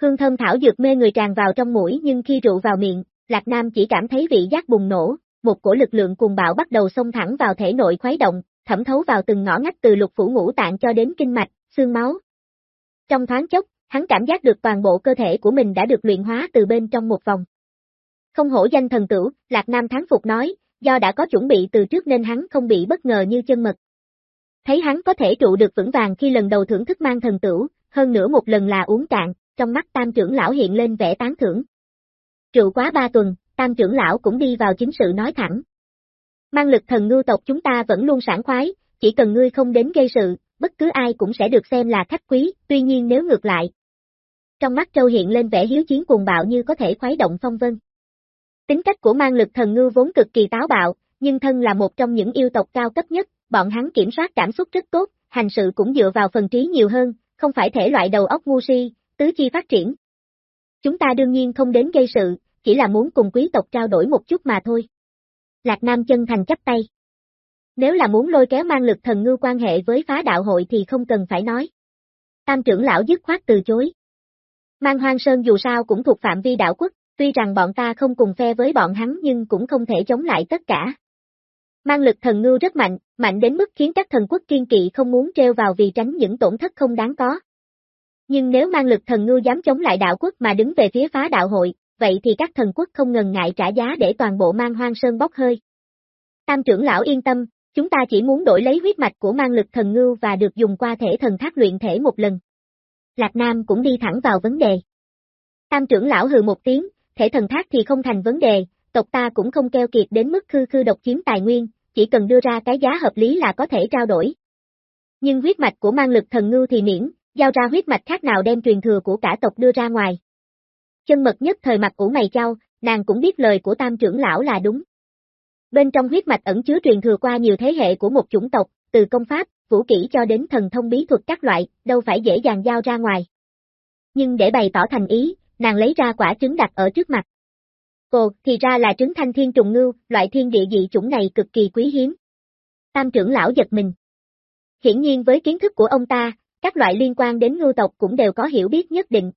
Hương thơm thảo dược mê người tràn vào trong mũi nhưng khi rượu vào miệng, Lạc Nam chỉ cảm thấy vị giác bùng nổ, một cổ lực lượng cuồng bạo bắt đầu xông thẳng vào thể nội khuấy động, thẩm thấu vào từng ngõ ngách từ lục phủ ngũ tạng cho đến kinh mạch, xương máu. Trong thoáng chốc, hắn cảm giác được toàn bộ cơ thể của mình đã được luyện hóa từ bên trong một vòng. Không hổ danh thần tử, Lạc Nam thắng phục nói, do đã có chuẩn bị từ trước nên hắn không bị bất ngờ như chân mật. Thấy hắn có thể trụ được vững vàng khi lần đầu thưởng thức mang thần tử, hơn nữa một lần là uống cạn, trong mắt tam trưởng lão hiện lên vẻ tán thưởng. Trụ quá ba tuần, tam trưởng lão cũng đi vào chính sự nói thẳng. Mang lực thần ngưu tộc chúng ta vẫn luôn sảng khoái, chỉ cần ngươi không đến gây sự, bất cứ ai cũng sẽ được xem là khách quý, tuy nhiên nếu ngược lại. Trong mắt Châu hiện lên vẻ hiếu chiến cuồng bạo như có thể khuấy động phong vân. Tính cách của mang lực thần ngư vốn cực kỳ táo bạo, nhưng thân là một trong những yêu tộc cao cấp nhất, bọn hắn kiểm soát cảm xúc rất tốt, hành sự cũng dựa vào phần trí nhiều hơn, không phải thể loại đầu óc ngu si, tứ chi phát triển. Chúng ta đương nhiên không đến gây sự, chỉ là muốn cùng quý tộc trao đổi một chút mà thôi. Lạc Nam chân thành chấp tay. Nếu là muốn lôi kéo mang lực thần ngư quan hệ với phá đạo hội thì không cần phải nói. Tam trưởng lão dứt khoát từ chối. Mang hoang sơn dù sao cũng thuộc phạm vi đạo quốc, tuy rằng bọn ta không cùng phe với bọn hắn nhưng cũng không thể chống lại tất cả. Mang lực thần ngưu rất mạnh, mạnh đến mức khiến các thần quốc kiên kỵ không muốn treo vào vì tránh những tổn thất không đáng có. Nhưng nếu mang lực thần ngưu dám chống lại đạo quốc mà đứng về phía phá đạo hội, vậy thì các thần quốc không ngần ngại trả giá để toàn bộ mang hoang sơn bốc hơi. Tam trưởng lão yên tâm, chúng ta chỉ muốn đổi lấy huyết mạch của mang lực thần ngưu và được dùng qua thể thần thác luyện thể một lần. Lạc Nam cũng đi thẳng vào vấn đề. Tam trưởng lão hừ một tiếng, thể thần thác thì không thành vấn đề, tộc ta cũng không keo kiệt đến mức khư khư độc chiếm tài nguyên, chỉ cần đưa ra cái giá hợp lý là có thể trao đổi. Nhưng huyết mạch của mang lực thần ngưu thì miễn, giao ra huyết mạch khác nào đem truyền thừa của cả tộc đưa ra ngoài. Chân mật nhất thời mặt của mày trao, nàng cũng biết lời của tam trưởng lão là đúng. Bên trong huyết mạch ẩn chứa truyền thừa qua nhiều thế hệ của một chủng tộc, từ công pháp, vũ kỹ cho đến thần thông bí thuật các loại, đâu phải dễ dàng giao ra ngoài. Nhưng để bày tỏ thành ý, nàng lấy ra quả trứng đặt ở trước mặt. cô thì ra là trứng thanh thiên trùng ngưu, loại thiên địa dị chủng này cực kỳ quý hiếm. Tam trưởng lão giật mình. Hiển nhiên với kiến thức của ông ta, các loại liên quan đến ngưu tộc cũng đều có hiểu biết nhất định.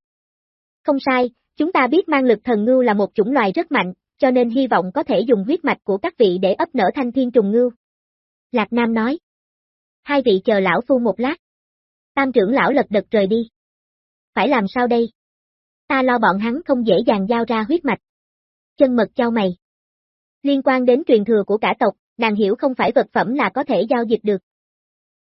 Không sai, chúng ta biết mang lực thần ngưu là một chủng loài rất mạnh, cho nên hy vọng có thể dùng huyết mạch của các vị để ấp nở thanh thiên trùng ngưu. Lạc Nam nói. Hai vị chờ lão phu một lát. Tam trưởng lão lật đật rời đi. Phải làm sao đây? Ta lo bọn hắn không dễ dàng giao ra huyết mạch. Chân mật trao mày. Liên quan đến truyền thừa của cả tộc, nàng hiểu không phải vật phẩm là có thể giao dịch được.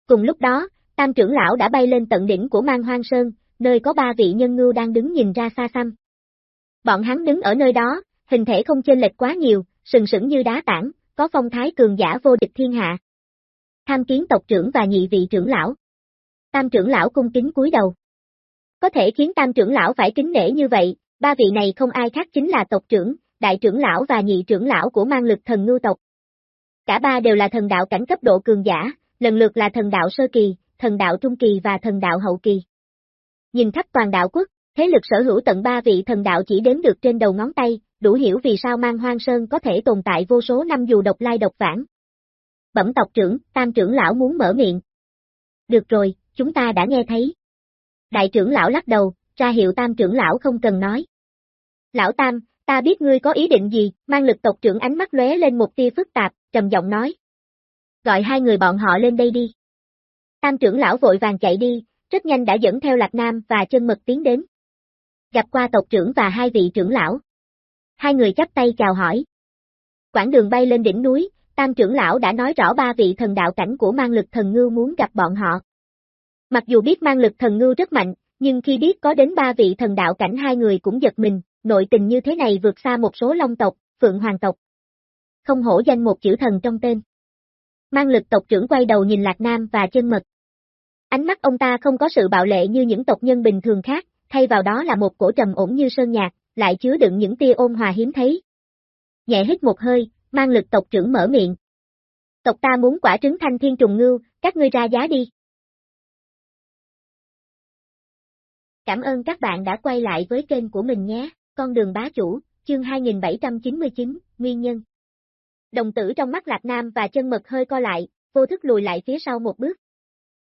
Cùng lúc đó, tam trưởng lão đã bay lên tận đỉnh của mang hoang sơn, nơi có ba vị nhân ngưu đang đứng nhìn ra xa xăm. Bọn hắn đứng ở nơi đó, hình thể không chênh lệch quá nhiều, sừng sững như đá tảng, có phong thái cường giả vô địch thiên hạ. Tham kiến tộc trưởng và nhị vị trưởng lão. Tam trưởng lão cung kính cúi đầu. Có thể khiến tam trưởng lão phải kính nể như vậy, ba vị này không ai khác chính là tộc trưởng, đại trưởng lão và nhị trưởng lão của mang lực thần ngưu tộc. Cả ba đều là thần đạo cảnh cấp độ cường giả, lần lượt là thần đạo sơ kỳ, thần đạo trung kỳ và thần đạo hậu kỳ. Nhìn khắp toàn đạo quốc, thế lực sở hữu tận ba vị thần đạo chỉ đếm được trên đầu ngón tay, đủ hiểu vì sao mang hoang sơn có thể tồn tại vô số năm dù độc lai độc vãng. Bẩm tộc trưởng, tam trưởng lão muốn mở miệng. Được rồi, chúng ta đã nghe thấy. Đại trưởng lão lắc đầu, ra hiệu tam trưởng lão không cần nói. Lão tam, ta biết ngươi có ý định gì, mang lực tộc trưởng ánh mắt lóe lên một tia phức tạp, trầm giọng nói. Gọi hai người bọn họ lên đây đi. Tam trưởng lão vội vàng chạy đi, rất nhanh đã dẫn theo Lạc Nam và chân mật tiến đến. Gặp qua tộc trưởng và hai vị trưởng lão. Hai người chắp tay chào hỏi. Quảng đường bay lên đỉnh núi, tam trưởng lão đã nói rõ ba vị thần đạo cảnh của mang lực thần ngư muốn gặp bọn họ. Mặc dù biết mang lực thần ngưu rất mạnh, nhưng khi biết có đến ba vị thần đạo cảnh hai người cũng giật mình, nội tình như thế này vượt xa một số long tộc, phượng hoàng tộc. Không hổ danh một chữ thần trong tên. Mang lực tộc trưởng quay đầu nhìn Lạc Nam và chân mật. Ánh mắt ông ta không có sự bạo lệ như những tộc nhân bình thường khác, thay vào đó là một cổ trầm ổn như sơn nhạc, lại chứa đựng những tia ôn hòa hiếm thấy. Nhẹ hít một hơi, mang lực tộc trưởng mở miệng. Tộc ta muốn quả trứng thanh thiên trùng ngưu, các ngươi ra giá đi. Cảm ơn các bạn đã quay lại với kênh của mình nhé, con đường bá chủ, chương 2799, Nguyên nhân. Đồng tử trong mắt Lạc Nam và chân mật hơi co lại, vô thức lùi lại phía sau một bước.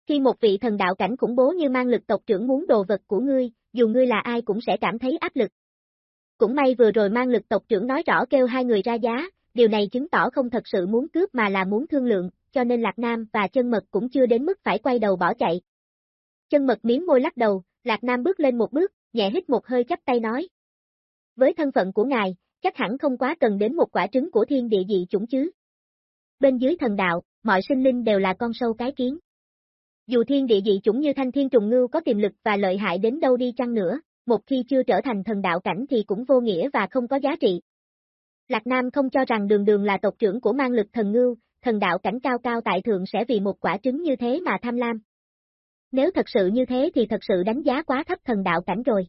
Khi một vị thần đạo cảnh khủng bố như mang lực tộc trưởng muốn đồ vật của ngươi, dù ngươi là ai cũng sẽ cảm thấy áp lực. Cũng may vừa rồi mang lực tộc trưởng nói rõ kêu hai người ra giá, điều này chứng tỏ không thật sự muốn cướp mà là muốn thương lượng, cho nên Lạc Nam và chân mật cũng chưa đến mức phải quay đầu bỏ chạy. Chân mật miếng môi lắc đầu, Lạc Nam bước lên một bước, nhẹ hít một hơi chắp tay nói. Với thân phận của ngài, chắc hẳn không quá cần đến một quả trứng của thiên địa dị chủng chứ. Bên dưới thần đạo, mọi sinh linh đều là con sâu cái kiến. Dù thiên địa dị chủng như thanh thiên trùng ngưu có tiềm lực và lợi hại đến đâu đi chăng nữa, một khi chưa trở thành thần đạo cảnh thì cũng vô nghĩa và không có giá trị. Lạc Nam không cho rằng đường đường là tộc trưởng của mang lực thần ngưu, thần đạo cảnh cao cao tại thượng sẽ vì một quả trứng như thế mà tham lam. Nếu thật sự như thế thì thật sự đánh giá quá thấp thần đạo cảnh rồi.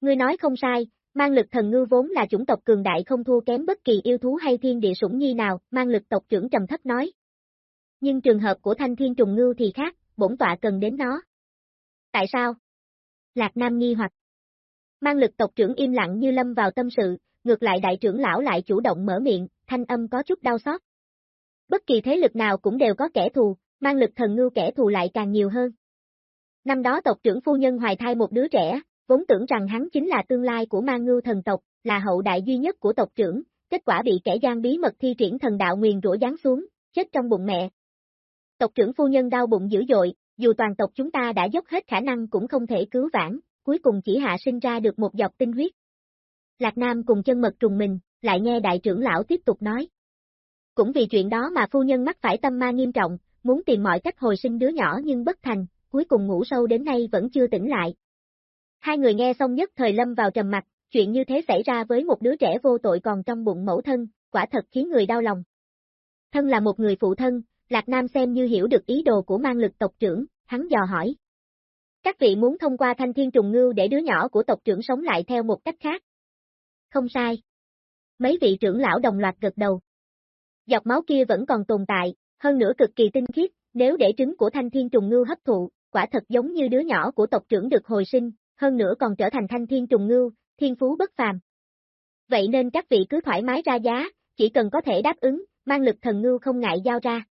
Ngươi nói không sai, mang lực thần ngư vốn là chủng tộc cường đại không thua kém bất kỳ yêu thú hay thiên địa sủng nhi nào, mang lực tộc trưởng trầm thấp nói. Nhưng trường hợp của thanh thiên trùng ngư thì khác, bổn tọa cần đến nó. Tại sao? Lạc Nam nghi hoặc. Mang lực tộc trưởng im lặng như lâm vào tâm sự, ngược lại đại trưởng lão lại chủ động mở miệng, thanh âm có chút đau xót. Bất kỳ thế lực nào cũng đều có kẻ thù, mang lực thần ngưu kẻ thù lại càng nhiều hơn. Năm đó tộc trưởng phu nhân hoài thai một đứa trẻ, vốn tưởng rằng hắn chính là tương lai của mang ngưu thần tộc, là hậu đại duy nhất của tộc trưởng, kết quả bị kẻ gian bí mật thi triển thần đạo nguyền rủa giáng xuống, chết trong bụng mẹ. Tộc trưởng phu nhân đau bụng dữ dội, dù toàn tộc chúng ta đã dốc hết khả năng cũng không thể cứu vãn, cuối cùng chỉ hạ sinh ra được một giọt tinh huyết. Lạc Nam cùng chân mật trùng mình, lại nghe đại trưởng lão tiếp tục nói. Cũng vì chuyện đó mà phu nhân mắc phải tâm ma nghiêm trọng, muốn tìm mọi cách hồi sinh đứa nhỏ nhưng bất thành, cuối cùng ngủ sâu đến nay vẫn chưa tỉnh lại. Hai người nghe xong nhất thời lâm vào trầm mặt, chuyện như thế xảy ra với một đứa trẻ vô tội còn trong bụng mẫu thân, quả thật khiến người đau lòng. Thân là một người phụ thân, Lạc Nam xem như hiểu được ý đồ của mang lực tộc trưởng, hắn dò hỏi. Các vị muốn thông qua thanh thiên trùng ngưu để đứa nhỏ của tộc trưởng sống lại theo một cách khác. Không sai. Mấy vị trưởng lão đồng loạt gật đầu. Dọc máu kia vẫn còn tồn tại, hơn nữa cực kỳ tinh khiết, nếu để trứng của thanh thiên trùng ngưu hấp thụ, quả thật giống như đứa nhỏ của tộc trưởng được hồi sinh, hơn nữa còn trở thành thanh thiên trùng ngưu, thiên phú bất phàm. Vậy nên các vị cứ thoải mái ra giá, chỉ cần có thể đáp ứng, mang lực thần ngưu không ngại giao ra.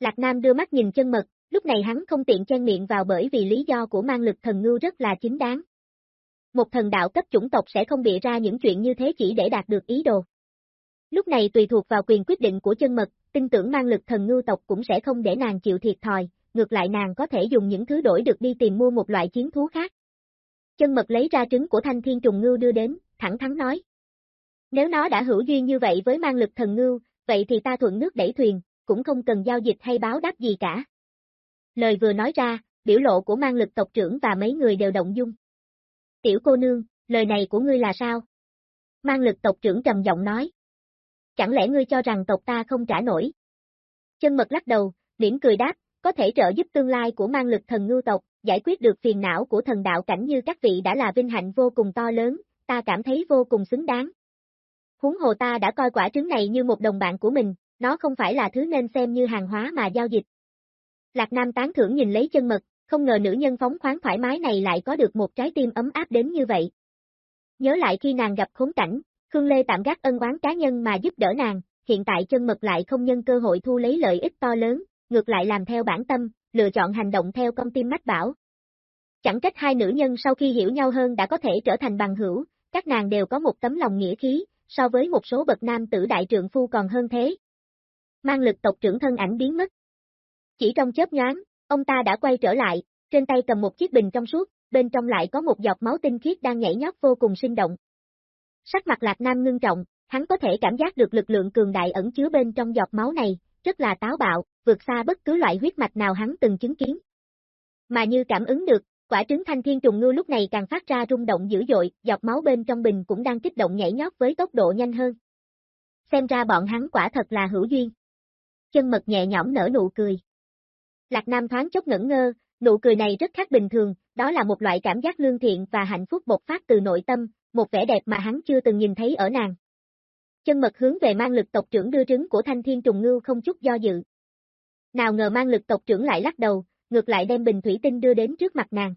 Lạc Nam đưa mắt nhìn chân mật, lúc này hắn không tiện chen miệng vào bởi vì lý do của mang lực thần ngưu rất là chính đáng. Một thần đạo cấp chủng tộc sẽ không bịa ra những chuyện như thế chỉ để đạt được ý đồ. Lúc này tùy thuộc vào quyền quyết định của chân mật, tin tưởng mang lực thần ngưu tộc cũng sẽ không để nàng chịu thiệt thòi, ngược lại nàng có thể dùng những thứ đổi được đi tìm mua một loại chiến thú khác. Chân mật lấy ra trứng của thanh thiên trùng ngưu đưa đến, thẳng thắn nói. Nếu nó đã hữu duyên như vậy với mang lực thần ngưu, vậy thì ta thuận nước đẩy thuyền, cũng không cần giao dịch hay báo đáp gì cả. Lời vừa nói ra, biểu lộ của mang lực tộc trưởng và mấy người đều động dung. Tiểu cô nương, lời này của ngươi là sao? Mang lực tộc trưởng trầm giọng nói. Chẳng lẽ ngươi cho rằng tộc ta không trả nổi? Chân mật lắc đầu, mỉm cười đáp, có thể trợ giúp tương lai của mang lực thần ngưu tộc, giải quyết được phiền não của thần đạo cảnh như các vị đã là vinh hạnh vô cùng to lớn, ta cảm thấy vô cùng xứng đáng. Huống hồ ta đã coi quả trứng này như một đồng bạn của mình, nó không phải là thứ nên xem như hàng hóa mà giao dịch. Lạc Nam tán thưởng nhìn lấy chân mật, không ngờ nữ nhân phóng khoáng thoải mái này lại có được một trái tim ấm áp đến như vậy. Nhớ lại khi nàng gặp khốn cảnh, Khương Lê tạm gác ân oán cá nhân mà giúp đỡ nàng, hiện tại chân mật lại không nhân cơ hội thu lấy lợi ích to lớn, ngược lại làm theo bản tâm, lựa chọn hành động theo con tim mách bảo. Chẳng trách hai nữ nhân sau khi hiểu nhau hơn đã có thể trở thành bằng hữu, các nàng đều có một tấm lòng nghĩa khí, so với một số bậc nam tử đại trượng phu còn hơn thế. Mang lực tộc trưởng thân ảnh biến mất. Chỉ trong chớp nhoáng, ông ta đã quay trở lại, trên tay cầm một chiếc bình trong suốt, bên trong lại có một giọt máu tinh khiết đang nhảy nhót vô cùng sinh động. Sắc mặt Lạc Nam ngưng trọng, hắn có thể cảm giác được lực lượng cường đại ẩn chứa bên trong giọt máu này, rất là táo bạo, vượt xa bất cứ loại huyết mạch nào hắn từng chứng kiến. Mà như cảm ứng được, quả trứng thanh thiên trùng ngư lúc này càng phát ra rung động dữ dội, giọt máu bên trong bình cũng đang kích động nhảy nhót với tốc độ nhanh hơn. Xem ra bọn hắn quả thật là hữu duyên. Chân mật nhẹ nhõm nở nụ cười. Lạc Nam thoáng chốc ngẩn ngơ, nụ cười này rất khác bình thường, đó là một loại cảm giác lương thiện và hạnh phúc bộc phát từ nội tâm, một vẻ đẹp mà hắn chưa từng nhìn thấy ở nàng. Chân mật hướng về mang lực tộc trưởng đưa trứng của thanh thiên trùng ngưu không chút do dự. Nào ngờ mang lực tộc trưởng lại lắc đầu, ngược lại đem bình thủy tinh đưa đến trước mặt nàng.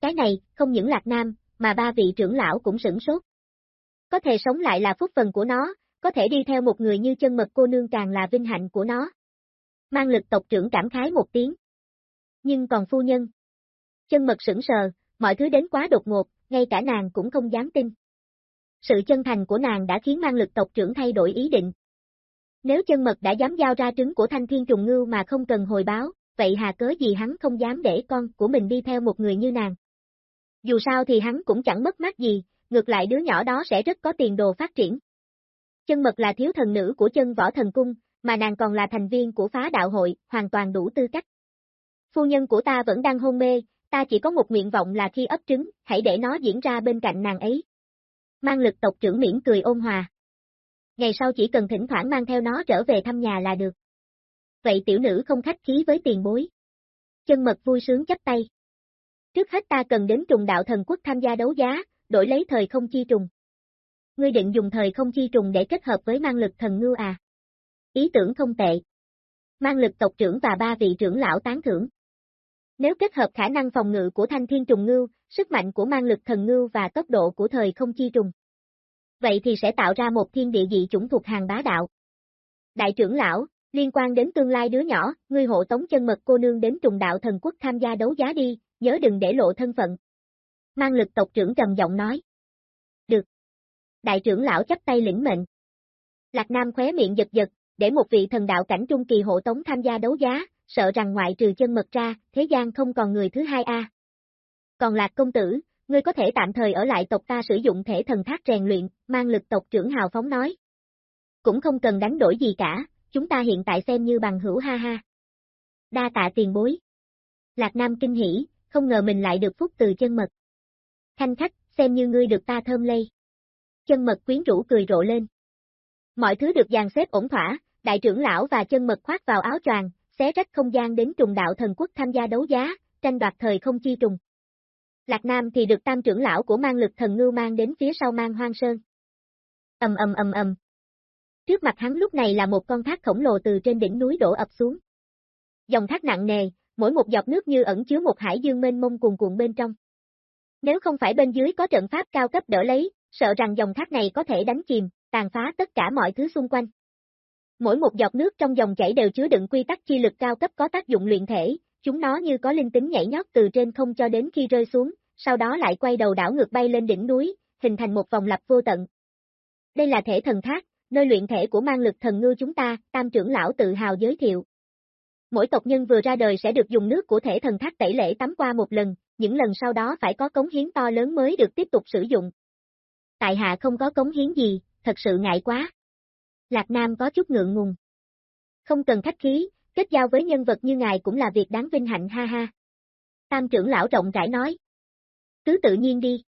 Cái này, không những lạc nam, mà ba vị trưởng lão cũng sửng sốt. Có thể sống lại là phúc phần của nó, có thể đi theo một người như chân mật cô nương càng là vinh hạnh của nó. Mang lực tộc trưởng cảm khái một tiếng. Nhưng còn phu nhân. Chân mật sửng sờ, mọi thứ đến quá đột ngột, ngay cả nàng cũng không dám tin. Sự chân thành của nàng đã khiến mang lực tộc trưởng thay đổi ý định. Nếu chân mật đã dám giao ra trứng của thanh thiên trùng ngưu mà không cần hồi báo, vậy hà cớ gì hắn không dám để con của mình đi theo một người như nàng. Dù sao thì hắn cũng chẳng mất mát gì, ngược lại đứa nhỏ đó sẽ rất có tiền đồ phát triển. Chân mật là thiếu thần nữ của chân võ thần cung, mà nàng còn là thành viên của phá đạo hội, hoàn toàn đủ tư cách. Phu nhân của ta vẫn đang hôn mê, ta chỉ có một nguyện vọng là khi ấp trứng, hãy để nó diễn ra bên cạnh nàng ấy. Mang lực tộc trưởng miễn cười ôn hòa. Ngày sau chỉ cần thỉnh thoảng mang theo nó trở về thăm nhà là được. Vậy tiểu nữ không khách khí với tiền bối. Chân mật vui sướng chấp tay. Trước hết ta cần đến trùng đạo thần quốc tham gia đấu giá, đổi lấy thời không chi trùng. Ngươi định dùng thời không chi trùng để kết hợp với mang lực thần ngưu à? Ý tưởng không tệ. Mang lực tộc trưởng và ba vị trưởng lão tán thưởng. Nếu kết hợp khả năng phòng ngự của thanh thiên trùng ngưu, sức mạnh của mang lực thần ngưu và tốc độ của thời không chi trùng. Vậy thì sẽ tạo ra một thiên địa dị chủng thuộc hàng bá đạo. Đại trưởng lão, liên quan đến tương lai đứa nhỏ, ngươi hộ tống chân mật cô nương đến trùng đạo thần quốc tham gia đấu giá đi, nhớ đừng để lộ thân phận. Mang lực tộc trưởng trầm giọng nói. Được. Đại trưởng lão chấp tay lĩnh mệnh. Lạc Nam khóe miệng giật giật, để một vị thần đạo cảnh trung kỳ hộ tống tham gia đấu giá, sợ rằng ngoại trừ chân mật ra, thế gian không còn người thứ hai a. Còn Lạc công tử, ngươi có thể tạm thời ở lại tộc ta sử dụng thể thần thác rèn luyện, mang lực tộc trưởng hào phóng nói. Cũng không cần đánh đổi gì cả, chúng ta hiện tại xem như bằng hữu ha ha. Đa tạ tiền bối. Lạc Nam kinh hỉ, không ngờ mình lại được phúc từ chân mật. Thanh khách, xem như ngươi được ta thơm lây. Chân mật quyến rũ cười rộ lên. Mọi thứ được dàn xếp ổn thỏa, đại trưởng lão và chân mật khoác vào áo choàng, xé rách không gian đến trùng đạo thần quốc tham gia đấu giá, tranh đoạt thời không chi trùng. Lạc Nam thì được tam trưởng lão của mang lực thần ngưu mang đến phía sau mang hoang sơn. Ầm ầm ầm ầm. Trước mặt hắn lúc này là một con thác khổng lồ từ trên đỉnh núi đổ ập xuống. Dòng thác nặng nề, mỗi một giọt nước như ẩn chứa một hải dương mênh mông cuồn cuộn bên trong. Nếu không phải bên dưới có trận pháp cao cấp đỡ lấy, sợ rằng dòng thác này có thể đánh chìm, tàn phá tất cả mọi thứ xung quanh. Mỗi một giọt nước trong dòng chảy đều chứa đựng quy tắc chi lực cao cấp có tác dụng luyện thể, chúng nó như có linh tính nhảy nhót từ trên không cho đến khi rơi xuống, sau đó lại quay đầu đảo ngược bay lên đỉnh núi, hình thành một vòng lặp vô tận. Đây là thể thần thác, nơi luyện thể của mang lực thần ngư chúng ta, tam trưởng lão tự hào giới thiệu. Mỗi tộc nhân vừa ra đời sẽ được dùng nước của thể thần thác tẩy lễ tắm qua một lần, những lần sau đó phải có cống hiến to lớn mới được tiếp tục sử dụng. Tại hạ không có cống hiến gì, thật sự ngại quá. Lạc Nam có chút ngượng ngùng. Không cần khách khí, kết giao với nhân vật như ngài cũng là việc đáng vinh hạnh ha ha. Tam trưởng lão rộng rãi nói. Cứ tự nhiên đi.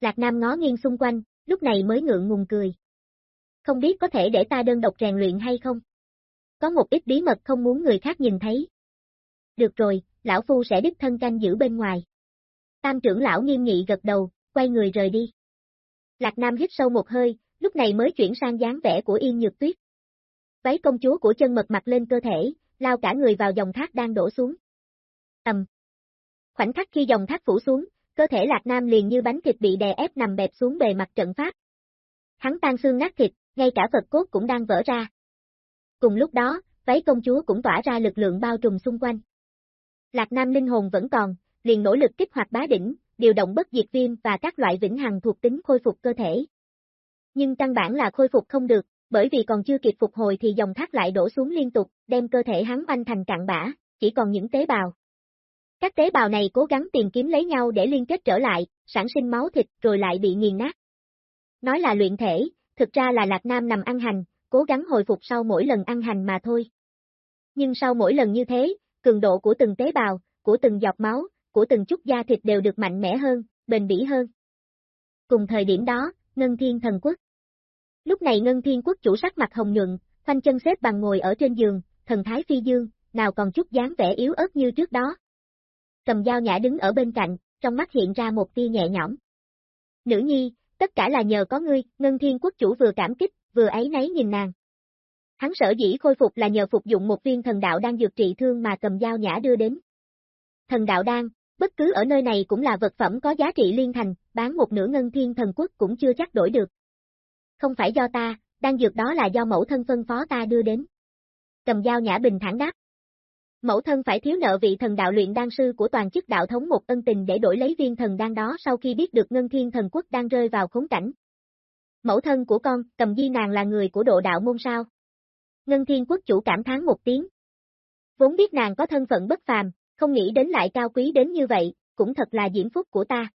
Lạc Nam ngó nghiêng xung quanh, lúc này mới ngượng ngùng cười. Không biết có thể để ta đơn độc rèn luyện hay không? Có một ít bí mật không muốn người khác nhìn thấy. Được rồi, lão phu sẽ đích thân canh giữ bên ngoài. Tam trưởng lão nghiêm nghị gật đầu, quay người rời đi. Lạc Nam hít sâu một hơi, lúc này mới chuyển sang dáng vẻ của Yên Nhược Tuyết. Váy công chúa của chân mật mặt lên cơ thể, lao cả người vào dòng thác đang đổ xuống. Ầm. Khoảnh khắc khi dòng thác phủ xuống, cơ thể Lạc Nam liền như bánh thịt bị đè ép nằm bẹp xuống bề mặt trận pháp. Hắn tan xương nát thịt, ngay cả Phật cốt cũng đang vỡ ra. Cùng lúc đó, váy công chúa cũng tỏa ra lực lượng bao trùm xung quanh. Lạc Nam linh hồn vẫn còn, liền nỗ lực kích hoạt bá đỉnh, điều động bất diệt viêm và các loại vĩnh hằng thuộc tính khôi phục cơ thể. Nhưng căn bản là khôi phục không được, bởi vì còn chưa kịp phục hồi thì dòng thác lại đổ xuống liên tục, đem cơ thể hắn oanh thành cạn bã, chỉ còn những tế bào. Các tế bào này cố gắng tìm kiếm lấy nhau để liên kết trở lại, sản sinh máu thịt rồi lại bị nghiền nát. Nói là luyện thể, thực ra là Lạc Nam nằm ăn hành, cố gắng hồi phục sau mỗi lần ăn hành mà thôi. Nhưng sau mỗi lần như thế, cường độ của từng tế bào, của từng giọt máu, của từng chút da thịt đều được mạnh mẽ hơn, bền bỉ hơn. Cùng thời điểm đó, Ngân Thiên Thần Quốc. Lúc này Ngân Thiên Quốc chủ sắc mặt hồng nhuận, khoanh chân xếp bằng ngồi ở trên giường, thần thái phi dương, nào còn chút dáng vẻ yếu ớt như trước đó. Cầm dao nhã đứng ở bên cạnh, trong mắt hiện ra một tia nhẹ nhõm. Nữ nhi, tất cả là nhờ có ngươi, Ngân Thiên Quốc chủ vừa cảm kích, vừa ấy nấy nhìn nàng. Hắn sở dĩ khôi phục là nhờ phục dụng một viên thần đạo đang dược trị thương mà cầm dao nhã đưa đến. Thần đạo đan, bất cứ ở nơi này cũng là vật phẩm có giá trị liên thành, bán một nửa ngân thiên thần quốc cũng chưa chắc đổi được. Không phải do ta, đan dược đó là do mẫu thân phân phó ta đưa đến. Cầm dao nhã bình thẳng đáp. Mẫu thân phải thiếu nợ vị thần đạo luyện đan sư của toàn chức đạo thống một ân tình để đổi lấy viên thần đan đó sau khi biết được ngân thiên thần quốc đang rơi vào khốn cảnh. Mẫu thân của con, cầm di nàng là người của độ đạo môn sao. Ngân thiên quốc chủ cảm thán một tiếng. Vốn biết nàng có thân phận bất phàm, không nghĩ đến lại cao quý đến như vậy, cũng thật là diễm phúc của ta.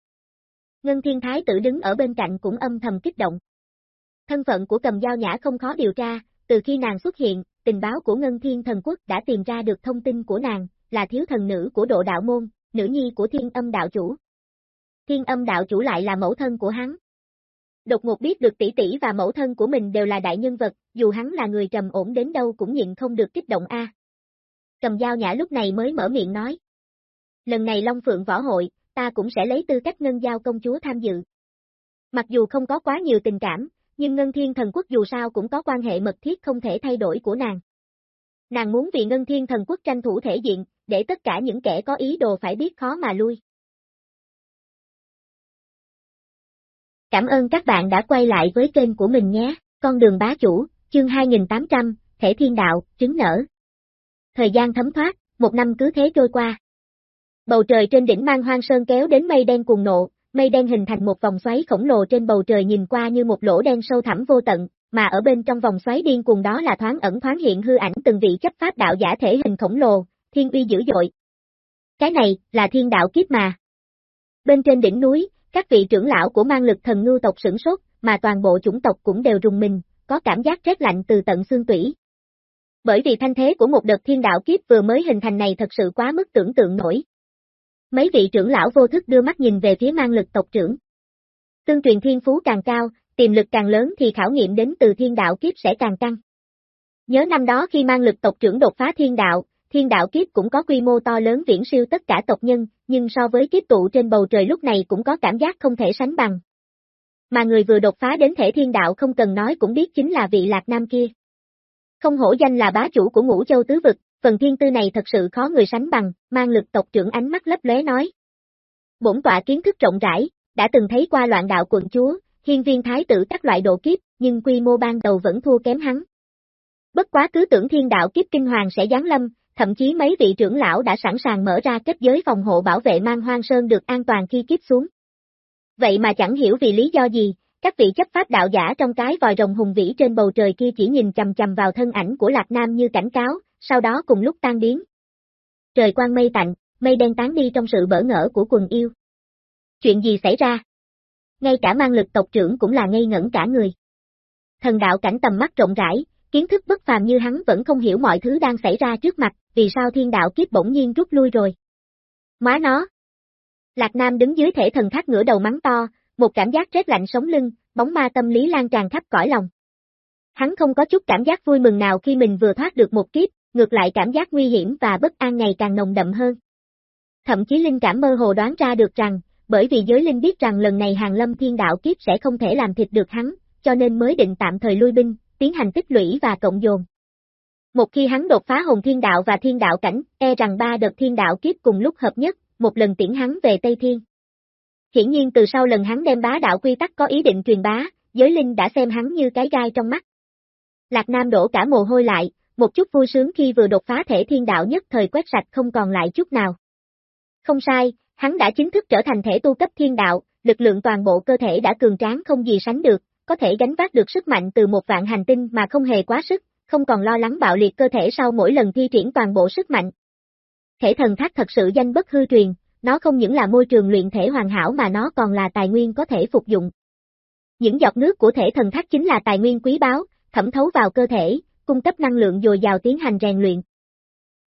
Ngân thiên thái tử đứng ở bên cạnh cũng âm thầm kích động. Thân phận của cầm dao nhã không khó điều tra, từ khi nàng xuất hiện, tình báo của Ngân Thiên Thần Quốc đã tìm ra được thông tin của nàng, là thiếu thần nữ của độ đạo môn, nữ nhi của thiên âm đạo chủ. Thiên âm đạo chủ lại là mẫu thân của hắn. Đột ngột biết được tỷ tỷ và mẫu thân của mình đều là đại nhân vật, dù hắn là người trầm ổn đến đâu cũng nhịn không được kích động a. Cầm dao nhã lúc này mới mở miệng nói. Lần này Long Phượng Võ Hội, ta cũng sẽ lấy tư cách ngân giao công chúa tham dự. Mặc dù không có quá nhiều tình cảm, nhưng Ngân Thiên Thần Quốc dù sao cũng có quan hệ mật thiết không thể thay đổi của nàng. Nàng muốn vì Ngân Thiên Thần Quốc tranh thủ thể diện, để tất cả những kẻ có ý đồ phải biết khó mà lui. Cảm ơn các bạn đã quay lại với kênh của mình nhé, con đường bá chủ, chương 2800, thể thiên đạo, trứng nở. Thời gian thấm thoát, một năm cứ thế trôi qua. Bầu trời trên đỉnh mang hoang sơn kéo đến mây đen cuồng nộ, mây đen hình thành một vòng xoáy khổng lồ trên bầu trời nhìn qua như một lỗ đen sâu thẳm vô tận, mà ở bên trong vòng xoáy điên cuồng đó là thoáng ẩn thoáng hiện hư ảnh từng vị chấp pháp đạo giả thể hình khổng lồ, thiên uy dữ dội. Cái này, là thiên đạo kiếp mà. Bên trên đỉnh núi, các vị trưởng lão của mang lực thần ngưu tộc sửng sốt, mà toàn bộ chủng tộc cũng đều rùng mình, có cảm giác rét lạnh từ tận xương tủy. Bởi vì thanh thế của một đợt thiên đạo kiếp vừa mới hình thành này thật sự quá mức tưởng tượng nổi. Mấy vị trưởng lão vô thức đưa mắt nhìn về phía mang lực tộc trưởng. Tương truyền thiên phú càng cao, tiềm lực càng lớn thì khảo nghiệm đến từ thiên đạo kiếp sẽ càng căng. Nhớ năm đó khi mang lực tộc trưởng đột phá thiên đạo, thiên đạo kiếp cũng có quy mô to lớn viễn siêu tất cả tộc nhân, nhưng so với kiếp tụ trên bầu trời lúc này cũng có cảm giác không thể sánh bằng. Mà người vừa đột phá đến thể thiên đạo không cần nói cũng biết chính là vị lạc nam kia. Không hổ danh là bá chủ của ngũ châu tứ vực, phần thiên tư này thật sự khó người sánh bằng, mang lực tộc trưởng ánh mắt lấp lóe nói. Bổn tọa kiến thức rộng rãi, đã từng thấy qua loạn đạo quận chúa, hiên viên thái tử các loại độ kiếp, nhưng quy mô ban đầu vẫn thua kém hắn. Bất quá cứ tưởng thiên đạo kiếp kinh hoàng sẽ giáng lâm, thậm chí mấy vị trưởng lão đã sẵn sàng mở ra kết giới phòng hộ bảo vệ mang hoang sơn được an toàn khi kiếp xuống. Vậy mà chẳng hiểu vì lý do gì, các vị chấp pháp đạo giả trong cái vòi rồng hùng vĩ trên bầu trời kia chỉ nhìn chầm chầm vào thân ảnh của Lạc Nam như cảnh cáo, sau đó cùng lúc tan biến. Trời quang mây tạnh, mây đen tán đi trong sự bỡ ngỡ của quần yêu. Chuyện gì xảy ra? Ngay cả mang lực tộc trưởng cũng là ngây ngẩn cả người. Thần đạo cảnh tầm mắt rộng rãi, kiến thức bất phàm như hắn vẫn không hiểu mọi thứ đang xảy ra trước mặt, vì sao thiên đạo kiếp bỗng nhiên rút lui rồi. Má nó. Lạc Nam đứng dưới thể thần thác ngửa đầu mắng to, một cảm giác rét lạnh sống lưng, bóng ma tâm lý lan tràn khắp cõi lòng. Hắn không có chút cảm giác vui mừng nào khi mình vừa thoát được một kiếp, ngược lại cảm giác nguy hiểm và bất an ngày càng nồng đậm hơn. Thậm chí linh cảm mơ hồ đoán ra được rằng, bởi vì giới linh biết rằng lần này hàng lâm thiên đạo kiếp sẽ không thể làm thịt được hắn, cho nên mới định tạm thời lui binh, tiến hành tích lũy và cộng dồn. Một khi hắn đột phá hồn thiên đạo và thiên đạo cảnh, e rằng ba đợt thiên đạo kiếp cùng lúc hợp nhất, một lần tiễn hắn về Tây Thiên. Hiển nhiên từ sau lần hắn đem bá đạo quy tắc có ý định truyền bá, giới linh đã xem hắn như cái gai trong mắt. Lạc Nam đổ cả mồ hôi lại, một chút vui sướng khi vừa đột phá thể thiên đạo nhất thời quét sạch không còn lại chút nào. Không sai, hắn đã chính thức trở thành thể tu cấp thiên đạo, lực lượng toàn bộ cơ thể đã cường tráng không gì sánh được, có thể gánh vác được sức mạnh từ một vạn hành tinh mà không hề quá sức, không còn lo lắng bạo liệt cơ thể sau mỗi lần thi triển toàn bộ sức mạnh. Thể thần thác thật sự danh bất hư truyền, nó không những là môi trường luyện thể hoàn hảo mà nó còn là tài nguyên có thể phục dụng. Những giọt nước của thể thần thác chính là tài nguyên quý báu, thẩm thấu vào cơ thể, cung cấp năng lượng dồi dào tiến hành rèn luyện.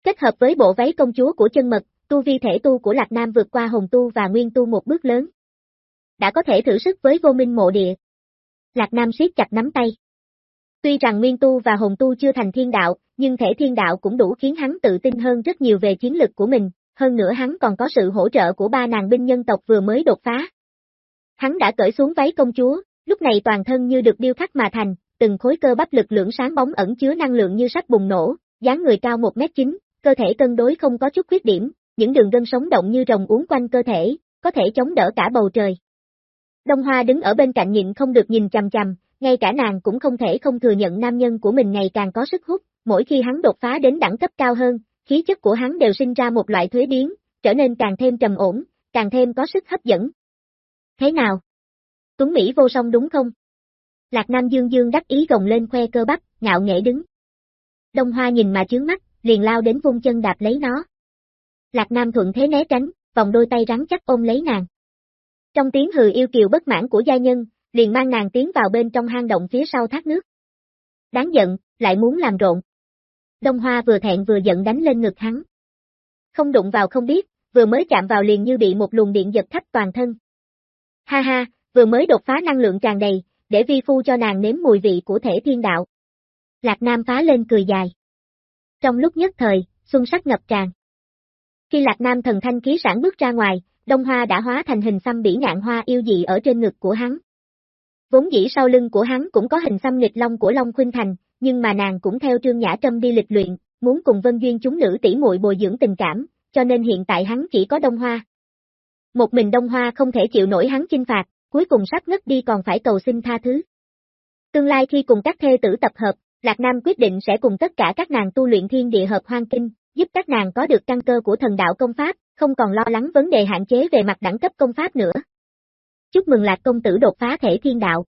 Kết hợp với bộ váy công chúa của chân mật, tu vi thể tu của Lạc Nam vượt qua hồng tu và nguyên tu một bước lớn. Đã có thể thử sức với vô minh mộ địa. Lạc Nam siết chặt nắm tay. Tuy rằng nguyên tu và hồng tu chưa thành thiên đạo, nhưng thể thiên đạo cũng đủ khiến hắn tự tin hơn rất nhiều về chiến lực của mình, hơn nữa hắn còn có sự hỗ trợ của ba nàng binh nhân tộc vừa mới đột phá. Hắn đã cởi xuống váy công chúa, lúc này toàn thân như được điêu khắc mà thành, từng khối cơ bắp lực lượng sáng bóng ẩn chứa năng lượng như sắp bùng nổ, dáng người cao 1m9, cơ thể cân đối không có chút khuyết điểm, những đường gân sống động như rồng uốn quanh cơ thể, có thể chống đỡ cả bầu trời. Đông Hoa đứng ở bên cạnh nhịn không được nhìn chằm chằm, ngay cả nàng cũng không thể không thừa nhận nam nhân của mình ngày càng có sức hút, mỗi khi hắn đột phá đến đẳng cấp cao hơn, khí chất của hắn đều sinh ra một loại thuế biến, trở nên càng thêm trầm ổn, càng thêm có sức hấp dẫn. Thế nào? Tuấn Mỹ vô song đúng không? Lạc Nam Dương Dương đắc ý gồng lên khoe cơ bắp, ngạo nghễ đứng. Đông Hoa nhìn mà chướng mắt, liền lao đến vung chân đạp lấy nó. Lạc Nam thuận thế né tránh, vòng đôi tay rắn chắc ôm lấy nàng. Trong tiếng hừ yêu kiều bất mãn của gia nhân, liền mang nàng tiến vào bên trong hang động phía sau thác nước. Đáng giận, lại muốn làm rộn. Đông Hoa vừa thẹn vừa giận đánh lên ngực hắn. Không đụng vào không biết, vừa mới chạm vào liền như bị một luồng điện giật khắp toàn thân. Ha ha, vừa mới đột phá năng lượng tràn đầy, để vi phu cho nàng nếm mùi vị của thể thiên đạo. Lạc Nam phá lên cười dài. Trong lúc nhất thời, xuân sắc ngập tràn. Khi Lạc Nam thần thanh khí sản bước ra ngoài, Đông Hoa đã hóa thành hình xăm bỉ ngạn hoa yêu dị ở trên ngực của hắn. Vốn dĩ sau lưng của hắn cũng có hình xăm nghịch long của Long Khuynh Thành, nhưng mà nàng cũng theo Trương Nhã Trâm đi lịch luyện, muốn cùng Vân Duyên chúng nữ tỷ muội bồi dưỡng tình cảm, cho nên hiện tại hắn chỉ có Đông Hoa. Một mình Đông Hoa không thể chịu nổi hắn chinh phạt, cuối cùng sắp ngất đi còn phải cầu xin tha thứ. Tương lai khi cùng các thê tử tập hợp, Lạc Nam quyết định sẽ cùng tất cả các nàng tu luyện thiên địa hợp hoang kinh, giúp các nàng có được căn cơ của thần đạo công pháp, không còn lo lắng vấn đề hạn chế về mặt đẳng cấp công pháp nữa. Chúc mừng Lạc công tử đột phá thể thiên đạo.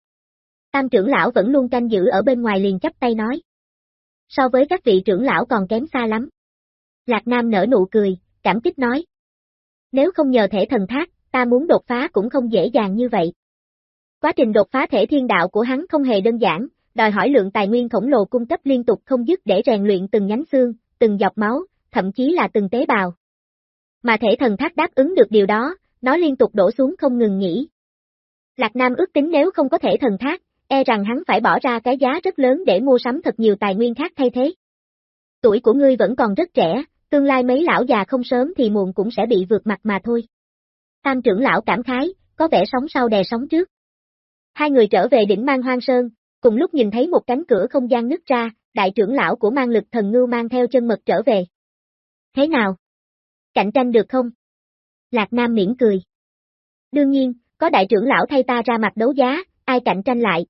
Tam trưởng lão vẫn luôn canh giữ ở bên ngoài liền chắp tay nói. So với các vị trưởng lão còn kém xa lắm. Lạc Nam nở nụ cười, cảm kích nói. Nếu không nhờ thể thần thác, ta muốn đột phá cũng không dễ dàng như vậy. Quá trình đột phá thể thiên đạo của hắn không hề đơn giản, đòi hỏi lượng tài nguyên khổng lồ cung cấp liên tục không dứt để rèn luyện từng nhánh xương, từng dọc máu, thậm chí là từng tế bào. Mà thể thần thác đáp ứng được điều đó, nó liên tục đổ xuống không ngừng nghỉ. Lạc Nam ước tính nếu không có thể thần thác, e rằng hắn phải bỏ ra cái giá rất lớn để mua sắm thật nhiều tài nguyên khác thay thế. Tuổi của ngươi vẫn còn rất trẻ, tương lai mấy lão già không sớm thì muộn cũng sẽ bị vượt mặt mà thôi. Tam trưởng lão cảm khái, có vẻ sống sau đè sống trước. Hai người trở về đỉnh mang hoang sơn, cùng lúc nhìn thấy một cánh cửa không gian nứt ra, đại trưởng lão của mang lực thần ngưu mang theo chân mật trở về. Thế nào? Cạnh tranh được không? Lạc Nam miễn cười. Đương nhiên, có đại trưởng lão thay ta ra mặt đấu giá, ai cạnh tranh lại.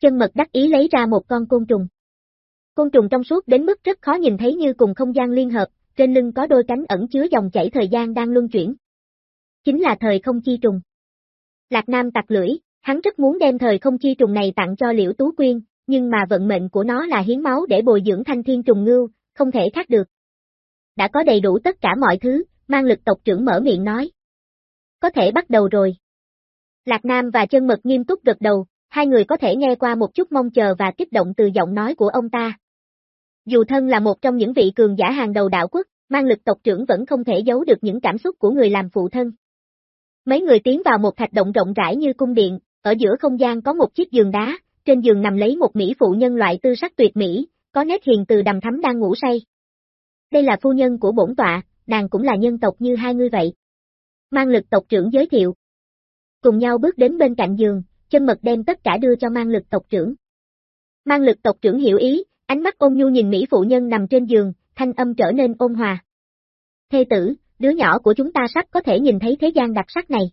Chân mật đắc ý lấy ra một con côn trùng. Côn trùng trong suốt đến mức rất khó nhìn thấy như cùng không gian liên hợp, trên lưng có đôi cánh ẩn chứa dòng chảy thời gian đang luân chuyển. Chính là thời không chi trùng. Lạc Nam tặc lưỡi, hắn rất muốn đem thời không chi trùng này tặng cho Liễu Tú Quyên, nhưng mà vận mệnh của nó là hiến máu để bồi dưỡng thanh thiên trùng ngưu, không thể khác được. Đã có đầy đủ tất cả mọi thứ, mang lực tộc trưởng mở miệng nói. Có thể bắt đầu rồi. Lạc Nam và chân mật nghiêm túc gật đầu, hai người có thể nghe qua một chút mong chờ và kích động từ giọng nói của ông ta. Dù thân là một trong những vị cường giả hàng đầu đạo quốc, mang lực tộc trưởng vẫn không thể giấu được những cảm xúc của người làm phụ thân. Mấy người tiến vào một thạch động rộng rãi như cung điện, ở giữa không gian có một chiếc giường đá, trên giường nằm lấy một mỹ phụ nhân loại tư sắc tuyệt mỹ, có nét hiền từ đầm thắm đang ngủ say. Đây là phu nhân của bổn tọa, nàng cũng là nhân tộc như hai người vậy. Mang lực tộc trưởng giới thiệu. Cùng nhau bước đến bên cạnh giường, chân mật đem tất cả đưa cho mang lực tộc trưởng. Mang lực tộc trưởng hiểu ý, ánh mắt ôn nhu nhìn Mỹ phụ nhân nằm trên giường, thanh âm trở nên ôn hòa. Thê tử, đứa nhỏ của chúng ta sắp có thể nhìn thấy thế gian đặc sắc này.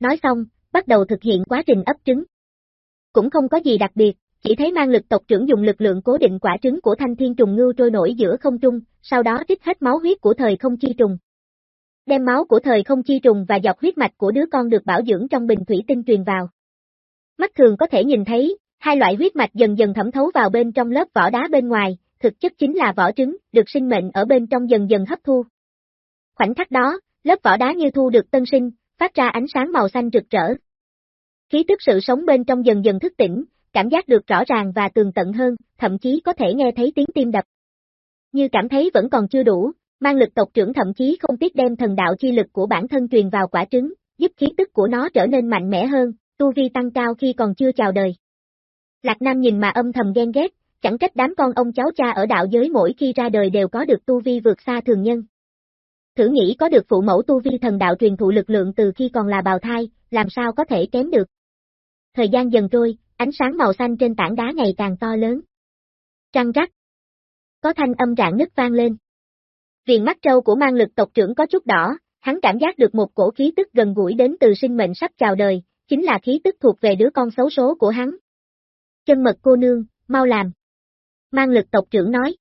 Nói xong, bắt đầu thực hiện quá trình ấp trứng. Cũng không có gì đặc biệt, chỉ thấy mang lực tộc trưởng dùng lực lượng cố định quả trứng của thanh thiên trùng ngưu trôi nổi giữa không trung, sau đó trích hết máu huyết của thời không chi trùng. Đem máu của thời không chi trùng và dọc huyết mạch của đứa con được bảo dưỡng trong bình thủy tinh truyền vào. Mắt thường có thể nhìn thấy, hai loại huyết mạch dần dần thẩm thấu vào bên trong lớp vỏ đá bên ngoài, thực chất chính là vỏ trứng, được sinh mệnh ở bên trong dần dần hấp thu. Khoảnh khắc đó, lớp vỏ đá như thu được tân sinh, phát ra ánh sáng màu xanh rực rỡ. Khí tức sự sống bên trong dần dần thức tỉnh, cảm giác được rõ ràng và tường tận hơn, thậm chí có thể nghe thấy tiếng tim đập. Như cảm thấy vẫn còn chưa đủ, mang lực tộc trưởng thậm chí không tiếc đem thần đạo chi lực của bản thân truyền vào quả trứng, giúp khí tức của nó trở nên mạnh mẽ hơn, tu vi tăng cao khi còn chưa chào đời. Lạc Nam nhìn mà âm thầm ghen ghét, chẳng trách đám con ông cháu cha ở đạo giới mỗi khi ra đời đều có được tu vi vượt xa thường nhân. Thử nghĩ có được phụ mẫu tu vi thần đạo truyền thụ lực lượng từ khi còn là bào thai, làm sao có thể kém được. Thời gian dần trôi, ánh sáng màu xanh trên tảng đá ngày càng to lớn. Trăng rắc. Có thanh âm rạng nứt vang lên. Viền mắt trâu của mang lực tộc trưởng có chút đỏ, hắn cảm giác được một cổ khí tức gần gũi đến từ sinh mệnh sắp chào đời, chính là khí tức thuộc về đứa con xấu số của hắn. Chân mật cô nương, mau làm. Mang lực tộc trưởng nói.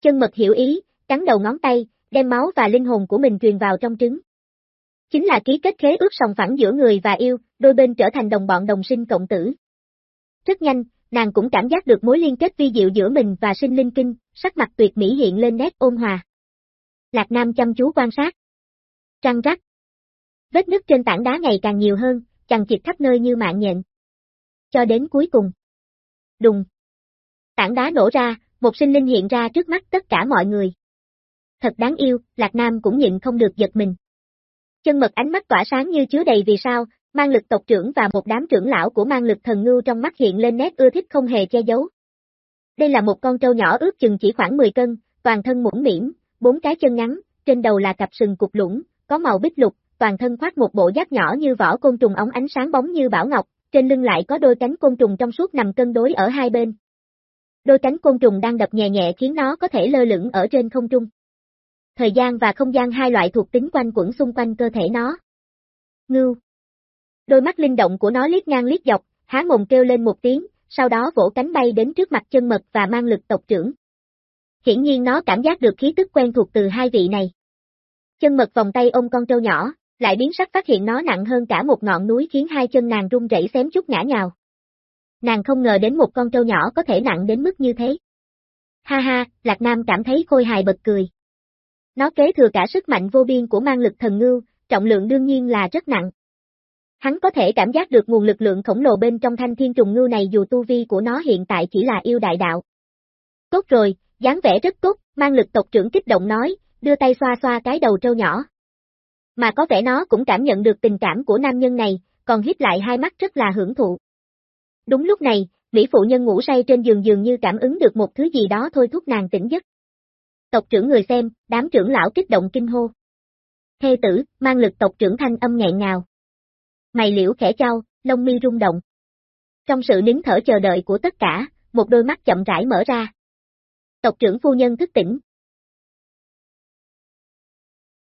Chân mật hiểu ý, cắn đầu ngón tay, đem máu và linh hồn của mình truyền vào trong trứng. Chính là ký kết khế ước sòng phẳng giữa người và yêu, đôi bên trở thành đồng bọn đồng sinh cộng tử. Rất nhanh, nàng cũng cảm giác được mối liên kết vi diệu giữa mình và sinh linh kinh, sắc mặt tuyệt mỹ hiện lên nét ôn hòa. Lạc Nam chăm chú quan sát. Trăng rắc. Vết nứt trên tảng đá ngày càng nhiều hơn, chằng chịt khắp nơi như mạng nhện. Cho đến cuối cùng. Đùng. Tảng đá nổ ra, một sinh linh hiện ra trước mắt tất cả mọi người. Thật đáng yêu, Lạc Nam cũng nhịn không được giật mình. Chân mật ánh mắt tỏa sáng như chứa đầy vì sao, mang lực tộc trưởng và một đám trưởng lão của mang lực thần ngưu trong mắt hiện lên nét ưa thích không hề che giấu. Đây là một con trâu nhỏ ước chừng chỉ khoảng 10 cân, toàn thân mũn mỉm, bốn cái chân ngắn, trên đầu là cặp sừng cục lũng, có màu bích lục, toàn thân khoác một bộ giáp nhỏ như vỏ côn trùng ống ánh sáng bóng như bảo ngọc, trên lưng lại có đôi cánh côn trùng trong suốt nằm cân đối ở hai bên. Đôi cánh côn trùng đang đập nhẹ nhẹ khiến nó có thể lơ lửng ở trên không trung. Thời gian và không gian hai loại thuộc tính quanh quẩn xung quanh cơ thể nó. Ngưu. Đôi mắt linh động của nó liếc ngang liếc dọc, há mồm kêu lên một tiếng, sau đó vỗ cánh bay đến trước mặt chân mật và mang lực tộc trưởng. Hiển nhiên nó cảm giác được khí tức quen thuộc từ hai vị này. Chân mật vòng tay ôm con trâu nhỏ, lại biến sắc phát hiện nó nặng hơn cả một ngọn núi khiến hai chân nàng run rẩy xém chút ngã nhào. Nàng không ngờ đến một con trâu nhỏ có thể nặng đến mức như thế. Ha ha, Lạc Nam cảm thấy khôi hài bật cười. Nó kế thừa cả sức mạnh vô biên của mang lực thần ngưu, trọng lượng đương nhiên là rất nặng. Hắn có thể cảm giác được nguồn lực lượng khổng lồ bên trong thanh thiên trùng ngưu này dù tu vi của nó hiện tại chỉ là yêu đại đạo. Tốt rồi, dáng vẻ rất tốt, mang lực tộc trưởng kích động nói, đưa tay xoa xoa cái đầu trâu nhỏ. Mà có vẻ nó cũng cảm nhận được tình cảm của nam nhân này, còn hít lại hai mắt rất là hưởng thụ. Đúng lúc này, Mỹ phụ nhân ngủ say trên giường dường như cảm ứng được một thứ gì đó thôi thúc nàng tỉnh giấc. Tộc trưởng người xem, đám trưởng lão kích động kinh hô. Thê tử, mang lực tộc trưởng thanh âm nghẹn ngào. Mày liễu khẽ trao, lông mi rung động. Trong sự nín thở chờ đợi của tất cả, một đôi mắt chậm rãi mở ra. Tộc trưởng phu nhân thức tỉnh,